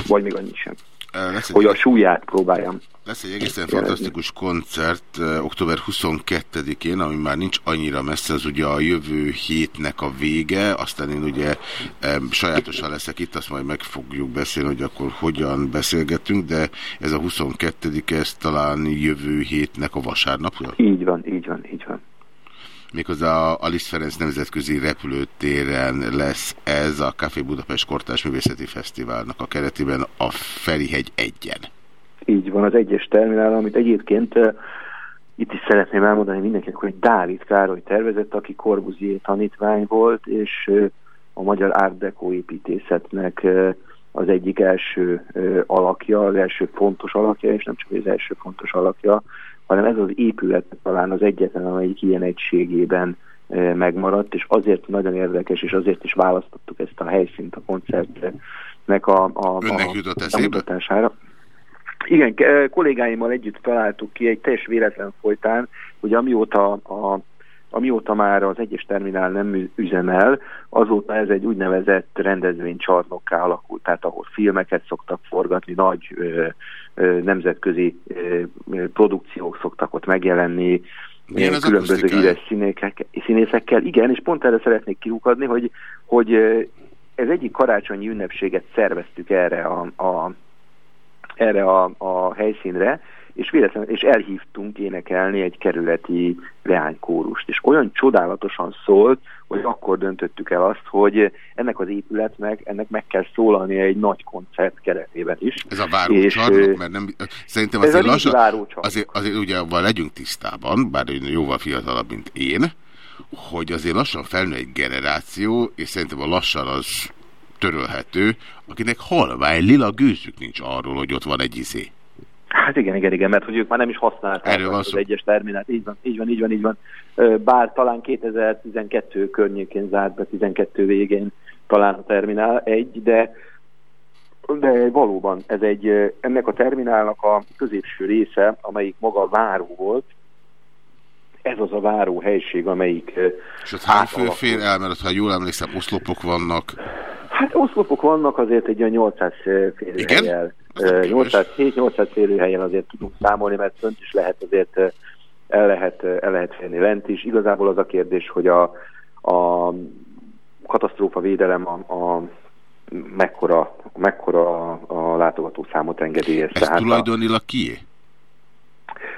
vagy még annyi sem. Lesz egy, Hogy a súlyát próbáljam. lesz egy egészen jelezni. fantasztikus koncert október 22-én, ami már nincs annyira messze, az ugye a jövő hétnek a vége, aztán én ugye sajátosan leszek itt, azt majd meg fogjuk beszélni, hogy akkor hogyan beszélgetünk, de ez a 22 ez talán jövő hétnek a vasárnapja? Így van, így van, így van. Méghozzá a Liszt Ferenc nemzetközi repülőtéren lesz ez a Café Budapest Kortás Művészeti Fesztiválnak a keretében a Ferihegy egyen. Így van, az egyes terminál, amit egyébként itt is szeretném elmondani mindenkinek, hogy Dávid Károly tervezett, aki Corbusier tanítvány volt, és a magyar Art Deco építészetnek az egyik első alakja, az első fontos alakja, és nem csak az első fontos alakja, hanem ez az épület talán az egyetlen, amelyik ilyen egységében megmaradt, és azért nagyon érdekes, és azért is választottuk ezt a helyszínt a koncertnek a, a, Önnek a jutott bemutatására. Igen, kollégáimmal együtt találtuk ki egy teljes véletlen folytán, hogy amióta, a, amióta már az egyes terminál nem üzemel, azóta ez egy úgynevezett rendezvénycsarnokká alakult, tehát ahol filmeket szoktak forgatni, nagy ö, ö, nemzetközi ö, produkciók szoktak ott megjelenni, Milyen különböző híres színékek, színészekkel. Igen, és pont erre szeretnék kiukadni, hogy, hogy ez egyik karácsonyi ünnepséget szerveztük erre a, a erre a, a helyszínre, és véletlenül, és elhívtunk énekelni egy kerületi leánykórust, és olyan csodálatosan szólt, hogy akkor döntöttük el azt, hogy ennek az épületnek, ennek meg kell szólalnia egy nagy koncert keretében is. Ez a várócsarnok, mert nem, szerintem ez azért lassan, azért, azért ugye abban legyünk tisztában, bár ő jóval fiatalabb, mint én, hogy azért lassan felnő egy generáció, és szerintem a lassan az törölhető, akinek halvány lila gőzük nincs arról, hogy ott van egy izé. Hát igen, igen, igen, mert hogy ők már nem is használták Erről van az szó. egyes terminált. Így van, így van, így van, így van. Bár talán 2012 környékén zárt be, 12 végén talán a terminál egy, de de valóban ez egy, ennek a terminálnak a középső része, amelyik maga váró volt, ez az a váró helység, amelyik És ott hány fő átalakult. fér el, mert ha jól emlékszem, oszlopok vannak. Hát oszlopok vannak azért egy olyan 800 férőhelyel. 800-800 férőhelyen azért tudunk számolni, mert fönt is lehet azért el lehet, eh, el lehet férni lent is. Igazából az a kérdés, hogy a, a katasztrófa védelem a, a mekkora, mekkora a, a látogató számot engedélyez. Ez Tehát tulajdonilag kié?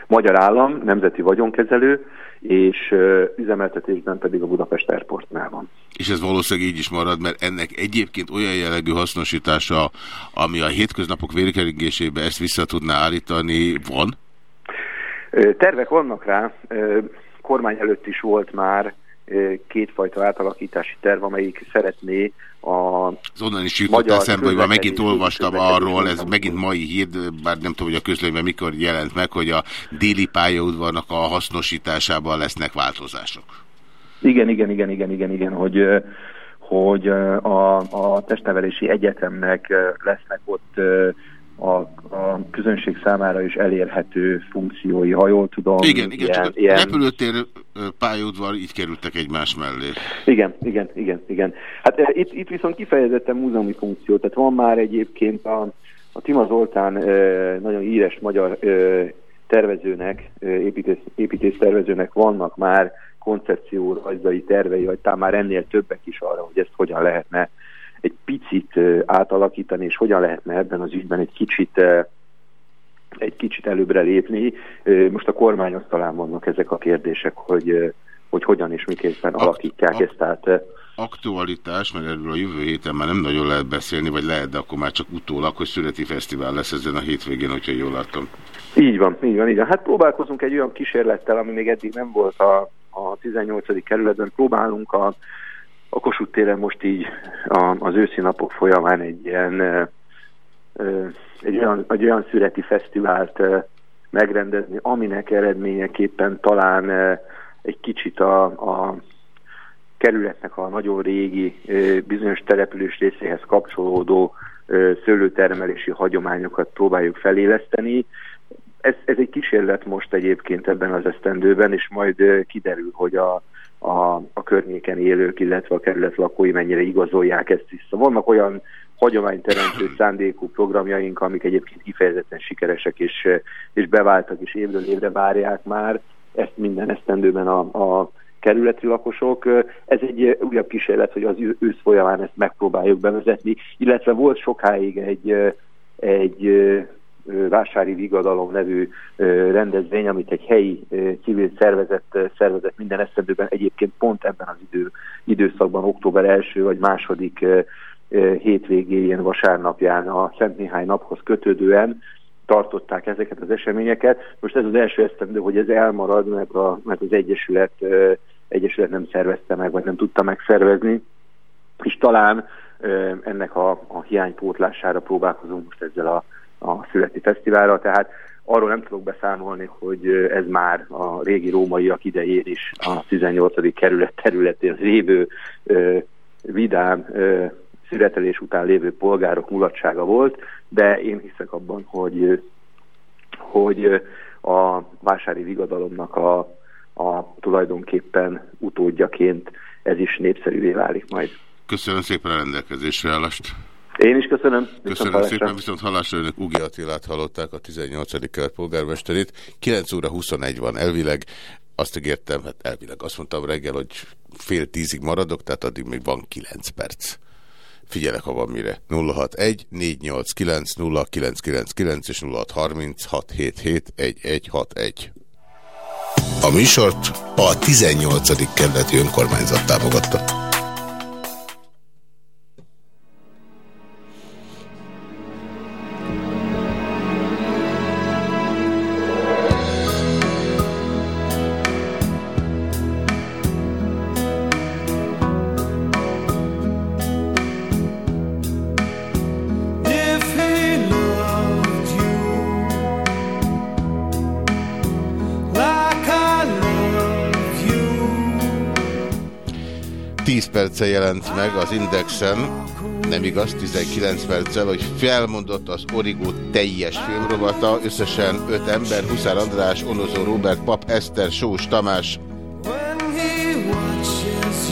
Magyar Állam, Nemzeti Vagyonkezelő, és üzemeltetésben pedig a Budapest Airportnál van. És ez valószínűleg így is marad, mert ennek egyébként olyan jellegű hasznosítása, ami a hétköznapok vérkeringésébe ezt vissza tudná állítani, van? Tervek vannak rá, kormány előtt is volt már kétfajta átalakítási terv, amelyik szeretné a Az onnan is jutott eszembe, hogy már megint olvastam arról, ez megint mai hír, bár nem tudom, hogy a közlönyben mikor jelent meg, hogy a déli pályaudvarnak a hasznosításában lesznek változások. Igen, igen, igen, igen, igen, igen, hogy, hogy a, a testnevelési egyetemnek lesznek ott a, a közönség számára is elérhető funkciói, ha jól tudom. Igen, igen, ilyen, csak ilyen, repülőtér pályaudvar így kerültek egymás mellé. Igen, igen, igen, igen. Hát eh, itt, itt viszont kifejezetten múzeumi funkció, tehát van már egyébként a, a Tima Zoltán eh, nagyon híres magyar eh, tervezőnek, építész, építész tervezőnek vannak már koncepció rajzai tervei, vagy talán már ennél többek is arra, hogy ezt hogyan lehetne egy picit átalakítani, és hogyan lehetne ebben az ügyben egy kicsit egy kicsit előbbre lépni. Most a kormányasztalán vannak ezek a kérdések, hogy, hogy hogyan és miképpen alakítják ezt át. Aktualitás, mert erről a jövő héten már nem nagyon lehet beszélni, vagy lehet, de akkor már csak utólag, hogy születi fesztivál lesz ezen a hétvégén, hogyha jól látom. Így van, így van, így van. Hát próbálkozunk egy olyan kísérlettel, ami még eddig nem volt a, a 18. kerületben. Próbálunk a, a Kossuth téren most így a, az őszi napok folyamán egy ilyen egy olyan, egy olyan szüreti fesztivált megrendezni, aminek eredményeképpen talán egy kicsit a, a kerületnek a nagyon régi bizonyos település részéhez kapcsolódó szőlőtermelési hagyományokat próbáljuk feléleszteni. Ez, ez egy kísérlet most egyébként ebben az esztendőben, és majd kiderül, hogy a, a, a környéken élők, illetve a kerület lakói mennyire igazolják ezt vissza. Vannak olyan hagyományteremtő szándékú programjaink, amik egyébként kifejezetten sikeresek és, és beváltak, és évről évre várják már ezt minden esztendőben a, a kerületi lakosok. Ez egy újabb kísérlet, hogy az ősz folyamán ezt megpróbáljuk bevezetni, illetve volt sokáig egy, egy Vásári Vigadalom nevű rendezvény, amit egy helyi civil szervezet szervezett minden esztendőben, egyébként pont ebben az idő, időszakban, október első vagy második hétvégéjén, vasárnapján a Szent Mihály naphoz kötődően tartották ezeket az eseményeket. Most ez az első esztendő, hogy ez elmarad, mert, a, mert az Egyesület, Egyesület nem szervezte meg, vagy nem tudta megszervezni, és talán ennek a, a hiánypótlására próbálkozunk most ezzel a, a születi fesztiválra, tehát arról nem tudok beszámolni, hogy ez már a régi rómaiak idején is a 18. kerület területén lévő ö, vidám születelés után lévő polgárok mulatsága volt, de én hiszek abban, hogy, hogy a vásári vigadalomnak a, a tulajdonképpen utódjaként ez is népszerűvé válik majd. Köszönöm szépen a rendelkezésre állást. Én is köszönöm. Köszönöm szépen, viszont hallásra önök Ugi Attilát hallották, a 18. kelet polgármesterét. 9 óra 21 van elvileg. Azt ígértem, hát elvileg azt mondtam reggel, hogy fél tízig maradok, tehát addig még van 9 perc. Figyelek, ha van mire. 061 489 0999 és 0636771161. A műsort a 18. kerületi önkormányzat támogatta. 10 perce jelent meg az Indexen, nem igaz, 19 perccel, hogy felmondott az Origo teljes filmrovata, összesen 5 ember, Huszár András, Onozó Robert, Pap Eszter, Sós Tamás,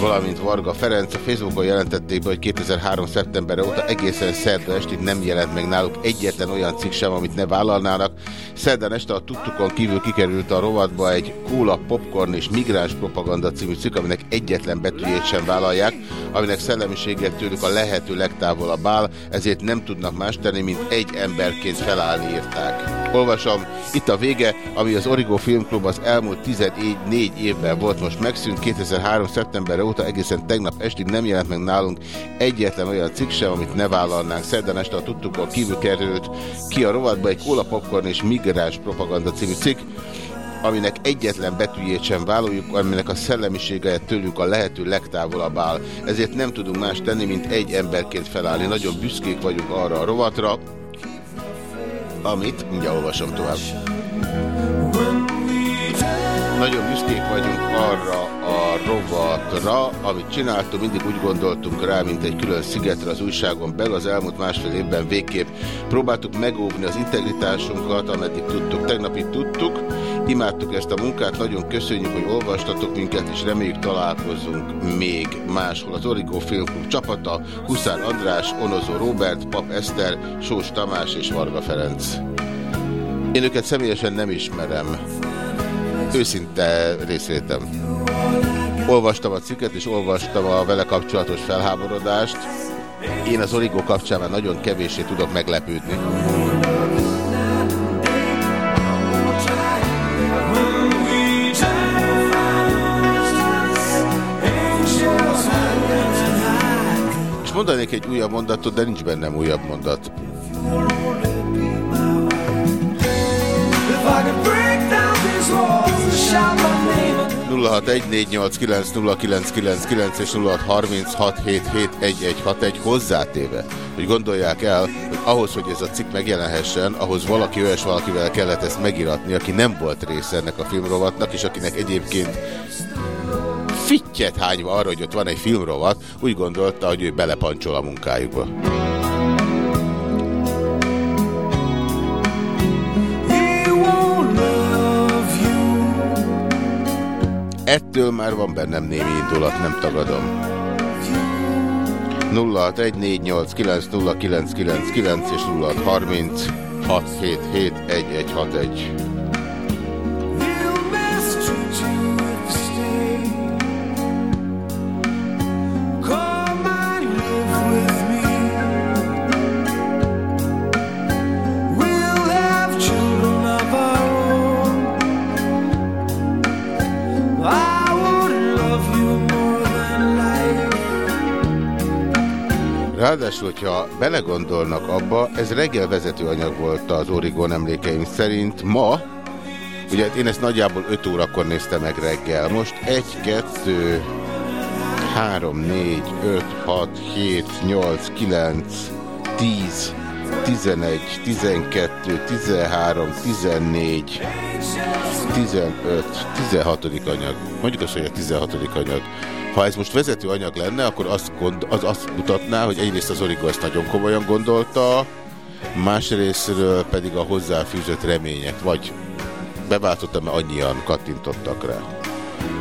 valamint Varga Ferenc. A Facebookon jelentették be, hogy 2003. szeptember óta egészen szerda estig nem jelent meg náluk egyetlen olyan cikk sem, amit ne vállalnának. Szerdán este a tudtukon kívül kikerült a rovatba egy Kóla, Popcorn és Migráns Propaganda című cikk, aminek egyetlen betűjét sem vállalják, aminek szellemiséget tőlük a lehető legtávolabb áll, ezért nem tudnak más tenni, mint egy emberként felállni írták. Olvasom, itt a vége, ami az Origo Filmklub az elmúlt 14 évben volt most megszűnt, 2003. szeptember óta egészen tegnap estig nem jelent meg nálunk egyetlen olyan cikk sem, amit ne vállalnánk. Szerdán este a tudtukon kívül került ki a rovatba egy Kóla Popcorn és Migráns Propaganda című cikk, aminek egyetlen betűjét sem vállaljuk, aminek a szellemisége tőlünk a lehető legtávolabb áll. Ezért nem tudunk más tenni, mint egy emberként felállni. Nagyon büszkék vagyunk arra a rovatra, amit, mindjárt olvasom tovább. Nagyon büszkék vagyunk arra rovatra, amit csináltunk, mindig úgy gondoltunk rá, mint egy külön szigetre az újságon belül. Az elmúlt másfél évben végképp próbáltuk megóvni az integritásunkat, ameddig tudtuk. Tegnap itt tudtuk, imádtuk ezt a munkát, nagyon köszönjük, hogy olvastatok minket, és reméljük találkozunk még máshol. Az Origo Filmklub csapata, Huszár András, Onozó Robert, Pap Eszter, Sós Tamás és Varga Ferenc. Én őket személyesen nem ismerem. Őszinte részvétem. Olvastam a cikket, és olvastam a vele kapcsolatos felháborodást. Én az Origo kapcsán már nagyon kevéssé tudok meglepődni. És mondanék egy újabb mondatot, de nincs bennem újabb mondat. if I could break down these walls and shout my name. 0614890999 és 0636771161 hozzátéve, hogy gondolják el, hogy ahhoz, hogy ez a cikk megjelenhessen, ahhoz valaki olyas valakivel kellett ezt megiratni, aki nem volt része ennek a filmrovatnak, és akinek egyébként fittyet hányva arra, hogy ott van egy filmrovat, úgy gondolta, hogy ő belepancsol a munkájukba. Ettől már van bennem némi indulat, nem tagadom. 0614890999 és 0630677161. Ráadásul, hogyha belegondolnak abba, ez reggel vezető anyag volt az Origon emlékeim szerint. Ma, ugye én ezt nagyjából 5 órakor néztem meg reggel. Most 1, 2, 3, 4, 5, 6, 7, 8, 9, 10, 11, 12, 13, 14, 15, 16. anyag. Mondjuk azt, hogy a 16. anyag. Ha ez most vezető anyag lenne, akkor azt, gond, az azt mutatná, hogy egyrészt az Origo ezt nagyon komolyan gondolta, Másrésztről pedig a hozzáfűzött remények, vagy beváltottam, mert annyian kattintottak rá.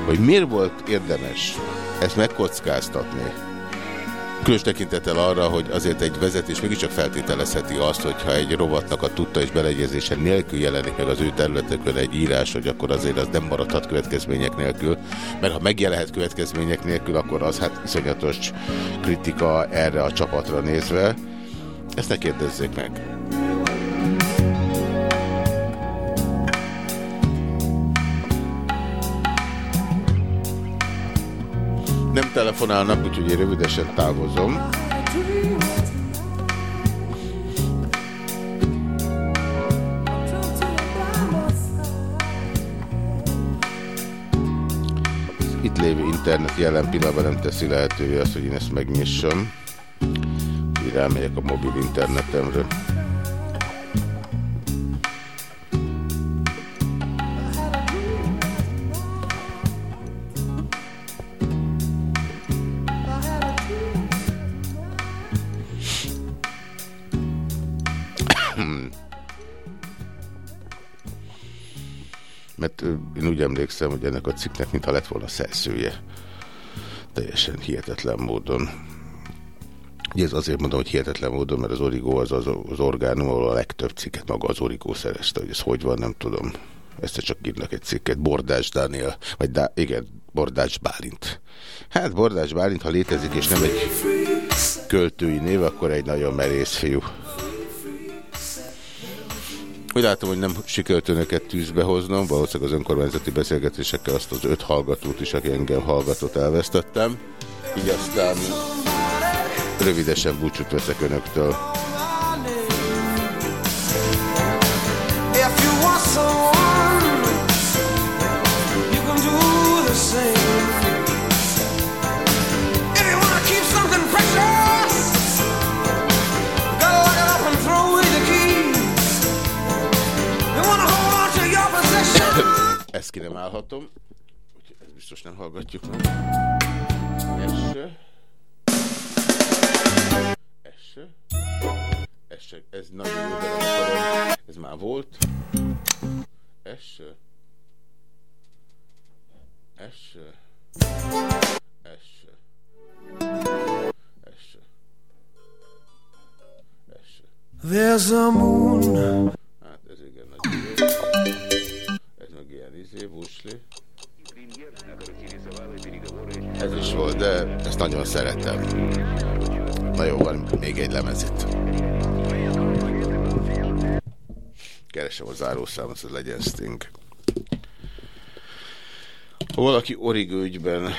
Hogy miért volt érdemes ezt megkockáztatni, Különös tekintettel arra, hogy azért egy vezetés mégiscsak feltételezheti azt, hogyha egy rovatnak a tudta és beleegyezése nélkül jelenik meg az ő területekön egy írás, hogy akkor azért az nem maradhat következmények nélkül, mert ha megjelenhet következmények nélkül, akkor az hát iszonyatos kritika erre a csapatra nézve. Ezt ne kérdezzék meg. Telefonálnak, úgyhogy én rövidesen távozom. Itt lévő internet jelen pillanatban nem teszi lehetővé azt, hogy én ezt megnyissam. Így a mobil internetemre. Én úgy emlékszem, hogy ennek a cikknek mintha lett volna szerzője. Teljesen hihetetlen módon. Ugye ez azért mondom, hogy hihetetlen módon, mert az Origo az az, az orgánum, ahol a legtöbb cikket maga az Origo szerezte, hogy ez hogy van, nem tudom. Ezt csak írnak egy cikket. Bordás Dániel, vagy Dá igen, Bordás Bálint. Hát Bordás Bálint, ha létezik, és nem egy költői név, akkor egy nagyon merész fiú. Úgy látom, hogy nem sikerült önöket tűzbe hoznom, valószínűleg az önkormányzati beszélgetésekkel azt az öt hallgatót is, aki engem hallgatott, elvesztettem. Így aztán rövidesen búcsút veszek önöktől. Someone, you can do the same. Ezt ki nem állhatom. Úgyhogy ezt biztos nem hallgatjuk meg. Ez se. Ez se. Ez nagyon jó, de nem. Ez már volt. Ez se. Ez se. Ez se. Ez se. Ez se. There's a moon. Hát ez igen meg izé, busli. Ez is volt, de ezt nagyon szeretem. Na jó, van még egy lemez itt. Keresem a zárószámot, hogy legyen Sting. Ha valaki Origo ügyben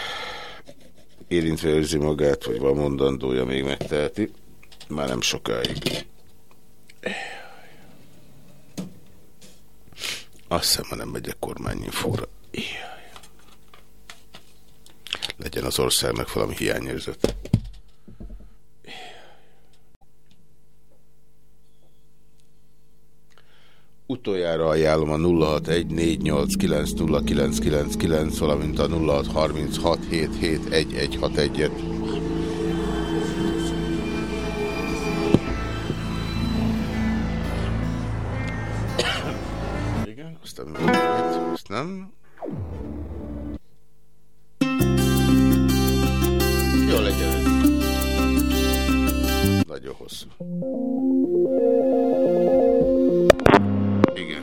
érintve érzi magát, vagy van mondandója, még megteheti, már nem sokáig. Azt hiszem, ha nem megyek kormányinfóra. Jaj. Legyen az országnak valami hiányérzet. Utoljára ajánlom a 0614890999, valamint a 0636771161-et. Igen, aztán még ezt nem. Jó legyen ez. Nagyon hosszú. Igen.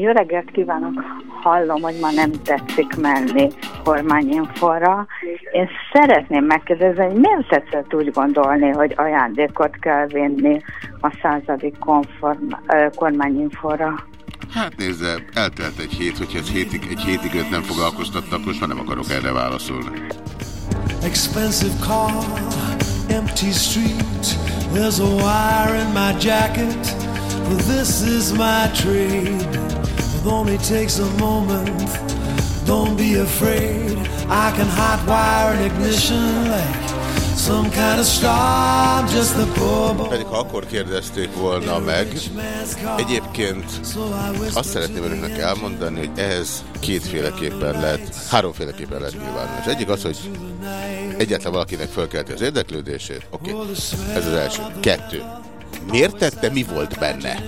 Jó reggelt kívánok! Hallom, hogy ma nem tetszik menni kormányinforra. Én szeretném megkérdezni, hogy miért tetszett úgy gondolni, hogy ajándékot kell vinni a századik konform, kormányinforra? Hát nézze, eltelt egy hét, hogyha ez hétig, egy hétig őt nem foglalkoztattak, most már nem akarok erre válaszolni. Expensive car, empty street. There's a wire in my jacket. This is my trade. It only takes a moment. Don't be afraid. I can hot wire an ignition like Pedig ha akkor kérdezték volna meg, egyébként azt szeretném önöknek elmondani, hogy ehhez kétféleképpen lehet, háromféleképpen lehet nyilvánulni. És egyik az, hogy egyetlen valakinek fölkelti az érdeklődését, oké, okay. ez az első. Kettő. Miért tette, mi volt benne?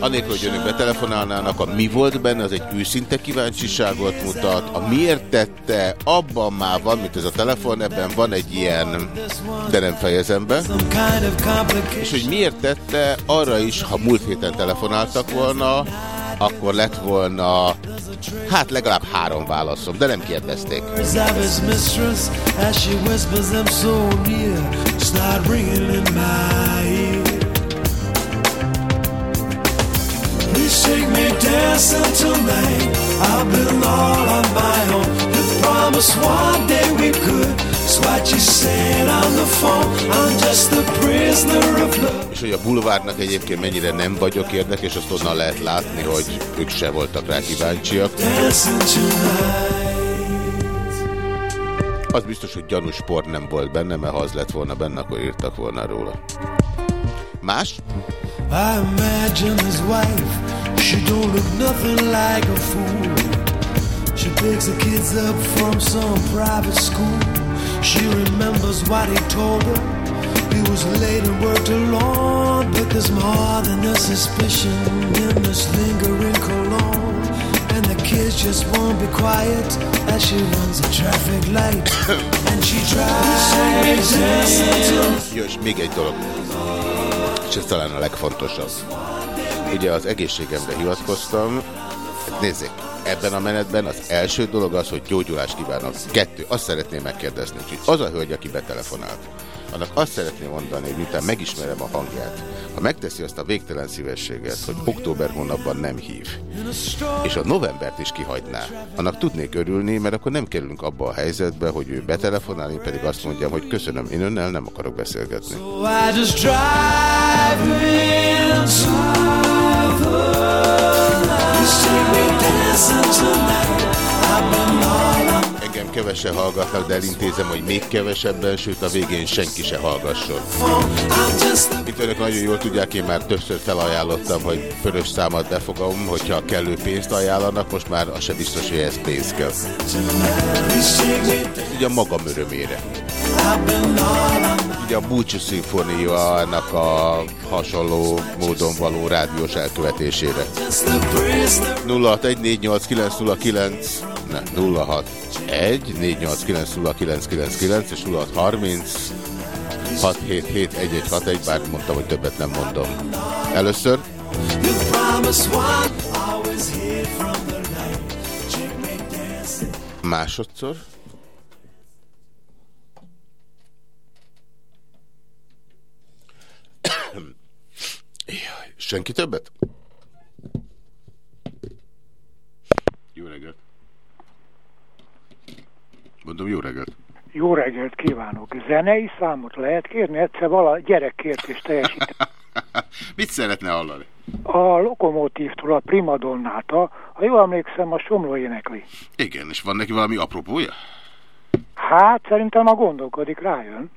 Anélkül, hogy önök betelefonálnának, a mi volt benne, az egy őszinte kíváncsiságot mutat. A miért tette, abban már van, mint ez a telefon, ebben van egy ilyen, de nem fejezem be. És hogy miért tette, arra is, ha múlt héten telefonáltak volna, akkor lett volna, hát legalább három válaszom, de nem kérdezték. Near, start ringing in my ear. Take me dancing tonight. I've been all on my own. You promised one day we could. It's what you said on the phone. I'm just a prisoner of love. És hogy a bulvárnak egyébként mennyire nem vagyok érdekes, azt onnan lehet látni, hogy ők se voltak rá kíváncsiak. Az biztos, hogy gyanús por nem volt benne, mert ha az lett volna benne, akkor írtak volna róla. Más? I imagine his wife. She don't look nothing like a fool. She picks the kids up from some private school. She remembers what he told her. He was late and worked alone, but there's more than a suspicion in this lingering cologne. And the kids just won't be quiet as she runs a traffic light. and she tries dancing Jó, és még egy dolog. És ez talán a legfontosabb. Ugye az egészségemre hivatkoztam. Nézzék, ebben a menetben az első dolog az, hogy gyógyulást kívánok. Kettő, azt szeretném megkérdezni, hogy az a hölgy, aki betelefonált, annak azt szeretném mondani, hogy miután megismerem a hangját, ha megteszi azt a végtelen szívességet, hogy október hónapban nem hív, és a novembert is kihagyná, annak tudnék örülni, mert akkor nem kerülünk abba a helyzetbe, hogy ő betelefonál, én pedig azt mondjam, hogy köszönöm, én önnel nem akarok beszélgetni. So I just drive into the night. You see me dancing tonight. I've been all on Engem kevesen hallgatnak, de elintézem, hogy még kevesebben, sőt a végén senki se hallgasson. Mint önök nagyon jól tudják, én már többször felajánlottam, hogy fölös számat befogom, hogyha kellő pénzt ajánlanak, most már az se biztos, hogy ez pénz kell. Ugye a magam örömére. Ugye a Búcsú Szimfóniának a hasonló módon való rádiós elkövetésére. 06148909 ne, 061 489 és 0630 6771161, bár mondtam, hogy többet nem mondom. Először You promise one, always hear from the light. Take me dancing. másodszor. Jaj, Senki többet? Jó reggelt. Mondom, jó reggelt. Jó reggelt kívánok! Zenei számot lehet kérni? Egyszer vala gyerekkértést teljesít. Mit szeretne hallani? A lokomotívtól a primadonnát, ha jól emlékszem, a Somló énekli. Igen, és van neki valami apropója? Hát szerintem a gondolkodik, rájön.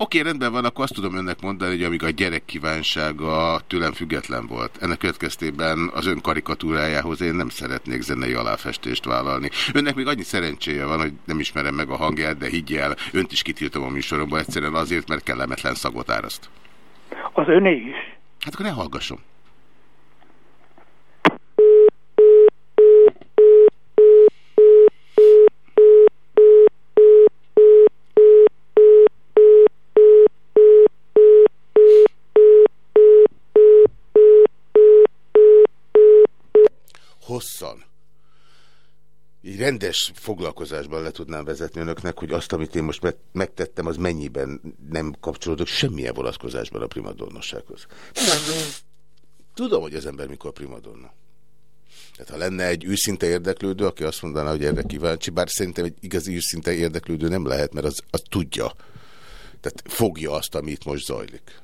Oké, rendben van, akkor azt tudom önnek mondani, hogy amíg a gyerek kívánsága tőlem független volt. Ennek következtében az ön karikatúrájához én nem szeretnék zenei aláfestést vállalni. Önnek még annyi szerencséje van, hogy nem ismerem meg a hangját, de higgyel, önt is kitiltom a műsoromba egyszerűen azért, mert kellemetlen szagot áraszt. Az öné is. Hát akkor ne hallgasson. Hosszan. Így rendes foglalkozásban le tudnám vezetni önöknek, hogy azt, amit én most me- megtettem, az mennyiben nem kapcsolódok semmilyen vonatkozásban a primadonnossághoz. Tudom, hogy az ember mikor primadonna. Tehát ha lenne egy őszinte érdeklődő, aki azt mondaná, hogy erre kíváncsi, bár szerintem egy igazi őszinte érdeklődő nem lehet, mert az, az tudja. Tehát fogja azt, ami itt most zajlik.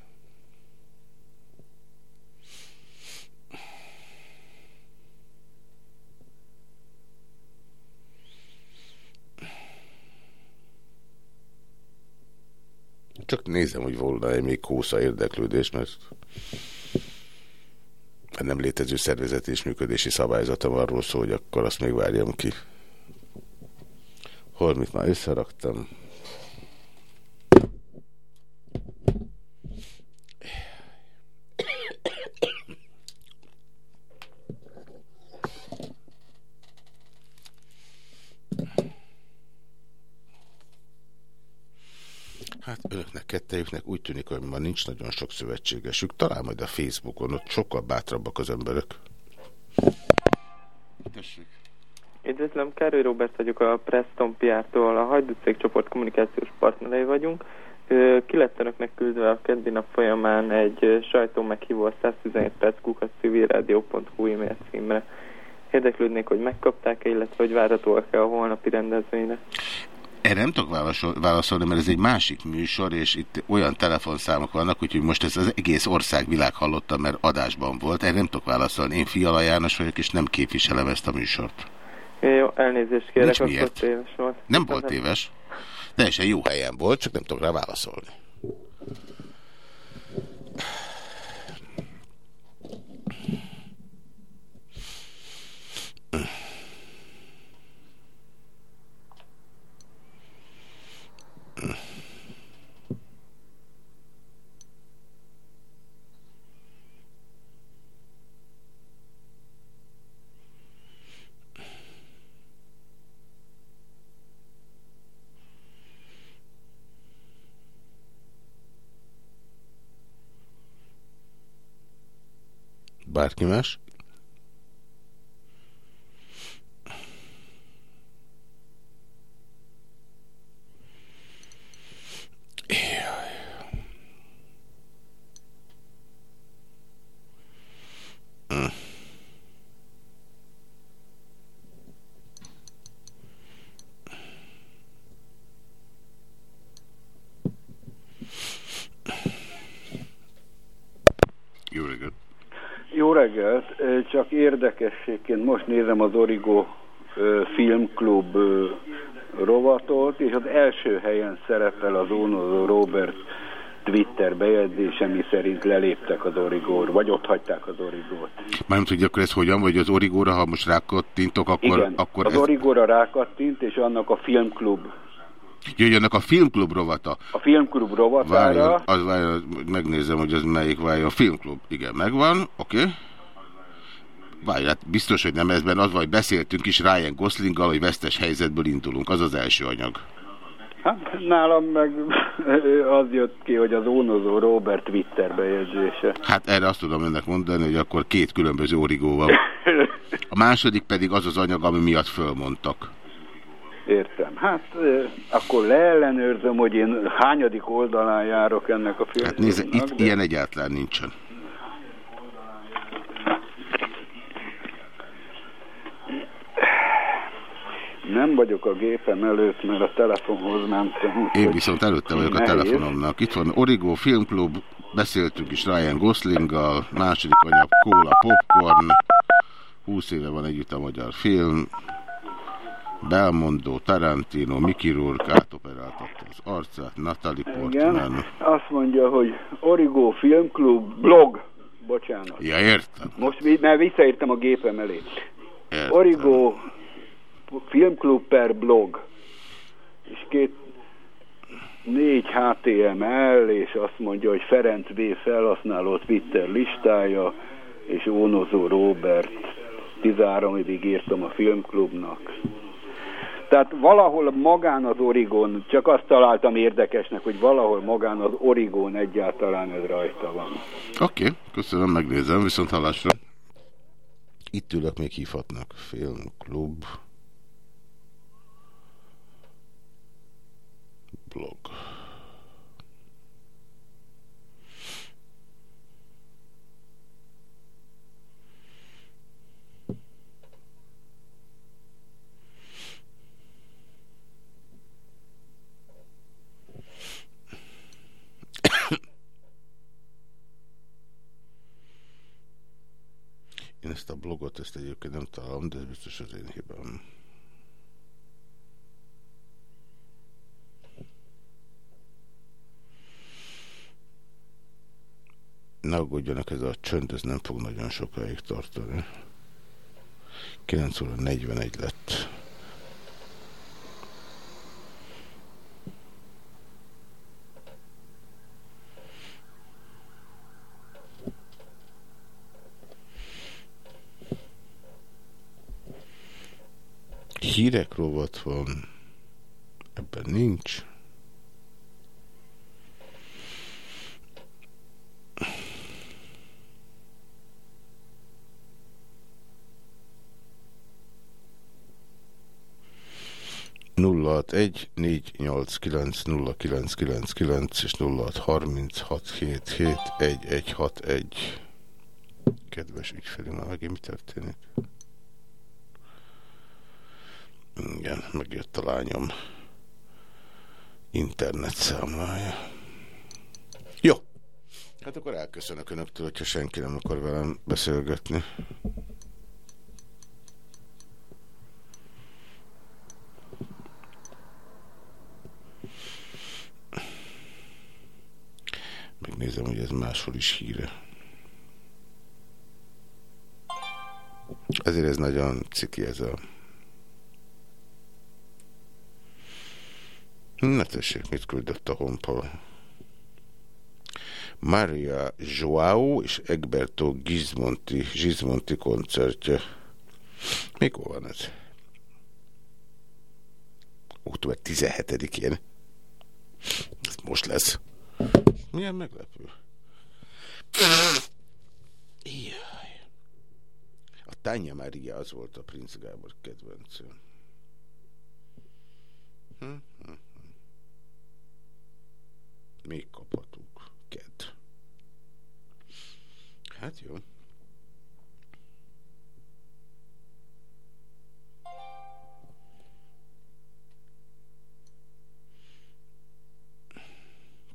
Csak nézem, hogy volna-e még kósza érdeklődés, mert a nem létező szervezeti és működési szabályzata van arról szól, hogy akkor azt még várjam ki. Holmit már összeraktam. Hát önöknek, kettejüknek úgy tűnik, hogy ma nincs nagyon sok szövetségesük. Talán majd a Facebookon, ott sokkal bátrabbak az emberek. Tessék. Üdvözlöm, Károly Robert vagyok a Preston PR-tól, a Hajdú csoport kommunikációs partnerei vagyunk. Ki lett önöknek küldve a keddi nap folyamán egy sajtó meghívó a 117 perc kukat civilradio.hu e-mail címre. Érdeklődnék, hogy megkapták-e, illetve hogy várhatóak-e a holnapi rendezvényre. Erre nem tudok válaszol, válaszolni, mert ez egy másik műsor, és itt olyan telefonszámok vannak, úgyhogy most ez az egész országvilág hallotta, mert adásban volt. Erre nem tudok válaszolni. Én Fiala János vagyok, és nem képviselem ezt a műsort. Jó, elnézést kérek, Nincs miért. téves volt. Nem volt téves. Teljesen jó helyen volt, csak nem tudok rá válaszolni. Bárki más? Mm. Jó reggelt! Jó reggelt, Ö, csak érdekességként most nézem az Origo Filmklub rovatot, és az első helyen szerepel az Ónozó Robert Twitter bejegyzése, mi szerint leléptek az Origór, vagy ott hagyták az Origót. Mármint, hogy akkor ez hogyan, vagy az origóra, ha most rákattintok, akkor, Igen, akkor az ez... Origóra rákattint, és annak a Filmklub, Jöjjönnek a filmklub rovata. a Filmklub rovatára, Várjon, az, várjon, megnézem, hogy ez melyik várjon. A filmklub, igen, megvan, oké. Okay. Várj, hát biztos, hogy nem ezben az, vagy beszéltünk is Ryan Goslinggal, hogy vesztes helyzetből indulunk. Az az első anyag. hát nálam meg az jött ki, hogy az Ónozó Robert Twitter bejegyzése. Hát erre azt tudom önnek mondani, hogy akkor két különböző origó van. A második pedig az az anyag, ami miatt fölmondtak. Értem. Hát akkor leellenőrzöm, hogy én hányadik oldalán járok ennek a filmnek. Hát nézze, itt ilyen egyáltalán nincsen. Nem vagyok a gépem előtt, mert a telefonhoz mentem. Én viszont előtte vagyok a nehéz. telefonomnak. Itt van Origo Filmklub, beszéltünk is Ryan Goslinggal, második anyag Kóla Popcorn, 20 éve van együtt a magyar film, Belmondo, Tarantino, Mickey Rourke átoperáltatta az arcát, Natalie Portman. Igen, azt mondja, hogy Origo Filmklub blog. Bocsánat. Ja, értem. Most mert visszaértem a gépem elé. értem. Origo Filmklub per blog. És két négy HTML, és azt mondja, hogy Ferenc B. felhasználó Twitter listája, és Ónozó Robert 13 évig írtam a filmklubnak. Tehát valahol magán az Origon, csak azt találtam érdekesnek, hogy valahol magán az Origon egyáltalán ez rajta van. Oké, okay, köszönöm, megnézem, viszont hallásra. Itt ülök, még hívhatnak. Filmklub. Blog. Én ezt a blogot, ezt egyébként nem találom, de ez biztos az én hibám. Ne aggódjanak, ez a csönd, ez nem fog nagyon sokáig tartani. 9 óra 41 lett. Hírek rovat van. Ebben nincs. 061 489 0999 és 0636771161. Kedves ügyfelünk, már megint mi történik? Igen, megjött a lányom internet számlája. Jó. Hát akkor elköszönök önöktől, hogyha senki nem akar velem beszélgetni. Megnézem, hogy ez máshol is híre. Ezért ez nagyon ciki ez a... Na tessék, mit küldött a honpal? Maria Joao és Egberto Gizmonti, Gizmonti koncertje. Mikor van ez? Október 17-én. Ez most lesz. Milyen meglepő. Jaj. A Tánya Mária az volt a Prince Gábor kedvencem. Hm, hm, hm. Még kaphatunk. Ked. Hát jó.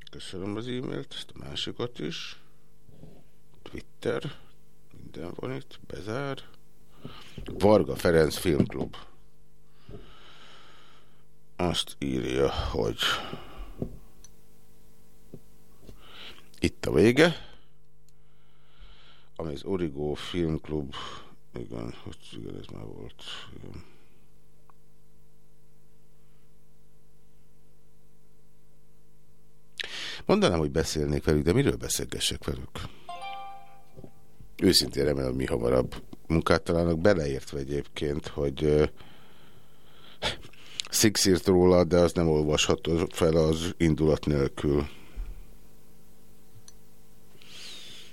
Köszönöm az e-mailt, ezt a másikat is. Twitter, minden van itt, bezár. Varga Ferenc Filmklub. Azt írja, hogy itt a vége. Ami az Origo Filmklub, igen, hogy igen, ez már volt. Igen. Mondanám, hogy beszélnék velük, de miről beszélgessek velük? Őszintén remélem, mi hamarabb munkát találnak, beleértve egyébként, hogy uh, Six írt róla, de az nem olvasható fel az indulat nélkül.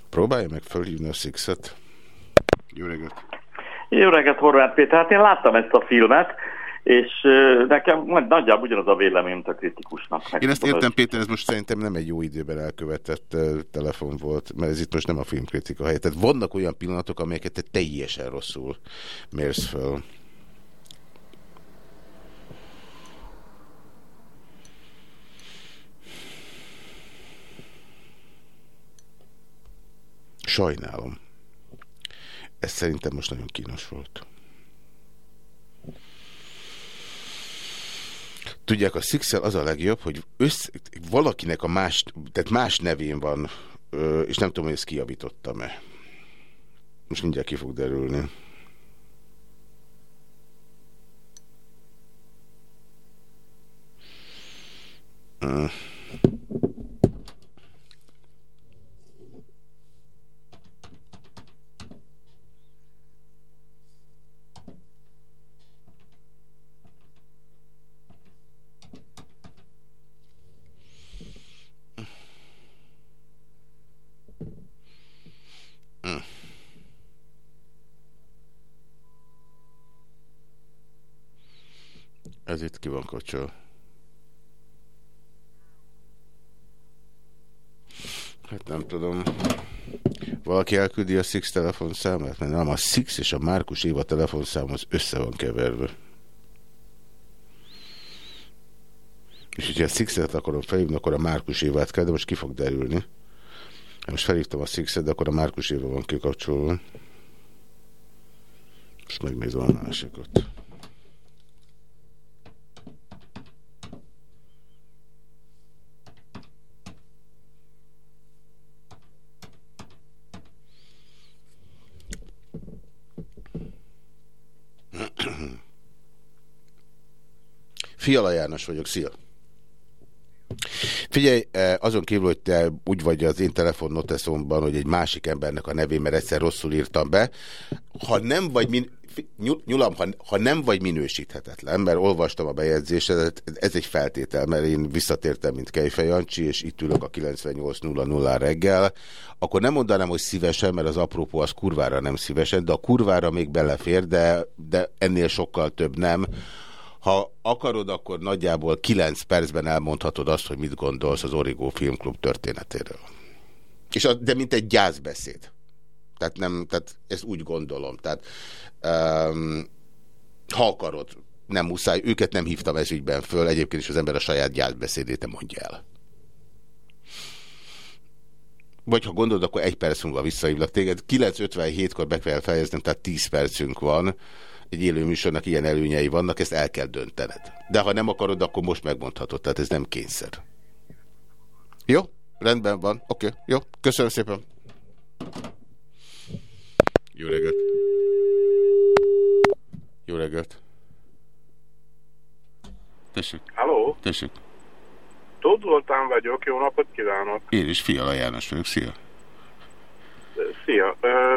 Próbálja meg felhívni a Sixet. Jó reggelt! Jó reggelt, Horváth Péter. Hát én láttam ezt a filmet, és nekem nagyjából ugyanaz a vélemény, mint a kritikusnak. Én ezt értem, Péter, ez most szerintem nem egy jó időben elkövetett uh, telefon volt, mert ez itt most nem a filmkritika helyett. Tehát vannak olyan pillanatok, amelyeket te teljesen rosszul mérsz föl. Sajnálom. Ez szerintem most nagyon kínos volt. Tudják, a six az a legjobb, hogy össze, valakinek a más, tehát más nevén van, és nem tudom, hogy ezt kijavítottam-e. Most mindjárt ki fog derülni. Uh. Ez itt ki van kocsol. Hát nem tudom. Valaki elküldi a Six telefonszámát? Mert nem, a Six és a Márkus Éva telefonszám az össze van keverve. És hogyha a Six-et akarom felhívni, akkor a Márkus Évát kell, de most ki fog derülni. Most felhívtam a Six-et, de akkor a Márkus Éva van kikapcsolva. Most megnézem a másikat. Fiala János vagyok, szia! Figyelj, eh, azon kívül, hogy te úgy vagy az én telefonnoteszomban, hogy egy másik embernek a nevén, mert egyszer rosszul írtam be, ha nem vagy, min nyulam, ha, ha nem vagy minősíthetetlen, mert olvastam a bejegyzésedet, ez egy feltétel, mert én visszatértem, mint Kejfej Jancsi, és itt ülök a 98.00 reggel, akkor nem mondanám, hogy szívesen, mert az apropó az kurvára nem szívesen, de a kurvára még belefér, de, de ennél sokkal több nem Ha akarod, akkor nagyjából 9 percben elmondhatod azt, hogy mit gondolsz az Origo Filmklub történetéről. És a, de mint egy gyászbeszéd. Tehát, nem, tehát ezt úgy gondolom. Tehát, um, ha akarod, nem muszáj, őket nem hívtam ez ügyben föl, egyébként is az ember a saját gyászbeszédét mondja el. Vagy ha gondolod, akkor egy perc múlva visszahívlak téged. 9.57-kor be kell fejeznem, tehát 10 percünk van. Egy élő műsornak ilyen előnyei vannak, ezt el kell döntened. De ha nem akarod, akkor most megmondhatod, tehát ez nem kényszer. Jó? Rendben van. Oké, okay. jó. Köszönöm szépen. Jó reggelt. Jó reggelt. Tessék. Halló? Tessék. Tóth Zoltán vagyok, jó napot kívánok! Én is Fiala János vagyok, szia! Szia! Ö,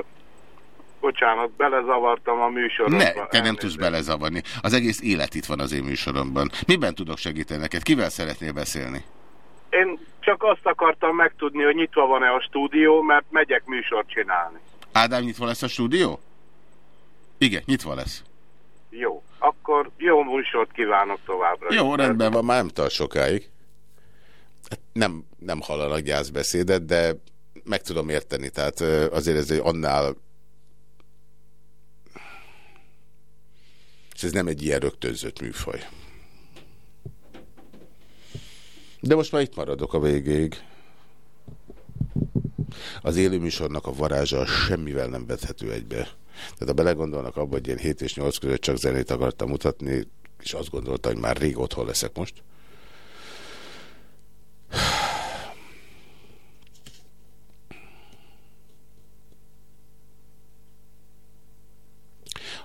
bocsánat, belezavartam a műsoromba. Ne, te nem tudsz belezavarni. Az egész élet itt van az én műsoromban. Miben tudok segíteni neked? Kivel szeretnél beszélni? Én csak azt akartam megtudni, hogy nyitva van-e a stúdió, mert megyek műsort csinálni. Ádám, nyitva lesz a stúdió? Igen, nyitva lesz. Jó, akkor jó műsort kívánok továbbra. Jó, rendben van, már nem tart sokáig. Hát nem, nem hallanak gyászbeszédet, de meg tudom érteni, tehát azért ez egy annál és ez nem egy ilyen rögtönzött műfaj. De most már itt maradok a végéig. Az élőműsornak a varázsa semmivel nem vethető egybe. Tehát ha belegondolnak abba, hogy én 7 és 8 között csak zenét akartam mutatni, és azt gondoltam, hogy már rég otthon leszek most.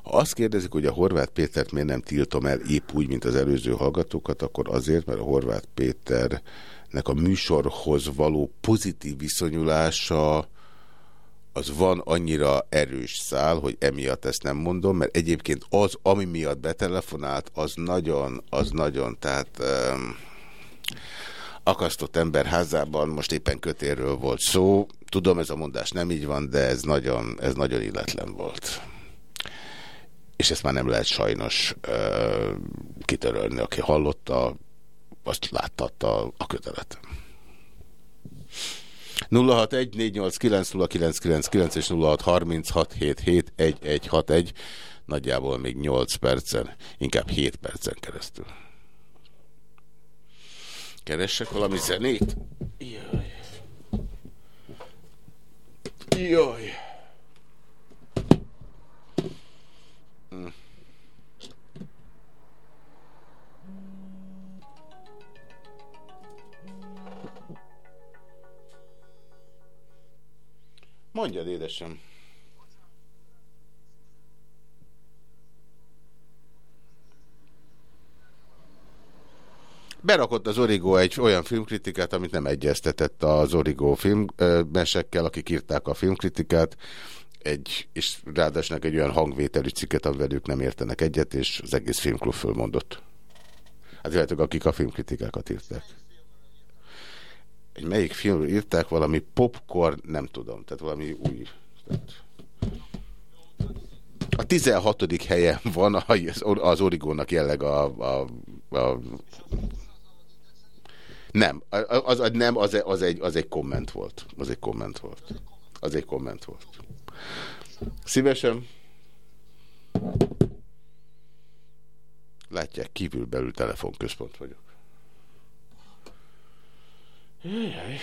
Ha azt kérdezik, hogy a Horváth Pétert miért nem tiltom el épp úgy, mint az előző hallgatókat, akkor azért, mert a Horváth Péternek a műsorhoz való pozitív viszonyulása az van annyira erős szál, hogy emiatt ezt nem mondom, mert egyébként az, ami miatt betelefonált, az nagyon, az nagyon, tehát um, akasztott ember házában, most éppen kötérről volt szó, tudom, ez a mondás nem így van, de ez nagyon, ez nagyon illetlen volt és ezt már nem lehet sajnos uh, kitörölni. Aki hallotta, azt láttatta a kötelet. 061-489-0999 és 0636771161 nagyjából még 8 percen, inkább 7 percen keresztül. Keressek valami zenét? Jaj. Jaj. Mondjad, édesem. Berakott az Origo egy olyan filmkritikát, amit nem egyeztetett az Origo filmmesekkel, akik írták a filmkritikát, egy, és ráadásul egy olyan hangvételű cikket, amivel ők nem értenek egyet, és az egész filmklub fölmondott. Hát illetve akik a filmkritikákat írták egy melyik filmről írták, valami popcorn, nem tudom, tehát valami új. Tehát... A 16. helyen van az Origónak jelleg a, a, a nem, az, az, nem az, az, egy, az egy komment volt. Az egy komment volt. Az egy komment volt. Szívesen. Látják, kívül-belül telefonközpont vagyok. Jaj.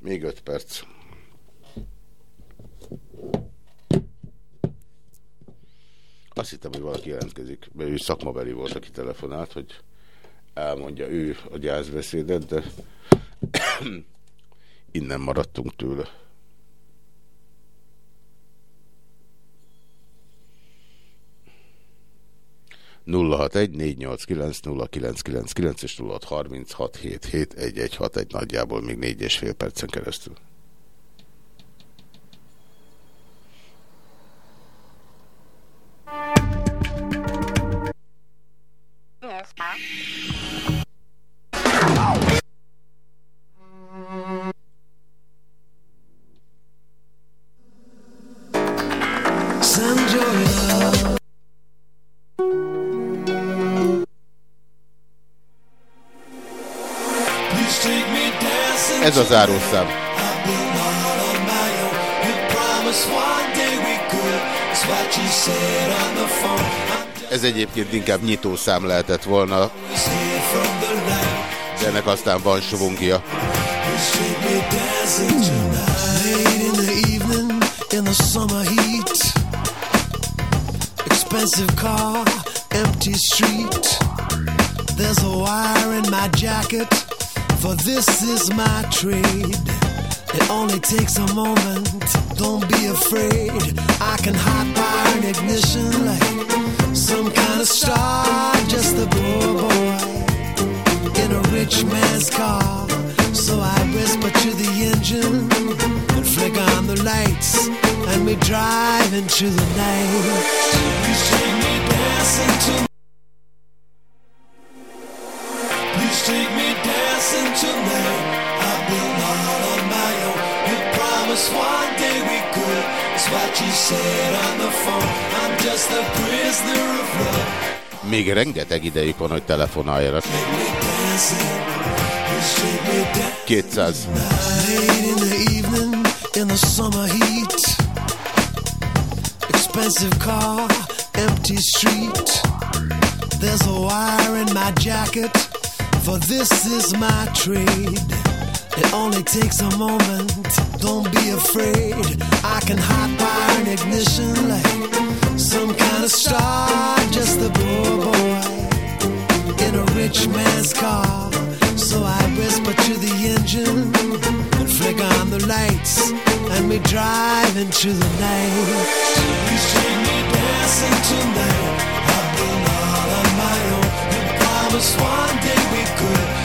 Még öt perc. Azt hittem, hogy valaki jelentkezik, mert ő szakmabeli volt, aki telefonált, hogy elmondja ő a gyászbeszédet, de innen maradtunk tőle. 061 és 06 egy nagyjából még négy és fél percen keresztül. Send your love. Ez a zárószám. Ez egyébként inkább nyitószám lehetett volna, de ennek aztán van heat. Expensive car, empty street. There's a wire in my jacket, for this is my trade. It only takes a moment, don't be afraid. I can hot wire an ignition like some kind of star, just a poor boy in a rich man's car. So I whisper to the engine and flick on the lights, and we drive into the night. Please take me dancing to. Még rengeteg idejük van, hogy telefonáljanak. 200. Late in the evening, in the summer heat. Expensive car, empty street. There's a wire in my jacket, for this is my trade. It only takes a moment, don't be afraid. I can hot wire an ignition like some kind of star, just a poor boy in a rich man's car. So I whisper to the engine and flick on the lights, and we drive into the night. Please take me dancing tonight. I've been all on my own. You promised one day we could.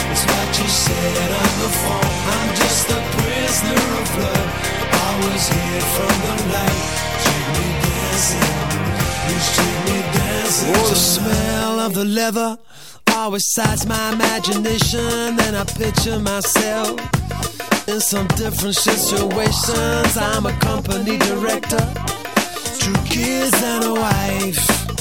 It's what you said on the phone. I'm just a prisoner of love. Always here from the light. Take me dancing. Please take me dancing. Oh, the smell of the leather always excites my imagination. Then I picture myself in some different situations. I'm a company director, two kids and a wife.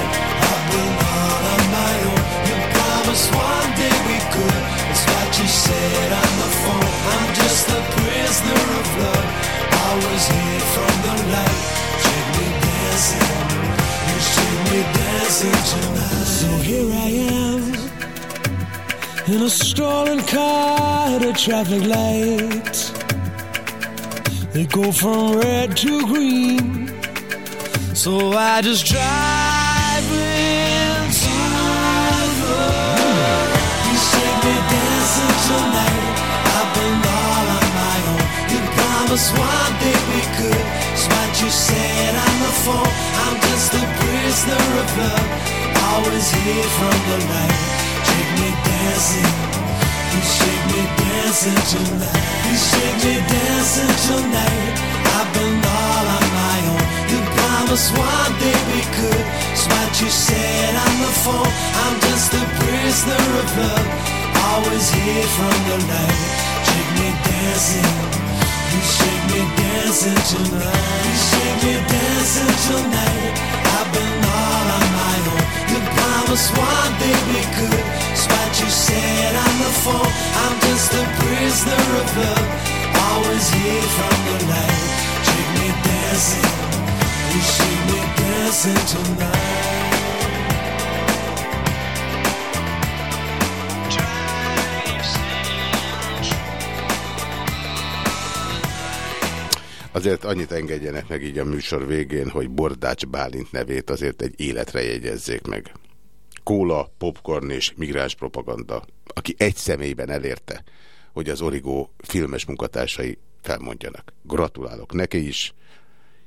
You said on the phone. I'm just a prisoner of love. Always here from the light. Take me dancing. you take me dancing tonight. So here I am. In a stolen car at a traffic light. They go from red to green. So I just drive promised one day we could. It's what you said on the phone. I'm just a prisoner of love. Always here from the light. Take me dancing. Please take me dancing tonight. Please take me dancing tonight. I've been all on my own. You promised one day we could. It's what you said on the phone. I'm just a prisoner of love. Always here from the light. Take me dancing. Please take me dancing tonight. Please take me dancing tonight. I've been all on my own. You promised one day we could. It's what you said on the phone. I'm just a prisoner of love. Always here from the light. Take me dancing. You see me dancing tonight. Azért annyit engedjenek meg így a műsor végén, hogy Bordács Bálint nevét azért egy életre jegyezzék meg. Kóla, popcorn és migráns propaganda, aki egy személyben elérte, hogy az Origó filmes munkatársai felmondjanak. Gratulálok neki is,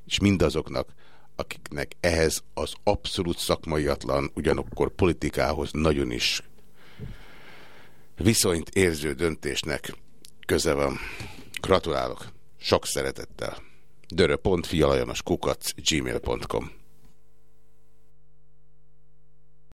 és mindazoknak, akiknek ehhez az abszolút szakmaiatlan, ugyanakkor politikához nagyon is viszonyt érző döntésnek köze van. Gratulálok! Sok szeretettel! dörö.fi gmail.com